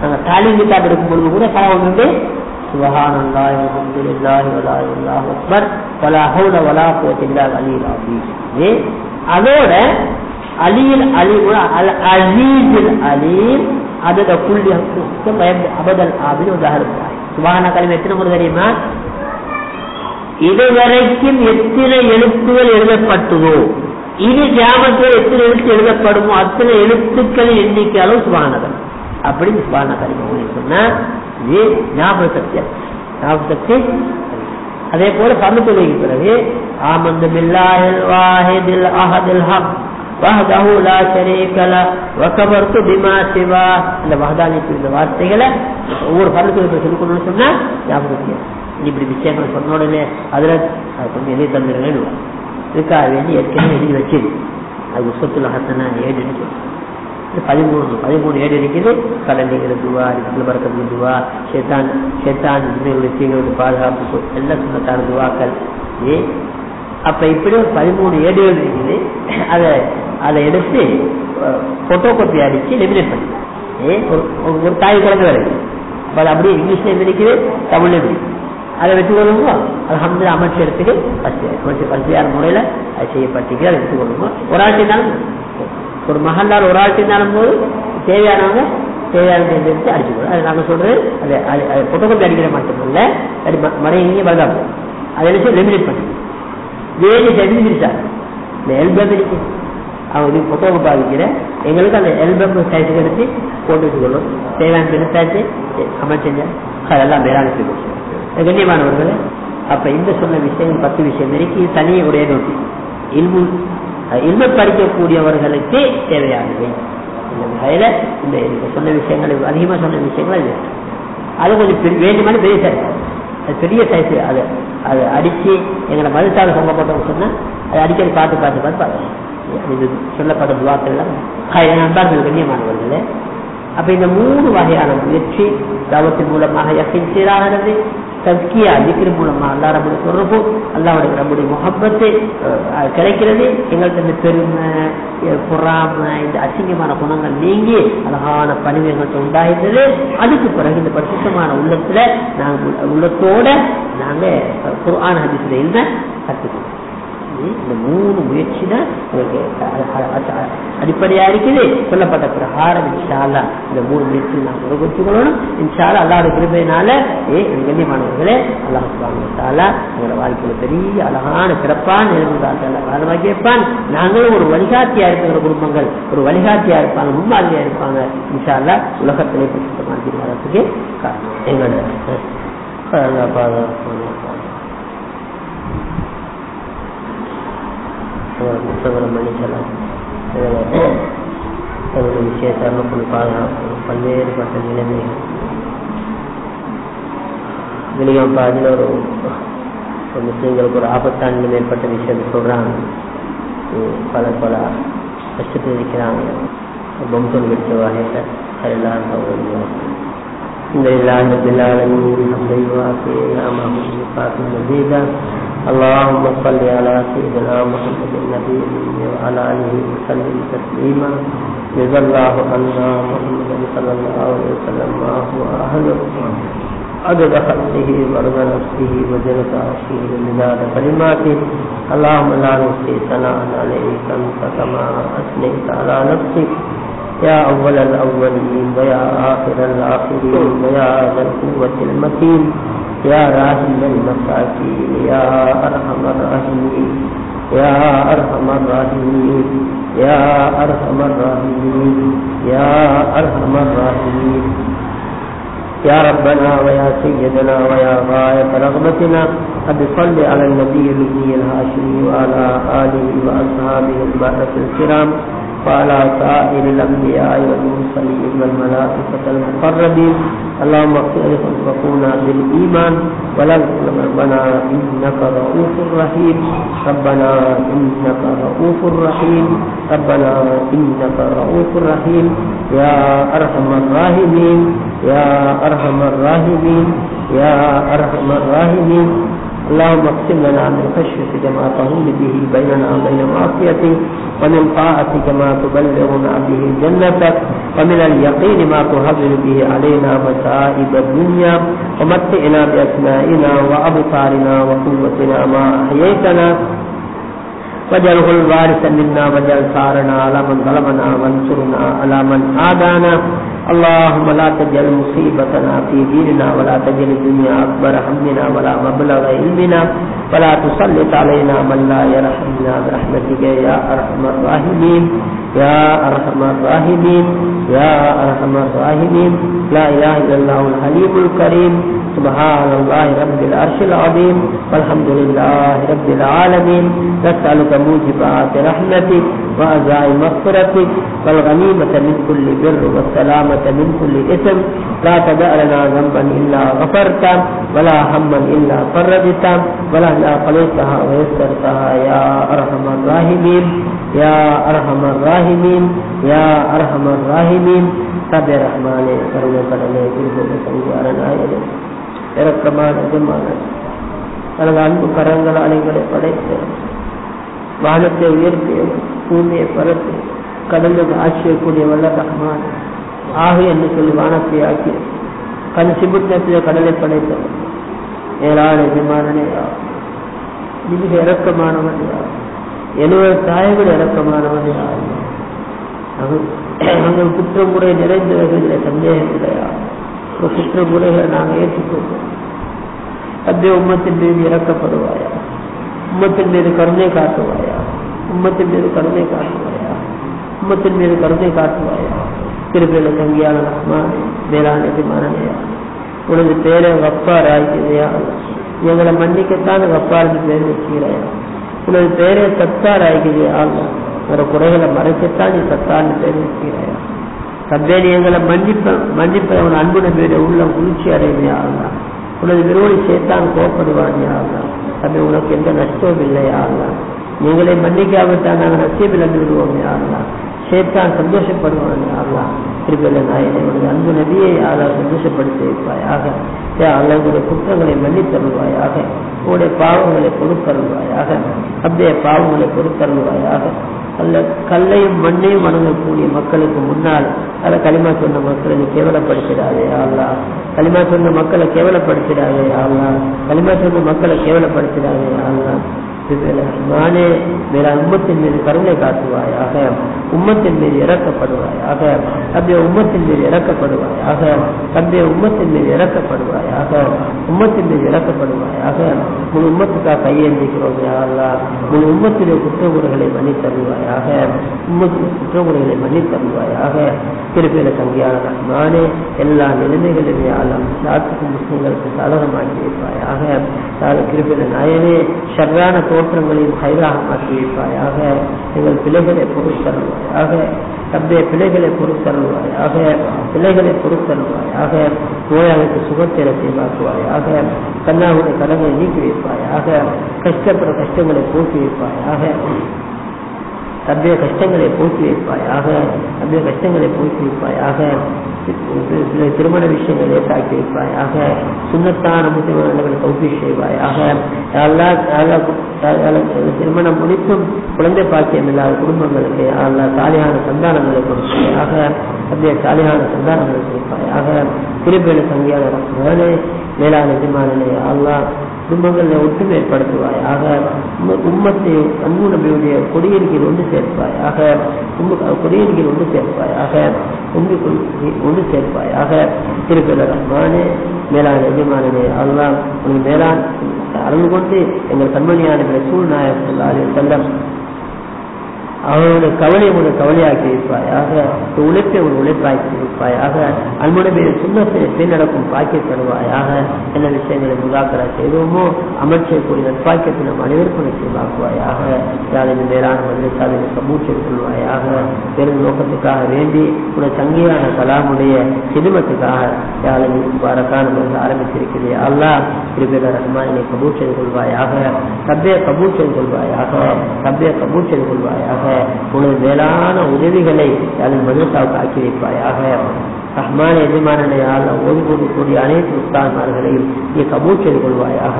Speaker 1: தாலி தாலீம் கிதாப் எடுக்கும் பொழுது கூட பழம் வந்து சுபஹான் அல்லாஹ் அல்ஹம்துலில்லாஹி வலா இல்லாஹ் அக்பர் வலா ஹவுல வலா குவத்த இல்லா அலில் அஸீம் ஏ அதோட அலியில் அலி அல் அசீஸில் அலீம் அதோட புள்ளி பயந்து அபதல் ஆபின் உதாரணம் சுபான கலிமை எத்தனை முறை தெரியுமா இதுவரைக்கும் எத்தனை எழுத்துகள் எழுதப்பட்டதோ இனி ஜாமத்தில் எத்தனை எழுத்து எழுதப்படுமோ அத்தனை எழுத்துக்களின் எண்ணிக்கை அளவு அப்படின்னு சுபான சுபானகம் சொன்னா இது ஞாபக சக்தி ஞாபக சக்தி அதே போல பந்து தொழுகைக்கு பிறகு ஆமந்து பில்லாஹில் வாஹிதில் அஹதில் ஹக் வஹதஹு லா ஷரீக ல வகபர்து பிமா சிவா. இந்த வஹதானிக்கு இந்த வார்த்தைகளை ஒவ்வொரு பந்து தொழுகை சொல்லணும்னு சொன்னா ஞாபகம் சக்தி இப்படி விஷயங்கள் சொன்ன உடனே அதுல அது கொஞ்சம் எழுதி தந்துருங்கன்னு இதுக்காக வேண்டி ஏற்கனவே எழுதி வச்சிருக்கு அது உசத்துல ஹசனா ஏடு இருக்கு பதிமூணு பதிமூணு ஏடு இருக்குது. கடலைகள் துவா இதுல துவா சேத்தான் சேத்தான் விஷயங்களுக்கு பாதுகாப்பு எல்லாம் சொன்னத்தான துவாக்கள். ஏ அப்ப இப்படி ஒரு பதிமூணு ஏடுகள் இருக்குது. அதை அதை எடுத்து போட்டோ காப்பி அடிச்சு லெமினேட் பண்ணி. ஏ ஒரு ஒரு தாய் குழந்தை வரைக்கும் அப்ப அது அப்படியே இங்கிலீஷ்ல இருக்குது? தமிழ்ல இருக்குது. அதை வெட்டுக்கொள்ளுங்க அலமது அமைச்சரத்துக்கு அமைச்சர் பரிசையான முறையில்? அது செய்யப்பட்டிருக்கு அதை எடுத்துக்கொள்ளுங்க ஒரு ஆள் ஒரு மகன்னால் ஒரு ஆள் செய்தாலும் போது தேவையானவங்க தேவையான எடுத்து அடிச்சுக்கணும் அது நாங்கள் சொல்றது அது அது புத்தகத்தை அடிக்கிற மட்டுமல்ல அது மறைய வரலாம் அதை என்ன ரெமினேட் பண்ணி. வேலி தெரிஞ்சிருச்சா இந்த எல்பம் இருக்கு. அவங்க புத்தகம் பாதிக்கிற எங்களுக்கு அந்த எல்பம் சைஸ் எடுத்து போட்டு வச்சுக்கணும். தேவையான எடுத்தாச்சு அமைச்சங்க அதெல்லாம் மேலாண்மை கண்ணியமானவர்கள் அப்ப இந்த சொன்ன விஷயம் பத்து விஷயம் இருக்கு. இது தனியே உடைய நோட்டி. இல்மு இல்ம படிக்கக்கூடியவர்களுக்கு தேவையானது. இந்த வகையில இந்த சொன்ன விஷயங்கள் அதிகமா சொன்ன விஷயங்கள் அது கொஞ்சம் வேண்டுமான பெரிய சைஸ் அது பெரிய சைஸ் அது அது அடிச்சு எங்களை மதுத்தாள் சொங்கப்பட்டோம் சொன்னா அது அடிக்கடி பார்த்து பார்த்து பார்த்து பார்த்து இது சொல்லப்பட்ட துவாக்கள்லாம் நண்பர்கள் கண்ணியமானவர்களே அப்ப இந்த மூணு வகையான முயற்சி தவத்தின் மூலமாக யக்கின் சீராகிறது தஸ்கியா திக்கிற மூலமாக அல்லா நம்முடைய தொடர்பு அல்லாவுடைய நம்முடைய முகப்பத்து கிடைக்கிறது எங்கள்கிட்ட இந்த பெருமை பொறாம இந்த அசிங்கமான குணங்கள் நீங்கி அழகான பணிவு எங்கள்கிட்ட உண்டாகின்றது அதுக்கு பிறகு இந்த பரிசுத்தமான உள்ளத்துல நாங்கள் உள்ளத்தோட நாங்க குரான் ஹதீஸ்ல இருந்த கற்றுக்கணும் இந்த மூணு முயற்சி தான் அடிப்படையா இருக்குது. சொல்லப்பட்ட பிரகாரம் இன்ஷால்லா இந்த மூணு முயற்சி நாம் உருவச்சுக்கொள்ளணும் இன்ஷால்லா அல்லாத கிருபையினால ஏ கண்ணியமானவர்களே அல்லாஹ் சுபாங்களா எங்களோட வாழ்க்கையில பெரிய அழகான சிறப்பான நிலைமைகள் கேட்பான் நாங்களும் ஒரு வழிகாட்டியா இருக்கிற குடும்பங்கள். ஒரு வழிகாட்டியா இருப்பாங்க முன்மாதிரியா இருப்பாங்க. இன்ஷால்லா உலகத்திலே பிரசித்தமான வரத்துக்கு எங்களோட புத்தகம் மன்னிக்கலாம் தன்னுடைய விஷயத்தான பாதுகாப்பு பல்வேறுபட்ட நிலைமைகள் வெளியும் பாதியில் ஒரு முஸ்லீம்களுக்கு ஒரு ஆபத்தாண்டு மேற்பட்ட விஷயத்தை சொல்கிறாங்க பல பல கஷ்டத்தில் இருக்கிறாங்க. பம்சம் வெடிச்ச வகையில் لله رب العالمين حمدا وافينا ما مشرقات مزيدا اللهم صل على سيدنا محمد النبي وعلى آله وسلم تسليما. جزا الله عنا محمد صلى الله عليه وسلم ما هو أهله. عدد خلقه ورد نفسه وجلد عرشه ومداد كلماته. اللهم لا نحصي ثناء عليك انت كما اثنيت على نفسك. يا أول الأولين ويا آخر الآخرين ويا ذا القوة المتين يا راحم المساكين يا أرحم الراحمين يا أرحم الراحمين يا أرحم الراحمين يا أرحم الراحمين يا ربنا ويا سيدنا ويا غاية رغبتنا قد صل على النبي الهاشمي وعلى آله وأصحابه البرة الكرام وعلى سائر الأنبياء والمرسلين والملائكة المقربين. اللهم اغفر لنا بالإيمان. ولا ربنا إنك رؤوف رحيم. ربنا إنك رؤوف رحيم. ربنا إنك رؤوف رحيم. يا أرحم الراحمين. يا أرحم الراحمين. يا أرحم الراحمين. اللهم اقسم لنا من خشيتك ما تهون به بيننا وبين معصيتك ومن طاعتك ما تبلغنا به جنتك ومن اليقين ما تهون به علينا مصائب الدنيا. ومتعنا بأسمائنا وأبصارنا وقوتنا ما أحييتنا. واجعله الوارث منا واجعل ثارنا على من ظلمنا وانصرنا على من عادانا اللهم لا تجعل مصيبتنا في ديننا ولا تجعل الدنيا اكبر همنا ولا مبلغ علمنا ولا تسلط علينا من لا يرحمنا برحمتك يا ارحم الراحمين يا ارحم الراحمين يا ارحم الراحمين لا اله الا الله الحليم الكريم سبحان الله رب العرش العظيم والحمد لله رب العالمين. نسألك موجبات رحمتك وعزائم مغفرتك والغنيمة من كل بر والسلامة من كل إثم. لا تدع لنا ذنبا إلا غفرت ولا هما إلا فرجت ولا لا قليتها ويسرتها يا أرحم الراحمين. يا أرحم الراحمين. يا أرحم الراحمين. تب رحمان کرنے کرنے دل کو سنگارن இறக்கமான எஜமான தனது அன்பு கரங்கள் அலைகளை படைத்து வானத்தை உயர்த்தி பூமியை பரப்பி கடலுக்கு ஆட்சியக்கூடிய வல்ல ரஹ்மான் ஆகு என்று சொல்லி வானத்தை ஆக்கி கண் சிபுத்தத்தில் கடலை படைத்தவர். மேலான எஜமானனே மிக இறக்கமானவன் யார்? எழுபது தாயங்கள் இறக்கமானவன் யார்? நாங்கள் குற்றமுறை நிறைந்தவர்கள் சந்தேகம் இல்லையா ஒரு குற்றமுறைகளை நாங்கள் ஏற்றுக்கொள்வோம் அப்படியே உம்மத்தின் மீது இறக்கப்படுவாயா உம்மத்தின் மீது கருணை காட்டுவாயா உம்மத்தின் மீது கருணை காட்டுவாயா உம்மத்தின் மீது கருணை காட்டுவாயா திருப்பியில தங்கியான ரஹ்மான் மேலான எஜமானனையா உனது பேரை வப்பார் ஆகியதையா எங்களை மன்னிக்கத்தான் வப்பார்னு பேர் வச்சுக்கிறாயா உனது பேரை சத்தார் ஆகியதையா ஒரு குறைகளை மறைக்கத்தான் நீ சத்தார்னு பேர் வச்சுக்கிறாயா தப்பேனி எங்களை மன்னிப்ப மன்னிப்ப அவன் அன்பு உள்ள குளிர்ச்சி அடைமையா உனது விரோடி சேர்த்தான் கோப்படுவானியா தம்பி உனக்கு எந்த நஷ்டமும் இல்லையா நீங்களே மன்னிக்காவிட்டால் நாங்கள் நஷ்டம் இழந்து விடுவோம் யாருலாம் சேர்த்தான் சந்தோஷப்படுவான் யாருலாம் திருப்பியில் நாயனை உனது அன்பு நதியை யாரால் சந்தோஷப்படுத்தி வைப்பாயாக அல்லங்களுடைய குற்றங்களை மன்னித்தருள்வாயாக. உங்களுடைய பாவங்களை பொறுத்தருள்வாயாக அப்படியே பாவங்களை பொறுத்தருள்வாயாக அல்ல கல்லையும் மண்ணையும் வணங்கக்கூடிய மக்களுக்கு முன்னால் அதை களிமா சொன்ன மக்களை கேவலப்படுத்திடாதே அல்லா. களிமா சொன்ன மக்களை கேவலப்படுத்திடாதே அல்லா. களிமா சொன்ன மக்களை கேவலப்படுத்திடாதே அல்லா. நானே வேற உம்மத்தின் மீது கருணை காட்டுவாயாக உம்மத்தின் மீது இறக்கப்படுவாயாக தம்பிய உம்மத்தின் மீது இறக்கப்படுவாயாக தம்பிய உம்மத்தின் மீது இறக்கப்படுவாயாக உம்மத்தின் மீது இறக்கப்படுவாயாக முழு உம்மத்துக்காக கையேந்திக்கிறோம் யாரா முழு உம்மத்திலே குற்றமுறைகளை மன்னித்தருவாயாக உம்மத்தின் குற்றமுறைகளை மன்னித்தருவாயாக. திருப்பியில தங்கியான நானே எல்லா நிலைமைகளிலும் யாரும் சாத்துக்கும் முஸ்லிம்களுக்கு சாதகமாக்கி வைப்பாயாக. திருப்பியில நாயனே ஷர்ரான தோற்றங்களையும் கைதாக மாற்றி வைப்பாயாக எங்கள் பிள்ளைகளை பொறுத்தருவாயாக தந்தைய பிள்ளைகளை பொறுத்தருவாயாக பிள்ளைகளை பொறுத்தருவாயாக நோயாளிக்கு சுகத்திர செய்வாக்குவாயாக கண்ணாவுடைய கடனை நீக்கி வைப்பாயாக கஷ்டப்படுற கஷ்டங்களை போக்கி வைப்பாயாக தந்தைய கஷ்டங்களை போக்கி வைப்பாயாக தந்தைய கஷ்டங்களை போக்கி வைப்பாயாக திருமண விஷயங்களை ஏற்றாக்கி வைப்பாயாக சுண்ணத்தான முத்திரங்களை கௌபி செய்வாயாக. திருமணம் முடித்தும் குழந்தை பாக்கியம் இல்லாத குடும்பங்களுக்கு அல்ல சாலியான சந்தானங்களை கொடுப்பாயாக அப்படியே சாலியான சந்தானங்களை கொடுப்பாயாக. திருப்பேடு சங்கியான ரத்னே மேலான எஜமானே அல்லா குடும்பங்களை ஒற்றுமை ஏற்படுத்துவாயாக உம்மத்தை அன்பு நம்பியுடைய கொடியருகில் ஒன்று சேர்ப்பாயாக கொடியருகில் ஒன்று சேர்ப்பாயாக ஒன்று சேர்ப்பாயாக. திருப்பில ரஹ்மானே மேலான எஜமானே அல்லாம் உனக்கு மேலான் அருள் கொண்டு எங்கள் கண்மணியான சூழ்நாயகம் செல்லம். அவனுடைய கவலையை ஒரு கவலையாக்கி இருப்பாயாக உழைப்பை ஒரு உழைப்பாக்கி வைப்பாயாக அன்புடைய சுண்ணத்தை பின்னடக்கும் பாக்கிய தருவாயாக என்ன விஷயங்களை முகாக்கரா செய்வோமோ அமைச்சக்கூடிய நட்பாக்கியத்தை நம் அனைவருக்கும் நிச்சயமாக்குவாயாக யாரின் மேலான மதுரைசாவினை சமூச்சம் கொள்வாயாக பெரும் நோக்கத்துக்காக வேண்டி உடைய சங்கியான கலாமுடைய சினிமத்துக்காக யாரை வரக்கான மருந்து ஆரம்பித்திருக்கிறேன் அல்லா திருப்பிய ரஹ்மானை கபூர் செய்து கொள்வாயாக. தப்பைய கபூர் செய்து கொள்வாயாக. தப்பைய கபூர் செய்து கொள்வாயாக. உனது மேலான உதவிகளை அதன் மதுசாவுக்கு ஆக்கி வைப்பாயாக. ரஹ்மான எஜமானனையால் ஓய்வு அனைத்து உஸ்தான்மார்களையும் நீ கபூல் செய்து கொள்வாயாக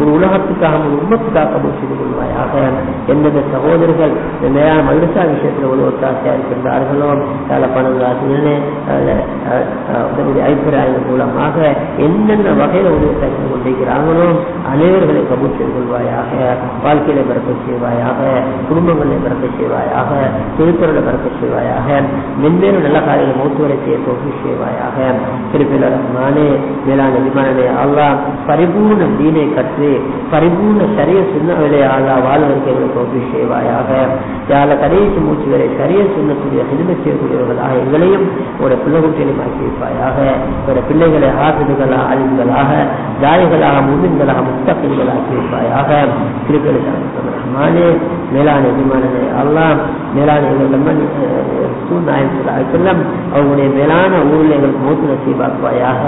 Speaker 1: ஒரு உலகத்துக்காக ஒரு உண்மத்துக்காக கபூல் செய்து கொள்வாயாக எந்தெந்த சகோதரர்கள் நிலையான மேலான மதுரசா விஷயத்தில் ஒரு ஒத்தாசையா இருக்கின்றார்களோ அதில் பணங்காசினே அதனுடைய அபிப்பிராயங்கள் மூலமாக என்னென்ன வகையில் உதவி கொண்டிருக்கிறாங்களோ அனைவர்களை கபூல் செய்து கொள்வாயாக வாழ்க்கையில பிறக்க செய்வாயாக குடும்பங்களை பிறக்க செய்வாயாக திருக்குறளை பிறக்க செய்வாயாக மென்மேலும் நல்ல காலையில் மூத்துவரை செய்ய தோல்வி செய்வாயாக திருப்பில ரஹ்மானே மேலான விமானே அல்லா பரிபூர்ண தீனை கற்று பரிபூர்ண சரிய சுண்ணவிலே அல்லா வாழ்வதற்கு எங்களுக்கு தோல்வி செய்வாயாக. யார கடைசி மூச்சு வரை சரிய சுண்ணக்கூடிய சிறுமை செய்யக்கூடியவர்களாக எங்களையும் ஒரு பிள்ளைகுட்டியிலும் ஆக்கி வைப்பாயாக. ஒரு பிள்ளைகளை ஆசிரியர்களாக அழிவுகளாக தாய்களாக முன்பின்களாக முத்தப்பின்கள் ஆக்கி வைப்பாயாக. திருப்பில மேலான விமானே அல்லா மேலான எங்கள் நம்மன் அவங்களுடைய மேலான ஊரில் எங்களுக்கு மூத்து நசீபாக்குவாயாக.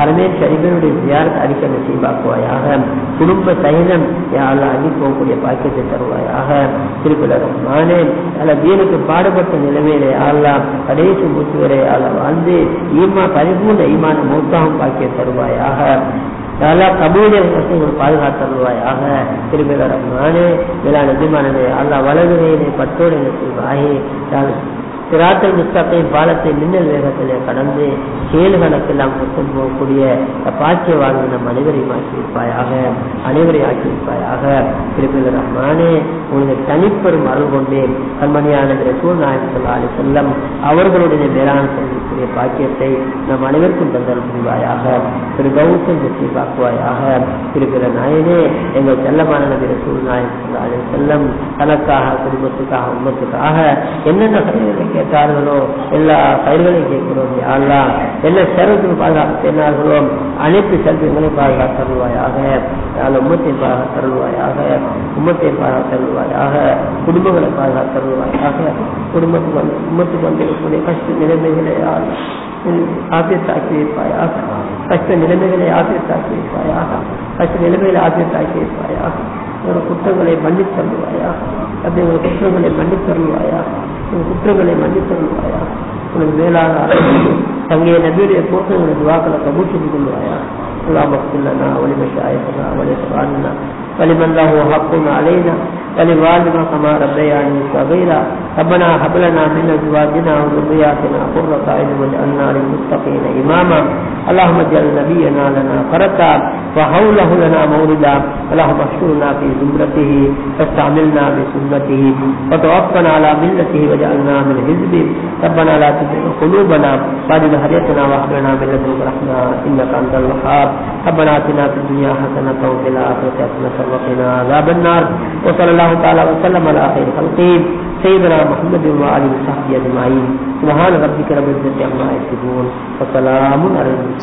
Speaker 1: அறமே சரிபனுடைய ஜியாரத் அடிக்க நசீபாக்குவாயாக. குடும்ப சைனம் யாழ் அடி போகக்கூடிய பாக்கியத்தை தருவாயாக. திருக்குலகம் நானே அல்ல தீனுக்கு பாடுபட்ட நிலைமையிலே ஆளலாம் கடைசி மூச்சு வரை ஆள வாழ்ந்து ஈமா பரிபூர்ண ஈமான மூத்தாகும் பாக்கிய தருவாயாக. நல்லா கபூலிய ஒரு பாதுகாத்தருவாயாக திரும்பிவர நானே மேலான எஜமானனே அல்லா வலதுரையினை பட்டோடு செய்வாயே சிராத்தல் முஸ்தகையும் பாலத்தை மின்னல் வேகத்திலே கடந்து ஏழு கணக்கெல்லாம் கொண்டு போகக்கூடிய பாக்கிய வாழ்வு நம் அனைவரையும் ஆக்கியிருப்பாயாக அனைவரையும் ஆக்கியிருப்பாயாக. திருப்பிதர் ரஹ்மானே உனது தனிப்பெரும் அருள் கொண்டேன் கண்மணியான ரசூல் நாயகம் ஸல்லல்லாஹு அலைஹி அவர்களுடைய மேலான சந்திக்கூடிய பாக்கியத்தை நம் அனைவருக்கும் தந்தல் புரிவாயாக. திரு கௌசம் வெற்றி பார்க்குவாயாக இருக்கிற நாயனே எங்கள் செல்லமான நபி ரசூல் நாயகம் ஸல்லல்லாஹு அலைஹி தனக்காக குடும்பத்துக்காக உண்மத்துக்காக என்னென்ன கேட்டார்களோ எல்லா பயிர்களையும் கேட்கிறோம் யாரெல்லாம் என்ன சிறப்பு பாதுகாப்பு சொன்னார்களோ அனைத்து செல்வங்களையும் பாதுகாப்பு தருவாயாக. யாழ் உம்மத்தை பாதுகாத்து தருவாயாக. உமத்தை பாதுகாப்பு தருவாயாக. குடும்பங்களை பாதுகாப்பு தருவாயாக. குடும்பத்துக்கு வந்து உம்மத்துக்கு வந்திருக்கக்கூடிய கஷ்ட நிலைமைகளை யாழ் ஆபியத்தாக்கி வைப்பாயாக கஷ்ட நிலைமைகளை ஆபியத்தாக்கி வைப்பாயாக கஷ்ட நிலைமைகளை ஆபியத்தாக்கி வைப்பாயாக ஒரு குற்றங்களை மன்னித்தருவாயா? அப்படி ஒரு குற்றங்களை மன்னித் தருவாயா குற்றங்களை மன்னித் தருவாயா உனக்கு மேலான தங்கைய நபியுடைய போக்குகளை துவாக்களை கபூர் செய்து கொள்வாயா? اللهم اغفر لنا ولمشايخنا ولإخواننا ولمن له حق علينا ولوالدنا كما ربياني صغيرا. ربنا هب لنا من أزواجنا وذرياتنا قرة أعين واجعلنا للمتقين إماما. اللهم اجعل نبينا لنا فرتا وحوله لنا موردا اللهم احشرنا في زمرته واستعملنا بسنته وتوفنا على ملته واجعلنا من حزبه. ربنا لا تزغ قلوبنا بعد إذ هديتنا وهب من لدنك رحمة إنك أنت الوهاب. ربنا آتنا في الدنيا حسنة وفي الآخرة حسنة وقنا عذاب النار. وصلى الله تعالى وسلم على خير خلقه، سيدنا محمد وآله وصحبه أجمعين. سبحان ربك رب العزة عما يصفون، وسلام على